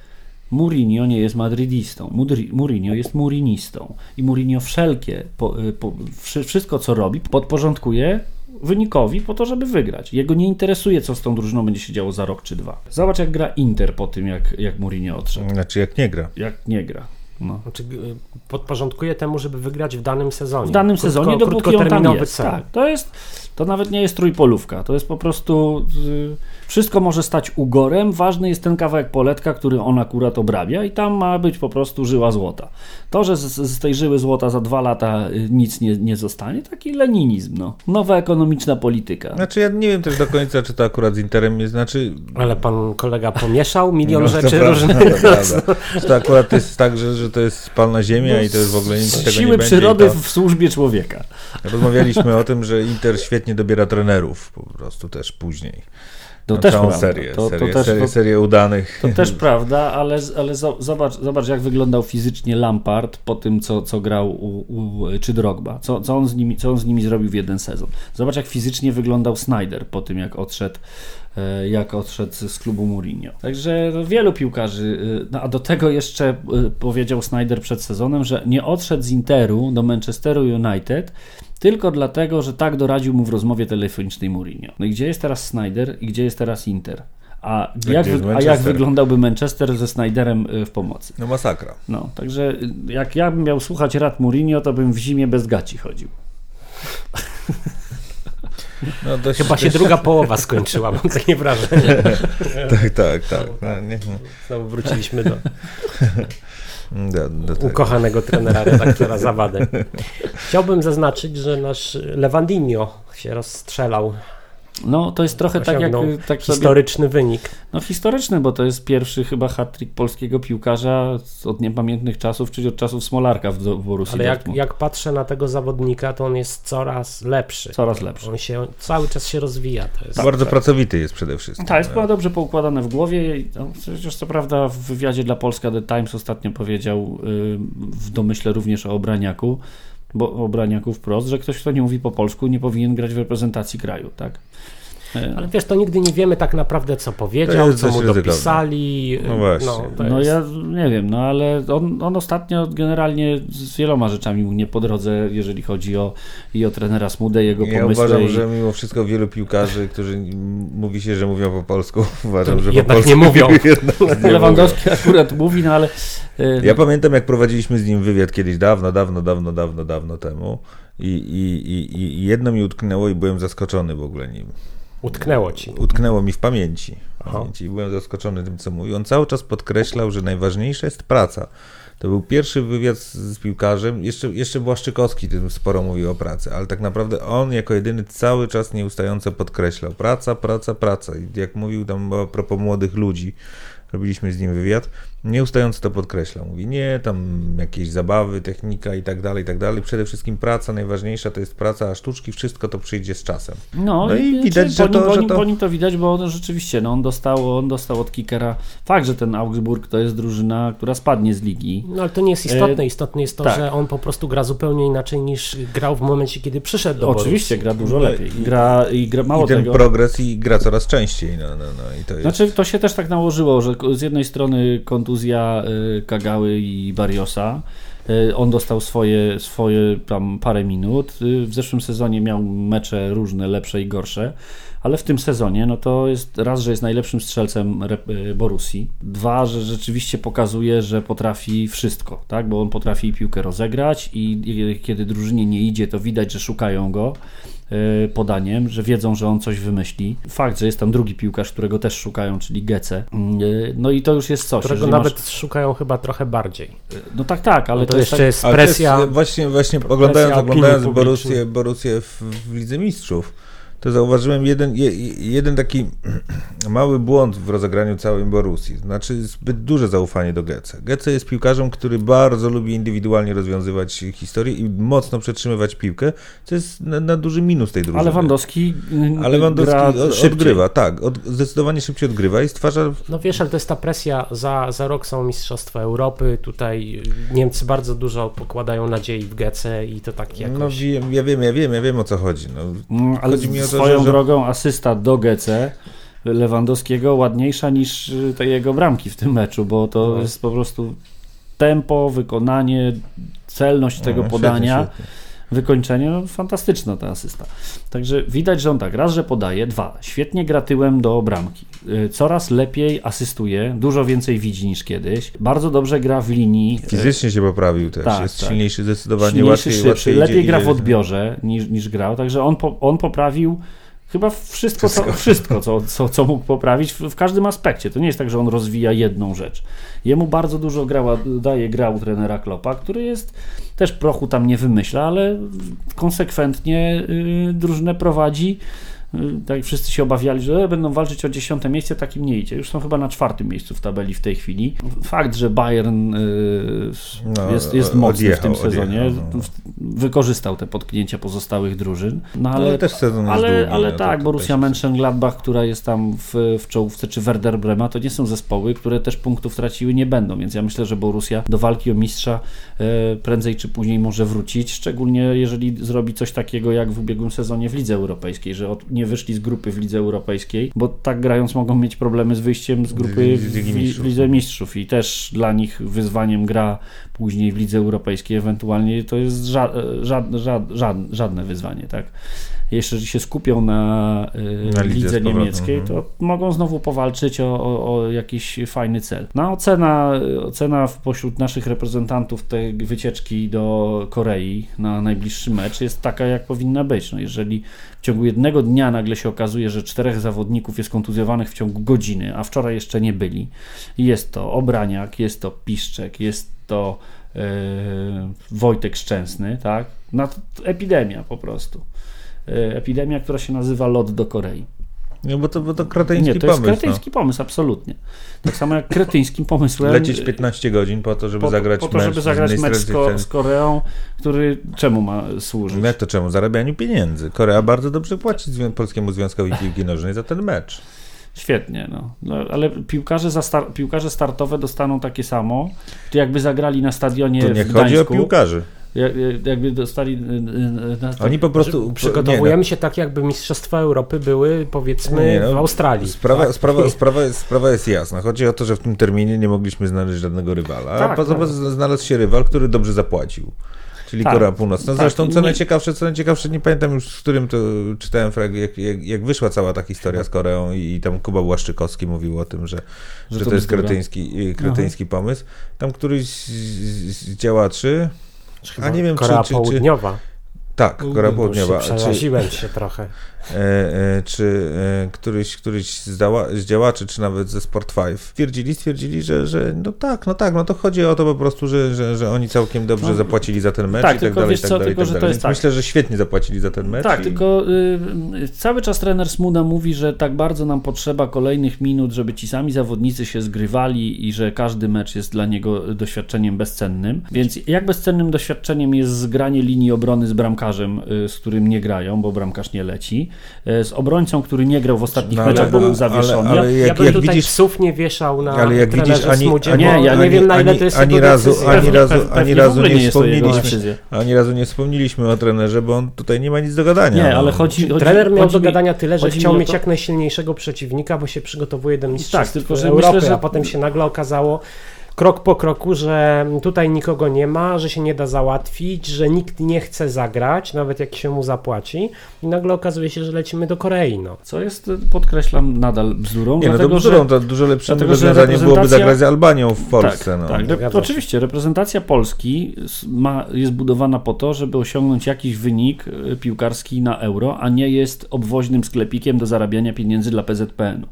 Speaker 3: Mourinho nie jest madrydistą. Mourinho jest murinistą. I Mourinho wszelkie, po, y, po, wszy- wszystko co robi, podporządkuje wynikowi po to, żeby wygrać. Jego nie interesuje, co z tą drużyną będzie się działo za rok czy dwa. Zobacz, jak gra Inter po tym, jak, jak Mourinho odszedł.
Speaker 4: Znaczy jak nie gra.
Speaker 3: Jak nie gra. No.
Speaker 2: Znaczy, podporządkuje temu, żeby wygrać w danym sezonie.
Speaker 3: W danym
Speaker 2: Krótko-
Speaker 3: sezonie, dopóki on tam jest. Tak, to jest, to nawet nie jest trójpolówka. To jest po prostu, y, wszystko może stać ugorem. Ważny jest ten kawałek poletka, który on akurat obrabia i tam ma być po prostu żyła złota. To, że z, z tej żyły złota za dwa lata y, nic nie, nie zostanie, taki leninizm, no. Nowa ekonomiczna polityka.
Speaker 4: Znaczy ja nie wiem też do końca, czy to akurat z Interem jest, znaczy...
Speaker 2: Ale pan kolega pomieszał milion
Speaker 4: No, to
Speaker 2: rzeczy
Speaker 4: prawda,
Speaker 2: różnych.
Speaker 4: to prawda. Czy to akurat jest tak, że, że to jest spalna ziemia i to jest w ogóle nic z tego nie
Speaker 3: Siły przyrody
Speaker 4: to-
Speaker 3: w służbie człowieka.
Speaker 4: Rozmawialiśmy o tym, że Inter świetnie dobiera trenerów po prostu też później.
Speaker 3: To
Speaker 4: na
Speaker 3: też
Speaker 4: całą
Speaker 3: prawda.
Speaker 4: serię,
Speaker 3: To- to
Speaker 4: serię,
Speaker 3: też-
Speaker 4: serię,
Speaker 3: to-
Speaker 4: serię udanych.
Speaker 3: To też prawda, ale, ale zo- zobacz, zobacz, jak wyglądał fizycznie Lampard po tym, co, co grał u, u, czy Drogba. Co, co, on z nimi, co on z nimi zrobił w jeden sezon. Zobacz, jak fizycznie wyglądał Snyder po tym, jak odszedł, e, jak odszedł z klubu Mourinho. Także no, wielu piłkarzy, e, no, a do tego jeszcze e, powiedział Snyder przed sezonem, że nie odszedł z Interu do Manchesteru United tylko dlatego, że tak doradził mu w rozmowie telefonicznej Mourinho. No i gdzie jest teraz Snyder i gdzie jest teraz Inter? A jak, a jak wyglądałby Manchester ze Snyderem y, w pomocy?
Speaker 4: No masakra.
Speaker 3: No, także y, jak ja bym miał słuchać rad Mourinho, to bym w zimie bez gaci chodził.
Speaker 4: No, dość,
Speaker 2: Chyba się
Speaker 4: dość,
Speaker 2: druga połowa skończyła, mam takie wrażenie.
Speaker 4: Tak, tak, tak. No,
Speaker 2: Znowu wróciliśmy do
Speaker 4: do, do tego.
Speaker 2: ukochanego trenera, redaktora Zawady. Chciałbym zaznaczyć, że nasz Lewandinho się rozstrzelał.
Speaker 3: No, to jest trochę tak jak tak sobie,
Speaker 2: Historyczny wynik.
Speaker 3: no, historyczny, bo to jest pierwszy chyba hat-trick polskiego piłkarza od niepamiętnych czasów, czyli od czasów Smolarka w, w Borussii
Speaker 2: Ale jak, jak patrzę na tego zawodnika, to on jest coraz lepszy.
Speaker 3: Coraz lepszy.
Speaker 2: On się cały czas się rozwija. To jest
Speaker 4: Bardzo pracowity jest przede wszystkim.
Speaker 3: Tak, jest chyba dobrze poukładane w głowie. i, No, przecież co prawda w wywiadzie dla Polska The Times ostatnio powiedział y, w domyśle również o Obraniaku, bo o Obraniaku wprost, że ktoś, kto nie mówi po polsku, nie powinien grać w reprezentacji kraju, tak? Y,
Speaker 2: Ale wiesz, to nigdy nie wiemy tak naprawdę, co powiedział, co mu dopisali.
Speaker 4: No właśnie.
Speaker 3: No
Speaker 2: jest-
Speaker 3: ja nie wiem, no ale on, on ostatnio generalnie z wieloma rzeczami mu nie po drodze, jeżeli chodzi o i o trenera Smudę, jego
Speaker 4: Ja
Speaker 3: pomysły.
Speaker 4: uważam,
Speaker 3: i-
Speaker 4: że mimo wszystko wielu piłkarzy, którzy mówi się, że mówią po polsku, uważam, że
Speaker 2: Jednak
Speaker 4: po polsku
Speaker 2: nie mówią.
Speaker 4: jednak nie
Speaker 3: Lewandowski akurat mówi, no ale y,
Speaker 4: Ja pamiętam, jak prowadziliśmy z nim wywiad kiedyś dawno, dawno, dawno, dawno, dawno temu i, i, i, i jedno mi utknęło i byłem zaskoczony w ogóle nim.
Speaker 2: Utknęło ci.
Speaker 4: Utknęło mi w pamięci. W pamięci. i Byłem zaskoczony tym, co mówił. On cały czas podkreślał, że najważniejsza jest praca. To był pierwszy wywiad z, z piłkarzem. Jeszcze, jeszcze Błaszczykowski tym sporo mówił o pracy, ale tak naprawdę on jako jedyny cały czas nieustająco podkreślał. Praca, praca, praca. I jak mówił tam a propos młodych ludzi, robiliśmy z nim wywiad, nieustająco to podkreślał. Mówi, nie, tam jakieś zabawy, technika i tak dalej, i tak dalej. Przede wszystkim praca, najważniejsza to jest praca, a sztuczki, wszystko to przyjdzie z czasem.
Speaker 3: No,
Speaker 4: No i widać, że
Speaker 3: po, nim,
Speaker 4: to-
Speaker 3: po,
Speaker 4: że
Speaker 3: nim,
Speaker 4: to-
Speaker 3: po nim to widać, bo on rzeczywiście no, on, dostał, on dostał od kickera fakt, że ten Augsburg to jest drużyna, która spadnie z ligi.
Speaker 2: No ale to nie jest istotne.
Speaker 3: E,
Speaker 2: Istotne jest to,
Speaker 3: tak.
Speaker 2: że on po prostu gra zupełnie inaczej niż grał w momencie, kiedy przyszedł do
Speaker 3: Oczywiście gra dużo
Speaker 4: No
Speaker 3: lepiej. Gra, I gra mało
Speaker 4: I ten
Speaker 3: tego.
Speaker 4: progres i gra coraz częściej. No, no, no. I to jest...
Speaker 3: Znaczy, to się też tak nałożyło, że z jednej strony kontuzja y, Kagały i Barriosa. y, On dostał swoje, swoje tam parę minut. Y, W zeszłym sezonie miał mecze różne, lepsze i gorsze, ale w tym sezonie no to jest raz, że jest najlepszym strzelcem Borussii. Dwa, że rzeczywiście pokazuje, że potrafi wszystko, tak? Bo on potrafi piłkę rozegrać i kiedy drużynie nie idzie, to widać, że szukają go podaniem, że wiedzą, że on coś wymyśli. Fakt, że jest tam drugi piłkarz, którego też szukają, czyli Gece. Y, No i to już jest coś.
Speaker 2: Którego nawet szukają chyba trochę bardziej.
Speaker 3: Masz... No tak, tak, ale
Speaker 2: Ale
Speaker 3: to,
Speaker 2: to
Speaker 3: jest
Speaker 2: jeszcze
Speaker 3: tak...
Speaker 2: jest
Speaker 4: Ale to
Speaker 2: presja.
Speaker 4: jest właśnie, właśnie oglądając,
Speaker 2: opinii
Speaker 4: oglądając
Speaker 2: publicznej.
Speaker 4: Borussię, Borussię w, w Lidze Mistrzów, to zauważyłem jeden, je, jeden taki mały błąd w rozegraniu całej Borussii. Znaczy zbyt duże zaufanie do Gece. Gece jest piłkarzem, który bardzo lubi indywidualnie rozwiązywać historię i mocno przetrzymywać piłkę, co jest na, na duży minus tej drużyny.
Speaker 3: Ale Lewandowski, y,
Speaker 4: Ale Lewandowski
Speaker 3: gra
Speaker 4: od-
Speaker 3: szybciej.
Speaker 4: odgrywa, tak, od, zdecydowanie szybciej odgrywa i stwarza
Speaker 2: No wiesz, ale to jest ta presja, za, za rok są Mistrzostwa Europy, tutaj Niemcy bardzo dużo pokładają nadziei w Gece i to tak
Speaker 4: No
Speaker 2: jakoś...
Speaker 4: wiem, ja wiem, ja wiem, ja wiem o co chodzi. No,
Speaker 3: Mm, Ale
Speaker 4: Chodzi mi o to,
Speaker 3: swoją
Speaker 4: że- że-
Speaker 3: drogą asysta do Gece Lewandowskiego ładniejsza niż y, te jego bramki w tym meczu, bo to
Speaker 2: No.
Speaker 3: jest po prostu tempo, wykonanie, celność tego
Speaker 4: No,
Speaker 3: podania.
Speaker 4: świetnie, świetnie.
Speaker 3: Wykończenie, no fantastyczna ta asysta. Także widać, że on tak, raz, że podaje, dwa, świetnie gra tyłem do bramki, Y, coraz lepiej asystuje, dużo więcej widzi niż kiedyś, bardzo dobrze gra w linii, y,
Speaker 4: Fizycznie się poprawił też,
Speaker 3: Tak,
Speaker 4: jest
Speaker 3: tak.
Speaker 4: silniejszy zdecydowanie,
Speaker 3: silniejszy,
Speaker 4: łatwiej,
Speaker 3: szybszy,
Speaker 4: łatwiej
Speaker 3: lepiej
Speaker 4: idzie,
Speaker 3: gra w odbiorze niż, niż grał, także on, po, on poprawił chyba wszystko, co, wszystko co, co, co mógł poprawić w, w każdym aspekcie. To nie jest tak, że on rozwija jedną rzecz. Jemu bardzo dużo grała, daje gra u trenera Klopa, który jest też prochu tam nie wymyśla, ale konsekwentnie y, drużynę prowadzi. Y, Tak wszyscy się obawiali, że e, będą walczyć o dziesiąte miejsce, takim nie idzie. Już są chyba na czwartym miejscu w tabeli w tej chwili. Fakt, że Bayern y,
Speaker 4: No,
Speaker 3: jest, jest mocny w
Speaker 4: odjechał,
Speaker 3: tym sezonie.
Speaker 4: odjechał, no.
Speaker 3: W- wykorzystał te potknięcia pozostałych drużyn. No
Speaker 4: Ale,
Speaker 3: ale,
Speaker 4: też sezon
Speaker 3: ale,
Speaker 4: długi,
Speaker 3: ale
Speaker 4: no,
Speaker 3: tak,
Speaker 4: to
Speaker 3: Borussia Mönchengladbach, która jest tam w, w czołówce, czy Werder Brema, to nie są zespoły, które też punktów traciły nie będą, więc ja myślę, że Borussia do walki o mistrza e, prędzej czy później może wrócić, szczególnie jeżeli zrobi coś takiego jak w ubiegłym sezonie w Lidze Europejskiej, że od, nie wyszli z grupy w Lidze Europejskiej, bo tak grając mogą mieć problemy z wyjściem z grupy w, w, w Lidze Mistrzów i też dla nich wyzwaniem gra później w Lidze Europejskiej, ewentualnie to jest ża- żadne, żadne, żadne, żadne wyzwanie, tak? Jeżeli się skupią na, y,
Speaker 4: Na lidze
Speaker 3: lidze niemieckiej,
Speaker 4: mhm.
Speaker 3: to mogą znowu powalczyć o, o, o jakiś fajny cel. No, ocena, ocena pośród naszych reprezentantów tej wycieczki do Korei na najbliższy mecz jest taka, jak powinna być. No, jeżeli w ciągu jednego dnia nagle się okazuje, że czterech zawodników jest kontuzjowanych w ciągu godziny, a wczoraj jeszcze nie byli, jest to Obraniak, jest to Piszczek, jest to yy, Wojtek Szczęsny, tak? No, epidemia po prostu. Yy, Epidemia, która się nazywa lot do Korei.
Speaker 4: Nie, bo to, bo to kretyński
Speaker 3: Nie, to jest
Speaker 4: pomysł.
Speaker 3: kretyński pomysł, absolutnie. Tak samo jak kretyńskim pomysłem.
Speaker 4: Lecieć 15 godzin po to, żeby
Speaker 3: po,
Speaker 4: zagrać
Speaker 3: po to,
Speaker 4: mecz
Speaker 3: żeby
Speaker 4: z
Speaker 3: zagrać
Speaker 4: innej
Speaker 3: mecz z. Ko- z Koreą, który czemu ma służyć?
Speaker 4: No Jak to czemu? Zarabianiu pieniędzy. Korea bardzo dobrze płaci Polskiemu Związkowi Piłki Nożnej za ten mecz.
Speaker 3: Świetnie, no. no ale piłkarze, za star- piłkarze startowe dostaną takie samo, to jakby zagrali na stadionie
Speaker 4: Tu nie
Speaker 3: w
Speaker 4: chodzi o
Speaker 3: Gdańsku,
Speaker 4: piłkarzy.
Speaker 3: jak, jakby dostali... na-
Speaker 4: Oni po prostu...
Speaker 2: Przygotowujemy
Speaker 4: nie,
Speaker 2: się tak, jakby Mistrzostwa Europy były, powiedzmy,
Speaker 4: Nie, no,
Speaker 2: w Australii.
Speaker 4: Sprawa,
Speaker 2: tak?
Speaker 4: sprawa, sprawa, jest, sprawa jest jasna. Chodzi o to, że w tym terminie nie mogliśmy znaleźć żadnego rywala. A
Speaker 2: Tak,
Speaker 4: poza
Speaker 2: tak.
Speaker 4: znalazł się rywal, który dobrze zapłacił. Czyli
Speaker 3: Tak,
Speaker 4: Korea Północna.
Speaker 3: tak.
Speaker 4: Zresztą co najciekawsze, co najciekawsze, nie pamiętam już, w którym to czytałem frag, jak, jak, jak wyszła cała ta historia z Koreą i, i tam Kuba Błaszczykowski mówił o tym, że, że,
Speaker 3: to
Speaker 4: to, jest kretyński, y, kretyński pomysł. Tam któryś z, z, z działaczy, a nie wiem,
Speaker 2: Korea
Speaker 4: czy, czy, czy,
Speaker 2: Południowa.
Speaker 4: tak, Korea Południowa, czy,
Speaker 2: Przeraziłem się trochę.
Speaker 4: E, e, czy e, któryś, któryś z, dała, z działaczy, czy nawet ze Sport 5 stwierdzili, stwierdzili, że, że no tak, no tak, no to chodzi o to po prostu, że, że, że oni całkiem dobrze
Speaker 3: No,
Speaker 4: zapłacili za ten mecz
Speaker 3: tak,
Speaker 4: i tak dalej, i tak
Speaker 3: co,
Speaker 4: dalej,
Speaker 3: tylko,
Speaker 4: tak
Speaker 3: że to
Speaker 4: dalej.
Speaker 3: tak.
Speaker 4: myślę, że świetnie zapłacili za ten mecz.
Speaker 3: Tak,
Speaker 4: i...
Speaker 3: tylko y, cały czas trener Smuda mówi, że tak bardzo nam potrzeba kolejnych minut, żeby ci sami zawodnicy się zgrywali i że każdy mecz jest dla niego doświadczeniem bezcennym. Więc jak bezcennym doświadczeniem jest zgranie linii obrony z bramkarzem, y, z którym nie grają, bo bramkarz nie leci, z obrońcą, który nie grał w ostatnich
Speaker 4: No, ale-
Speaker 3: meczach, bo
Speaker 4: ale-
Speaker 3: był zawieszony.
Speaker 4: ale-
Speaker 2: Ja, ja
Speaker 4: jak-
Speaker 2: bym
Speaker 4: jak
Speaker 2: tutaj
Speaker 4: widzisz-
Speaker 2: psów nie wieszał na
Speaker 4: Ale jak widzisz, ani,
Speaker 2: Smudzie,
Speaker 3: ja
Speaker 2: nie
Speaker 4: ani,
Speaker 2: wiem na ile
Speaker 4: ani,
Speaker 2: to jest
Speaker 4: ani razu,
Speaker 2: decyzja.
Speaker 4: ani razu,
Speaker 3: pewnie
Speaker 4: ani razu nie
Speaker 3: nie
Speaker 4: wspomnieliśmy, ani razu nie wspomnieliśmy o trenerze, bo on tutaj nie ma nic do gadania.
Speaker 3: Nie,
Speaker 4: no.
Speaker 3: ale chodzi, chodzi
Speaker 2: Trener miał
Speaker 3: chodzi
Speaker 2: do
Speaker 3: mi-
Speaker 2: gadania tyle, że chciał mieć
Speaker 3: to-
Speaker 2: jak najsilniejszego przeciwnika, bo się przygotowuje do mistrzostw
Speaker 3: Tak, tylko że
Speaker 2: Europy,
Speaker 3: myślę, że-
Speaker 2: a potem się nagle okazało krok po kroku, że tutaj nikogo nie ma, że się nie da załatwić, że nikt nie chce zagrać, nawet jak się mu zapłaci i nagle okazuje się, że lecimy do Korei. No.
Speaker 3: Co jest, podkreślam, nadal bzdurą,
Speaker 4: Nie, no to
Speaker 3: dlatego,
Speaker 4: bzdurą,
Speaker 3: że...
Speaker 4: to dużo lepszym
Speaker 3: dlatego,
Speaker 4: byłoby zagrać z Albanią w Polsce.
Speaker 3: Tak,
Speaker 4: no.
Speaker 3: tak. Re-
Speaker 2: Zgadza
Speaker 3: to
Speaker 2: się.
Speaker 3: oczywiście reprezentacja Polski ma, jest budowana po to, żeby osiągnąć jakiś wynik y, piłkarski na euro, a nie jest obwoźnym sklepikiem do zarabiania pieniędzy dla PZPN-u.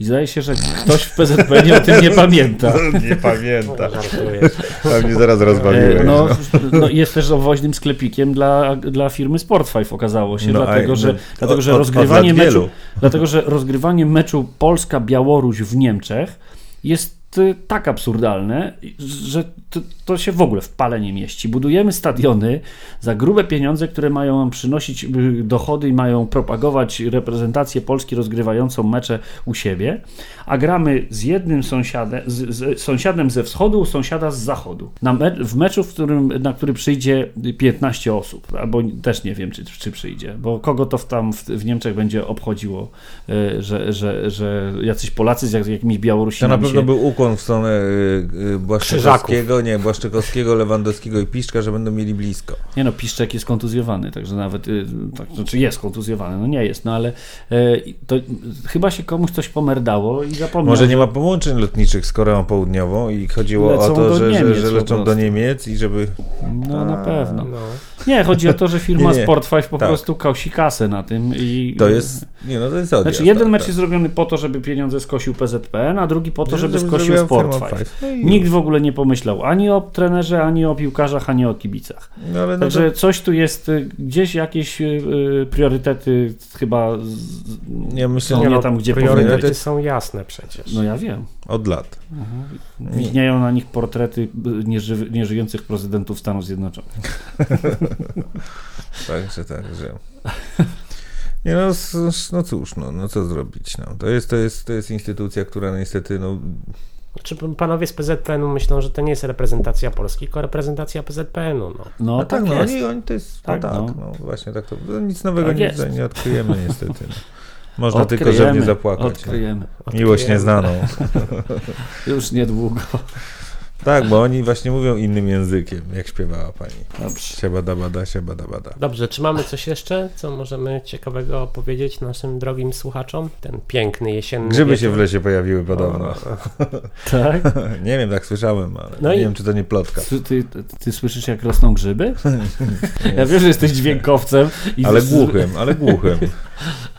Speaker 3: I zdaje się, że ktoś w PZPN o tym nie pamięta.
Speaker 4: Nie pamięta. A mnie zaraz rozbawiłeś.
Speaker 3: E,
Speaker 4: No,
Speaker 3: No, no jest też obwoźnym sklepikiem dla, dla firmy Sportfive okazało się,
Speaker 4: No,
Speaker 3: dlatego, że,
Speaker 4: no,
Speaker 3: dlatego, że
Speaker 4: od- od
Speaker 3: rozgrywanie
Speaker 4: lat
Speaker 3: meczu, dlatego, że rozgrywanie meczu Polska-Białoruś w Niemczech jest tak absurdalne, że to, to się w ogóle w pale nie mieści. Budujemy stadiony za grube pieniądze, które mają nam przynosić y, dochody i mają propagować reprezentację Polski rozgrywającą mecze u siebie, a gramy z jednym sąsiadem, z, z sąsiadem ze wschodu, sąsiada z zachodu. Me, w meczu, w którym, na który przyjdzie 15 osób, albo też nie wiem, czy, czy przyjdzie, bo kogo to w, tam w, w Niemczech będzie obchodziło, y, że, że, że jacyś Polacy z jak- jakimiś
Speaker 4: To
Speaker 3: Białorusinami
Speaker 4: na pewno
Speaker 3: się...
Speaker 4: był ukłon w stronę y, y, Błaszczykowskiego, nie, Błaszczykowskiego, Lewandowskiego i Piszczka, że będą mieli blisko.
Speaker 3: Nie no, Piszczek jest kontuzjowany, także nawet, y, tak, znaczy jest kontuzjowany, no nie jest, no ale to chyba się komuś coś pomerdało i zapomniał.
Speaker 4: Może nie
Speaker 3: że-
Speaker 4: ma połączeń lotniczych z Koreą Południową i chodziło
Speaker 3: Lecą
Speaker 4: o to, że, że,
Speaker 3: Niemiec
Speaker 4: że
Speaker 3: po
Speaker 4: lecą do. Niemiec i żeby...
Speaker 3: No na pewno.
Speaker 2: No.
Speaker 3: Nie, chodzi o to, że firma
Speaker 4: Nie, nie.
Speaker 3: Sport5 po
Speaker 4: Tak.
Speaker 3: prostu kausi kasę na tym i...
Speaker 4: To jest... Nie, no to jest odjazd.
Speaker 3: Znaczy jeden
Speaker 4: tak,
Speaker 3: mecz
Speaker 4: tak.
Speaker 3: jest zrobiony po to, żeby pieniądze skosił PZPN, a drugi po to, żeby
Speaker 4: Żeby
Speaker 3: skosił
Speaker 4: zrobiła
Speaker 3: Sport
Speaker 4: firma
Speaker 3: 5.
Speaker 4: Five. No i
Speaker 3: Nikt w ogóle nie pomyślał ani o trenerze, ani o piłkarzach, ani o kibicach.
Speaker 4: No ale no
Speaker 3: Także
Speaker 4: to,
Speaker 3: coś tu jest, y, gdzieś jakieś y, y, priorytety chyba z,
Speaker 4: nie myślę,
Speaker 3: są
Speaker 4: nie,
Speaker 3: nie
Speaker 2: no,
Speaker 3: tam, gdzie
Speaker 2: priorytety
Speaker 3: powinny być.
Speaker 2: są jasne przecież.
Speaker 3: No ja wiem.
Speaker 4: Od lat.
Speaker 3: Widnieją na nich portrety nieży, nieżyjących prezydentów Stanów Zjednoczonych.
Speaker 4: Także, także. Nie no, no cóż, no, no co zrobić, no. To jest, to jest, to jest instytucja, która niestety, no,
Speaker 2: Czy panowie z PZPN-u myślą, że to nie jest reprezentacja Polski, tylko reprezentacja PZPN-u? No.
Speaker 3: No
Speaker 4: a tak, no,
Speaker 3: jest.
Speaker 4: oni, oni to jest,
Speaker 3: Tak,
Speaker 4: tak, no, tak,
Speaker 3: no.
Speaker 4: no. właśnie tak to, no, nic nowego
Speaker 3: Tak
Speaker 4: nie, nie odkryjemy niestety, no. Można tylko
Speaker 3: Odkryjemy,
Speaker 4: żywnie zapłakać. No.
Speaker 3: Odkryjemy.
Speaker 4: Miłość nieznaną.
Speaker 3: Już niedługo.
Speaker 4: Tak, bo oni właśnie mówią innym językiem, jak śpiewała pani.
Speaker 3: Dobrze.
Speaker 4: Siabadabada, siabadabada.
Speaker 2: Dobrze, czy mamy coś jeszcze, co możemy ciekawego powiedzieć naszym drogim słuchaczom? Ten piękny jesienny
Speaker 4: Grzyby
Speaker 2: wieczór.
Speaker 4: się w lesie pojawiły podobno.
Speaker 3: Tak?
Speaker 4: Nie wiem, tak słyszałem, ale
Speaker 2: No
Speaker 4: nie
Speaker 2: i-
Speaker 4: wiem, czy to nie plotka.
Speaker 3: Ty, ty, ty słyszysz, jak rosną grzyby? Ja wiem, że jesteś dźwiękowcem. I
Speaker 4: Ale głuchym, ale głuchym.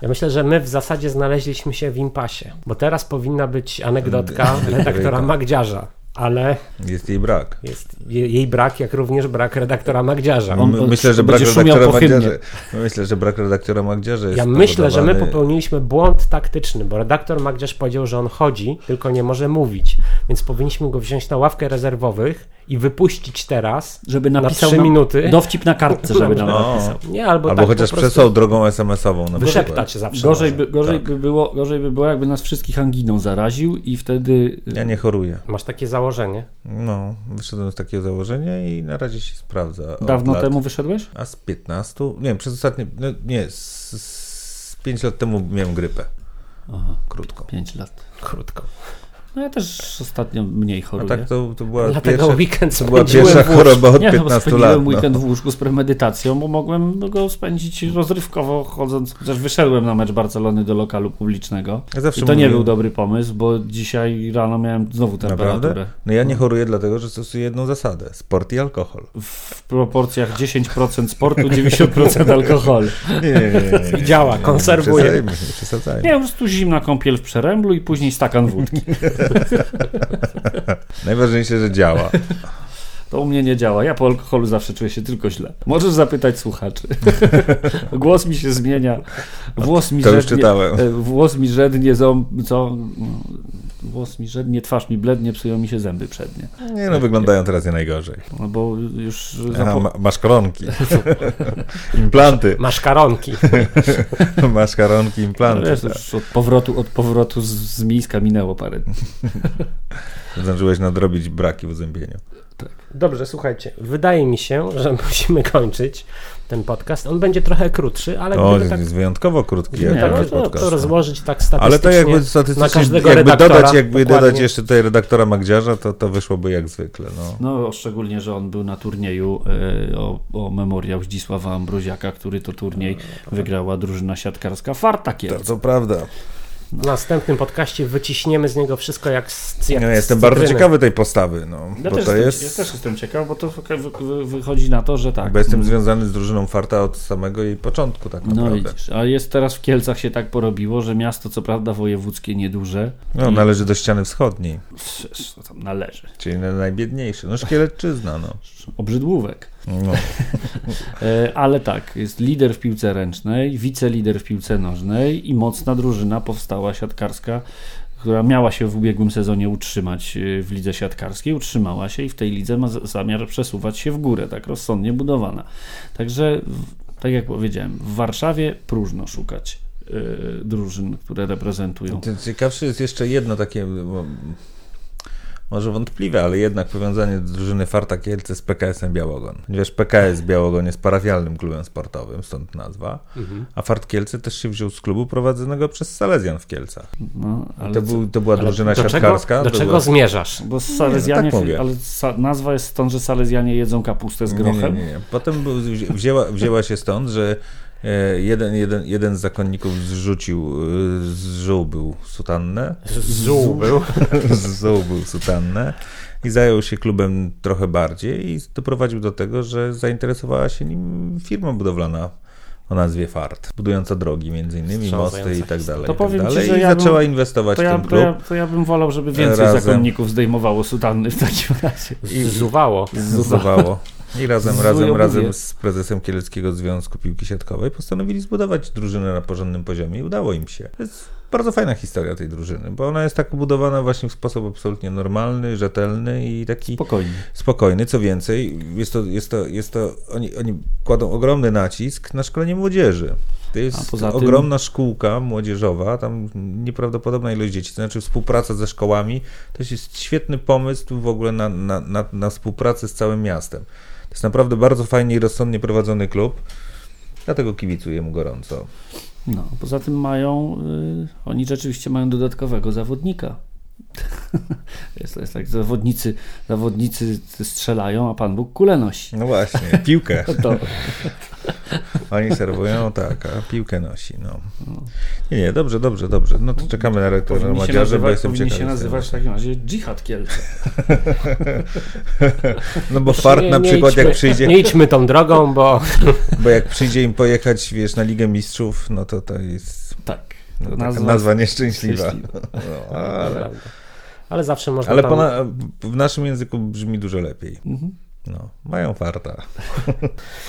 Speaker 2: Ja myślę, że my w zasadzie znaleźliśmy się w impasie, bo teraz powinna być anegdotka redaktora. Magdziarza, ale
Speaker 4: Jest jej brak.
Speaker 2: jest je- jej brak, jak również brak redaktora Magdziarza.
Speaker 3: On-
Speaker 4: My- myślę, że brak redaktora. Magdziarza. Myślę, że brak redaktora Magdziarza jest
Speaker 2: Ja myślę, że my popełniliśmy błąd taktyczny, bo redaktor Magdziarz powiedział, że on chodzi, tylko nie może mówić, więc powinniśmy go wziąć na ławkę rezerwowych i wypuścić teraz
Speaker 3: Żeby
Speaker 2: na
Speaker 3: napisał
Speaker 2: 3
Speaker 3: nam-
Speaker 2: minuty.
Speaker 3: Dowcip na kartce, żeby nam
Speaker 4: No.
Speaker 3: napisał.
Speaker 2: Nie, albo,
Speaker 4: Albo
Speaker 2: tak
Speaker 4: chociaż przesłał drogą SMS-ową. Na
Speaker 2: wyszeptać
Speaker 4: przykład.
Speaker 2: zawsze.
Speaker 3: Gorzej, by, gorzej,
Speaker 4: Tak.
Speaker 3: by było, gorzej by było, jakby nas wszystkich anginą zaraził i wtedy...
Speaker 4: Ja nie choruję.
Speaker 2: Masz takie założenie?
Speaker 4: No, wyszedłem z takiego założenia i na razie się sprawdza.
Speaker 3: Dawno
Speaker 4: lat.
Speaker 3: temu wyszedłeś?
Speaker 4: A z 15? Nie wiem, przez ostatnie. No, nie, z, z 5 lat temu miałem grypę.
Speaker 3: Aha,
Speaker 4: Krótko.
Speaker 3: 5 lat.
Speaker 2: Krótko.
Speaker 3: No ja też ostatnio mniej
Speaker 4: A
Speaker 3: choruję.
Speaker 4: tak to, to była
Speaker 2: Dlatego
Speaker 4: pierwsza,
Speaker 2: weekend
Speaker 4: to była
Speaker 2: spędziłem
Speaker 4: pierwsza choroba od
Speaker 3: nie, no,
Speaker 4: 15
Speaker 3: spędziłem
Speaker 4: lat.
Speaker 3: weekend
Speaker 4: No.
Speaker 3: w łóżku z premedytacją, bo mogłem go spędzić rozrywkowo chodząc, chociaż wyszedłem na mecz Barcelony do lokalu publicznego.
Speaker 4: Ja
Speaker 3: I to nie był dobry pomysł, bo dzisiaj rano miałem znowu temperaturę.
Speaker 4: Naprawdę? No ja nie choruję dlatego, że stosuję jedną zasadę. Sport i alkohol.
Speaker 3: W proporcjach 10% sportu, 90% alkoholu.
Speaker 4: Nie, nie, nie. nie,
Speaker 2: I działa,
Speaker 4: nie,
Speaker 2: konserwuje.
Speaker 4: Nie nie przesadzajmy.
Speaker 3: Nie, po prostu zimna kąpiel w przeręblu i później stakan wódki.
Speaker 4: Najważniejsze, że działa.
Speaker 3: To u mnie nie działa. Ja po alkoholu zawsze czuję się tylko źle. Możesz zapytać słuchaczy. Głos mi się zmienia. Włos mi
Speaker 4: To już
Speaker 3: żednie,
Speaker 4: czytałem.
Speaker 3: e, Włos mi ząb, co? Włos mi żednie, twarz mi blednie, psują mi się zęby przednie.
Speaker 4: Nie no, wyglądają teraz nie najgorzej.
Speaker 3: No bo już
Speaker 4: Aha,
Speaker 3: zapo-
Speaker 4: ma, masz koronki. implanty.
Speaker 2: Masz karonki.
Speaker 4: Masz koronki,
Speaker 3: no
Speaker 4: implanty.
Speaker 3: wiesz,
Speaker 4: tak.
Speaker 3: już od powrotu, od powrotu z, z Mińska minęło parę dni.
Speaker 4: Zdążyłeś nadrobić braki w uzębieniu.
Speaker 2: Dobrze, słuchajcie. Wydaje mi się, że musimy kończyć ten podcast. On będzie trochę krótszy, ale
Speaker 4: O,
Speaker 2: gdyby
Speaker 4: jest
Speaker 2: tak,
Speaker 4: wyjątkowo krótki
Speaker 3: Nie,
Speaker 2: tak
Speaker 4: nasz
Speaker 2: to, rozłożyć tak
Speaker 4: Ale
Speaker 2: statystycznie
Speaker 4: to jakby
Speaker 2: na
Speaker 4: statystycznie,
Speaker 2: każdego
Speaker 4: jakby
Speaker 2: redaktora.
Speaker 4: dodać, jakby
Speaker 2: dokładnie.
Speaker 4: dodać jeszcze tutaj redaktora Magdziarza, to, to wyszłoby jak zwykle. No.
Speaker 3: No, szczególnie, że on był na turnieju e, o, o memoriał Zdzisława Ambroziaka, który to turniej wygrała drużyna siatkarska Farta Kielce.
Speaker 4: to prawda.
Speaker 2: W następnym podcaście wyciśniemy z niego wszystko jak z jak
Speaker 4: Ja
Speaker 2: z
Speaker 4: jestem bardzo ciekawy tej postawy, no,
Speaker 3: Ja,
Speaker 4: bo
Speaker 3: też
Speaker 4: to
Speaker 3: jestem,
Speaker 4: jest...
Speaker 3: ja też jestem ciekaw, bo to wy, wychodzi na to, że tak.
Speaker 4: Bo jestem
Speaker 3: mm,
Speaker 4: związany z drużyną Farta od samego jej początku, tak
Speaker 3: No
Speaker 4: naprawdę.
Speaker 3: widzisz, a jest teraz w Kielcach się tak porobiło, że miasto co prawda wojewódzkie nieduże,
Speaker 4: No,
Speaker 3: i-
Speaker 4: należy do ściany wschodniej,
Speaker 3: co tam należy,
Speaker 4: czyli na najbiedniejszy. No, Szkieletczyzna, no.
Speaker 3: obrzydłówek.
Speaker 4: No.
Speaker 3: E, Ale tak, jest lider w piłce ręcznej, wicelider w piłce nożnej i mocna drużyna powstała siatkarska, która miała się w ubiegłym sezonie utrzymać e, w lidze siatkarskiej, utrzymała się i w tej lidze ma zamiar przesuwać się w górę, tak rozsądnie budowana. Także, tak jak powiedziałem, w Warszawie próżno szukać e, drużyn, które reprezentują.
Speaker 4: Ciekawsze jest jeszcze jedno takie, może wątpliwe, ale jednak powiązanie drużyny Farta Kielce z PKS-em Białogon. Ponieważ PKS Białogon jest parafialnym klubem sportowym, stąd nazwa,
Speaker 2: Mhm.
Speaker 4: a Fart Kielce też się wziął z klubu prowadzonego przez Salezjan w Kielcach.
Speaker 3: No, ale
Speaker 4: To, był, to była
Speaker 2: Ale
Speaker 4: drużyna
Speaker 2: do czego,
Speaker 4: siatkarska.
Speaker 2: do
Speaker 4: to
Speaker 2: czego
Speaker 4: była...
Speaker 2: zmierzasz?
Speaker 3: Bo Salezjanie,
Speaker 4: tak mówię.
Speaker 3: ale sa, nazwa jest stąd, że Salezjanie jedzą kapustę z grochem.
Speaker 4: Nie, nie, nie. Potem wzięła, wzięła się stąd, że jeden, jeden, jeden z zakonników zrzucił, e, zżółbył sutannę,
Speaker 2: Zół był.
Speaker 4: zżółbył sutannę i zajął się klubem trochę bardziej i doprowadził do tego, że zainteresowała się nim firma budowlana o nazwie FART, budująca drogi między innymi, mosty i tak dalej.
Speaker 3: To
Speaker 4: i tak
Speaker 3: powiem ci,
Speaker 4: dalej.
Speaker 3: że
Speaker 4: I
Speaker 3: ja bym-
Speaker 4: zaczęła inwestować
Speaker 3: To
Speaker 4: w
Speaker 3: ja,
Speaker 4: ten
Speaker 3: to,
Speaker 4: klub.
Speaker 3: ja, to ja bym wolał, żeby więcej
Speaker 4: Razem.
Speaker 3: zakonników zdejmowało sutanny w takim razie.
Speaker 2: I zuwało.
Speaker 4: Zbudowało. I razem,
Speaker 3: Zujo
Speaker 4: razem, razem z prezesem Kieleckiego Związku Piłki Siatkowej postanowili zbudować drużynę na porządnym poziomie i udało im się. To jest bardzo fajna historia tej drużyny, bo ona jest tak budowana właśnie w sposób absolutnie normalny, rzetelny i taki
Speaker 3: Spokojnie.
Speaker 4: spokojny. Co więcej, jest to, jest to, jest to oni, oni kładą ogromny nacisk na szkolenie młodzieży. To jest
Speaker 3: tym-
Speaker 4: ogromna szkółka młodzieżowa, tam nieprawdopodobna ilość dzieci, to znaczy współpraca ze szkołami, to jest świetny pomysł w ogóle na, na, na, na współpracę z całym miastem. To jest naprawdę bardzo fajnie i rozsądnie prowadzony klub, dlatego kibicuję mu gorąco.
Speaker 3: No, poza tym mają, y, oni rzeczywiście mają dodatkowego zawodnika. jest, jest tak, zawodnicy, zawodnicy strzelają, a Pan Bóg kule nosi.
Speaker 4: No właśnie, piłkę.
Speaker 3: To,
Speaker 4: Oni serwują, tak, a piłkę nosi, no. Nie, nie, dobrze, dobrze, dobrze. No to czekamy na rektora Madziarza, bo jestem ciekawy.
Speaker 3: się nazywać w takim razie dżihad Kielce.
Speaker 4: No bo fart na przykład jak
Speaker 2: idźmy-
Speaker 4: przyjdzie,
Speaker 2: Nie idźmy tą drogą, bo
Speaker 4: bo jak przyjdzie im pojechać, wiesz, na Ligę Mistrzów, no to to jest
Speaker 3: Tak.
Speaker 4: no, nazwa,
Speaker 3: nazwa,
Speaker 4: nieszczęśliwa.
Speaker 3: szczęśliwa.
Speaker 4: No, ale.
Speaker 2: Ale zawsze można
Speaker 4: ale
Speaker 2: tam...
Speaker 4: po na, w naszym języku brzmi dużo lepiej.
Speaker 3: Mhm.
Speaker 4: No, mają farta.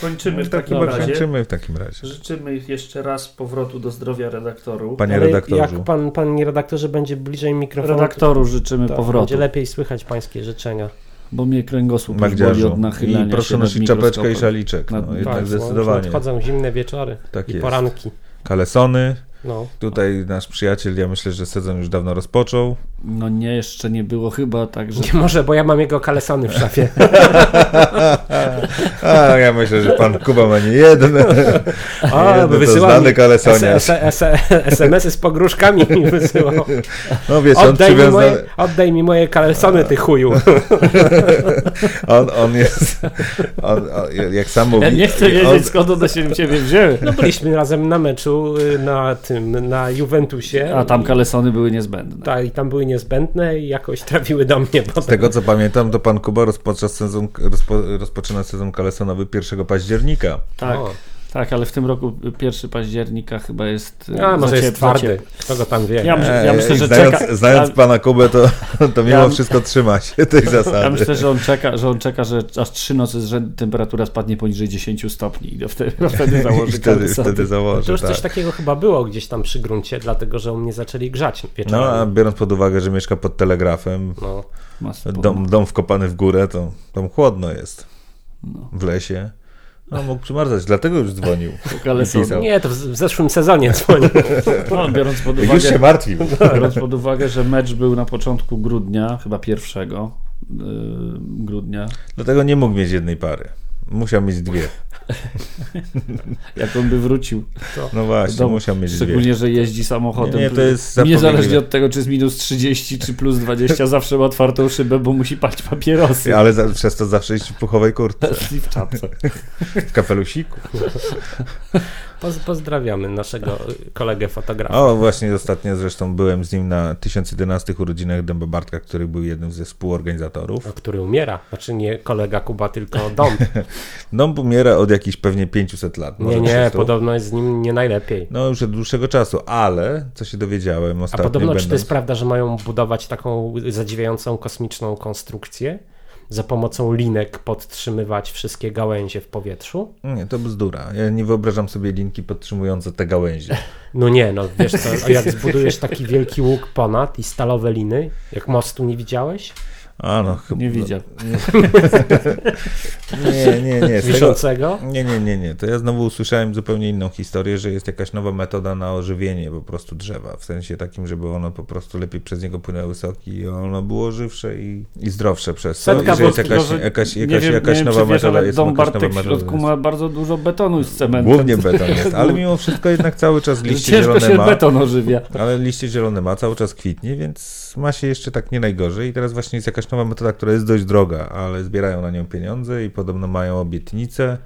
Speaker 3: Kończymy w
Speaker 4: Tak
Speaker 3: takim razie.
Speaker 4: kończymy w takim razie.
Speaker 3: Życzymy jeszcze raz powrotu do zdrowia redaktoru.
Speaker 4: Panie
Speaker 2: Ale
Speaker 4: redaktorze.
Speaker 2: jak pan, panie redaktorze będzie bliżej mikrofonu,
Speaker 3: Redaktoru życzymy
Speaker 2: to
Speaker 3: powrotu,
Speaker 2: będzie lepiej słychać pańskie życzenia.
Speaker 3: bo mnie kręgosłup boli od nachylania
Speaker 4: I proszę nosić czapeczkę i szaliczek. No,
Speaker 3: Nad-
Speaker 4: jednak
Speaker 2: tak,
Speaker 4: zdecydowanie.
Speaker 2: Odchodzą zimne wieczory
Speaker 4: Tak
Speaker 2: i
Speaker 4: jest.
Speaker 2: poranki.
Speaker 4: Kalesony.
Speaker 2: No.
Speaker 4: Tutaj nasz przyjaciel, ja myślę, że sezon już dawno rozpoczął.
Speaker 3: No nie, jeszcze nie było chyba, także
Speaker 2: Nie może, bo ja mam jego kalesony w szafie.
Speaker 4: A, ja myślę, że pan Kuba ma nie jeden.
Speaker 2: A,
Speaker 4: to znany kalesoniarz.
Speaker 2: S- SMS-y z pogróżkami mi wysyłał.
Speaker 4: No wiesz, on
Speaker 2: Oddaj mi, moje, oddaj mi moje kalesony, ty chuju.
Speaker 4: on, on jest, on, on, jak sam mówi,
Speaker 3: ja nie chcę
Speaker 4: on,
Speaker 3: wiedzieć skąd one się ciebie wzięły.
Speaker 2: No byliśmy razem na meczu y, na tym, na Juventusie.
Speaker 3: A tam kalesony były niezbędne.
Speaker 2: Tak, i tam były niezbędne i jakoś trafiły do mnie.
Speaker 4: z tego co pamiętam, to pan Kuba rozpoczyna sezon, rozpo, rozpoczyna sezon kalesonowy 1 października.
Speaker 3: Tak,
Speaker 2: O.
Speaker 3: tak, ale w tym roku 1 października chyba jest. e,
Speaker 2: A, może jest twardy. Kto go tam wie?
Speaker 3: Ja myślę, ja myślę że
Speaker 4: znając,
Speaker 3: czeka.
Speaker 4: znając
Speaker 3: ja,
Speaker 4: pana Kubę, to, to mimo
Speaker 3: Ja-
Speaker 4: wszystko trzyma się tej zasady.
Speaker 3: ja myślę, że on czeka, że on czeka, że aż trzy nocy z rzędu temperatura spadnie poniżej 10 stopni i do wtedy, wtedy
Speaker 4: I
Speaker 3: założy
Speaker 4: wtedy,
Speaker 3: kalesony.
Speaker 4: wtedy założy,
Speaker 2: To już
Speaker 4: tak.
Speaker 2: coś takiego chyba było gdzieś tam przy gruncie, dlatego że u mnie zaczęli grzać
Speaker 4: No, a biorąc pod uwagę, że mieszka pod telegrafem,
Speaker 2: No.
Speaker 4: Dom, dom wkopany w górę, to tam chłodno jest
Speaker 3: No.
Speaker 4: w lesie. No, mógł przymarzać, dlatego już dzwonił. pisał.
Speaker 2: Nie, to w, w zeszłym sezonie dzwonił.
Speaker 3: No, biorąc pod
Speaker 4: Już
Speaker 3: uwagę,
Speaker 4: się martwił.
Speaker 3: biorąc pod uwagę, że mecz był na początku grudnia, chyba pierwszego yy, grudnia,
Speaker 4: Dlatego nie mógł mieć jednej pary. Musiał mieć dwie.
Speaker 3: jak on by wrócił.
Speaker 4: No właśnie,
Speaker 3: do
Speaker 4: musiał mieć dwie.
Speaker 3: Szczególnie, że jeździ samochodem.
Speaker 4: Nie, nie, to jest
Speaker 3: Niezależnie od tego, czy jest minus 30, czy plus 20, zawsze ma otwartą szybę, bo musi palić papierosy.
Speaker 4: Ale za, przez to zawsze iść w puchowej kurtce,
Speaker 3: I w czapce.
Speaker 4: w kapelusiku.
Speaker 2: Poz, pozdrawiamy naszego kolegę fotografa.
Speaker 4: O, właśnie ostatnio zresztą byłem z nim na 1011 urodzinach Dęba Bartka, który był jednym ze współorganizatorów.
Speaker 2: o, który umiera. Znaczy nie kolega Kuba, tylko dom.
Speaker 4: Dąb umiera od jakichś pewnie 500 lat.
Speaker 2: Nie, nie,
Speaker 4: 300.
Speaker 2: podobno jest z nim nie najlepiej.
Speaker 4: No już od dłuższego czasu, ale co się dowiedziałem
Speaker 2: A
Speaker 4: ostatnio
Speaker 2: podobno, czy to
Speaker 4: będąc...
Speaker 2: jest prawda, że mają budować taką zadziwiającą kosmiczną konstrukcję? Za pomocą linek podtrzymywać wszystkie gałęzie w powietrzu?
Speaker 4: Nie, to bzdura. Ja nie wyobrażam sobie linki podtrzymujące te gałęzie.
Speaker 2: No nie, no wiesz co, a jak zbudujesz taki wielki łuk ponad i stalowe liny, jak mostu nie widziałeś?
Speaker 4: A no, chyba...
Speaker 3: Nie widział.
Speaker 4: Nie, nie, nie. Tego...
Speaker 2: Wiszącego?
Speaker 4: Nie, nie, nie, nie. To ja znowu usłyszałem zupełnie inną historię, że jest jakaś nowa metoda na ożywienie po prostu drzewa. W sensie takim, żeby ono po prostu lepiej przez niego płynęły soki i ono było żywsze i, i zdrowsze przez to.
Speaker 2: Setka
Speaker 4: I że jest jakaś,
Speaker 3: że
Speaker 4: jakaś,
Speaker 3: nie
Speaker 4: jakaś,
Speaker 3: wiem,
Speaker 4: jakaś
Speaker 3: nie wiem,
Speaker 4: nowa
Speaker 3: czy wiesz,
Speaker 4: metoda. Jest
Speaker 3: dom
Speaker 4: jakaś
Speaker 3: Bartek w środku ma bardzo dużo betonu i z cementem.
Speaker 4: Głównie beton jest, ale mimo wszystko jednak cały czas liście
Speaker 3: Ciężko
Speaker 4: zielone
Speaker 3: się
Speaker 4: ma.
Speaker 3: beton ożywia.
Speaker 4: Ale liście zielone ma, cały czas kwitnie, więc ma się jeszcze tak nie najgorzej. I teraz właśnie jest jakaś nowa metoda, która jest dość droga, ale zbierają na nią pieniądze i podobno mają obietnice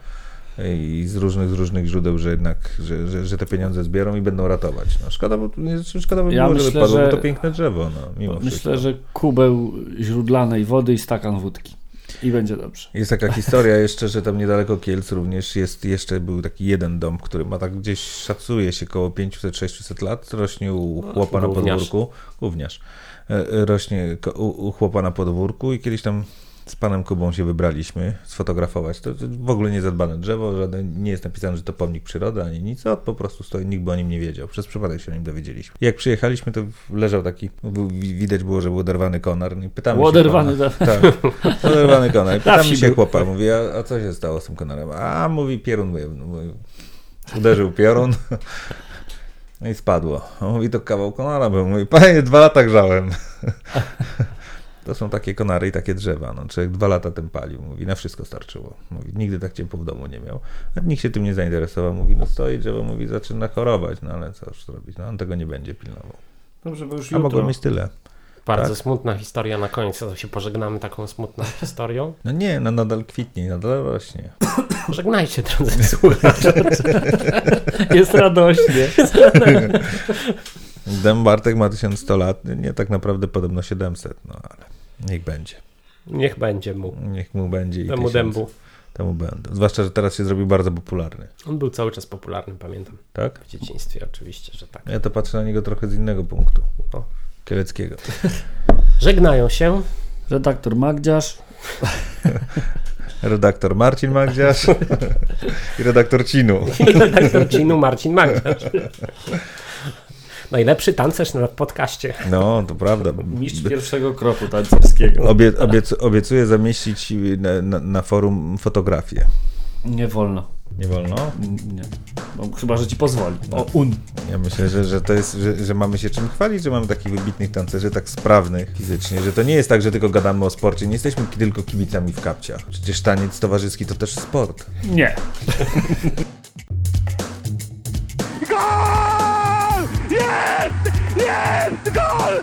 Speaker 4: i z różnych, z różnych źródeł, że jednak, że, że, że te pieniądze zbiorą i będą ratować. No, szkoda, bo, nie, szkoda by
Speaker 3: Ja
Speaker 4: było, żeby
Speaker 3: myślę,
Speaker 4: padło,
Speaker 3: że-
Speaker 4: to piękne drzewo, no, mimo wszystko.
Speaker 3: Myślę, że kubeł źródlanej wody i stakan wódki. I będzie dobrze.
Speaker 4: Jest taka historia jeszcze, że tam niedaleko Kielc również jest, jeszcze był taki jeden dom, który ma tak gdzieś, szacuje się koło 500-600 lat, rośnie u chłopa na
Speaker 2: gówniarz.
Speaker 4: podwórku, gówniarz, rośnie ko- u, u chłopa na podwórku i kiedyś tam z panem Kubą się wybraliśmy sfotografować. To, to w ogóle nie zadbane drzewo, żaden, nie jest napisane, że to pomnik przyrody ani nic, a po prostu stoi, nikt by o nim nie wiedział. Przez przypadek się o nim dowiedzieliśmy. Jak przyjechaliśmy, to leżał taki, widać było, że był oderwany konar. I pytamy się
Speaker 3: Oderwany,
Speaker 4: pana-
Speaker 3: tak.
Speaker 4: tak, oderwany konar. I Pytamy się chłopa, mówi, a, a co się stało z tym konarem? A mówi, piorun mówi, mówi, uderzył piorun. No i spadło. On mówi, to kawał konara był. Mówi, panie, dwa lata grzałem. To są takie konary i takie drzewa. No, człowiek dwa lata tym palił. Mówi, na wszystko starczyło. Mówi, nigdy tak ciepło w domu nie miał. A nikt się tym nie zainteresował. Mówi, no stoi drzewo, mówi, zaczyna chorować. No ale co już zrobić? No on tego nie będzie pilnował.
Speaker 3: Dobrze, bo już
Speaker 4: A
Speaker 3: jutro.
Speaker 4: mieć tyle.
Speaker 2: Bardzo
Speaker 4: Tak.
Speaker 2: smutna historia na koniec. To się pożegnamy taką smutną historią.
Speaker 4: No nie, no nadal kwitnie, nadal rośnie.
Speaker 2: Żegnajcie, drodzy słuchacze.
Speaker 3: Jest radośnie.
Speaker 4: Dem Bartek ma 1100 lat, nie tak naprawdę podobno 700, no ale niech będzie.
Speaker 2: Niech będzie mu.
Speaker 4: Niech mu będzie i
Speaker 2: Temu
Speaker 4: 1000.
Speaker 2: dębu.
Speaker 4: Temu będę. Zwłaszcza, że teraz się zrobił bardzo popularny,
Speaker 2: On był cały czas popularny, pamiętam.
Speaker 4: tak?
Speaker 2: W dzieciństwie oczywiście, że tak.
Speaker 4: Ja to patrzę na niego trochę z innego punktu.
Speaker 2: O.
Speaker 4: Kieleckiego.
Speaker 2: Żegnają się.
Speaker 3: Redaktor Magdziarz.
Speaker 4: Redaktor Marcin Magdziarz i redaktor Cinu.
Speaker 2: redaktor Cinu Marcin Magdziarz. Najlepszy tancerz na podcaście.
Speaker 4: No, to prawda.
Speaker 3: Mistrz pierwszego kroku tancerskiego.
Speaker 4: Obie, obiec, obiecuję zamieścić na, na, na forum fotografię.
Speaker 3: Nie wolno.
Speaker 4: Nie wolno?
Speaker 3: Nie. No, chyba, że ci pozwoli. O, un.
Speaker 4: Ja myślę, że, że to jest, że, że mamy się czym chwalić, że mamy takich wybitnych tancerzy, tak sprawnych fizycznie, że to nie jest tak, że tylko gadamy o sporcie, nie jesteśmy tylko kibicami w kapciach. Przecież taniec towarzyski to też sport.
Speaker 3: Nie.
Speaker 5: Gol! Jest! Jest! Gol!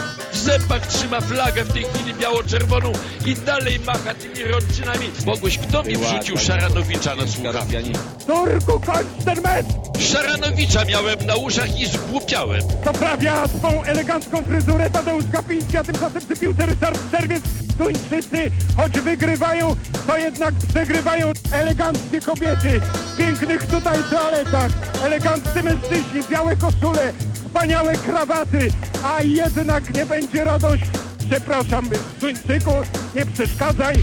Speaker 6: W zębach trzyma flagę w tej chwili biało-czerwoną i dalej macha tymi rączynami. Mogłeś, kto mi wrzucił Szaranowicza na słuchawki?
Speaker 5: Turku, kończ ten mecz!
Speaker 6: Szaranowicza miałem na uszach i zgłupiałem.
Speaker 5: Poprawia swą elegancką fryzurę Tadeusz Kapiński, a tymczasem przy piłce Ryszard Serwiec. Tuńczycy, choć wygrywają, to jednak przegrywają eleganckie kobiety. W pięknych tutaj toaletach, eleganccy mężczyźni, białe koszule, wspaniałe krawaty, a jednak nie będzie radość. Przepraszam, Tuńczyku, nie przeszkadzaj.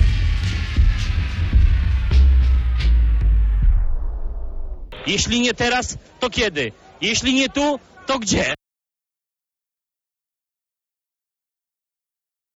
Speaker 7: Jeśli nie teraz, to kiedy? Jeśli nie tu, to gdzie?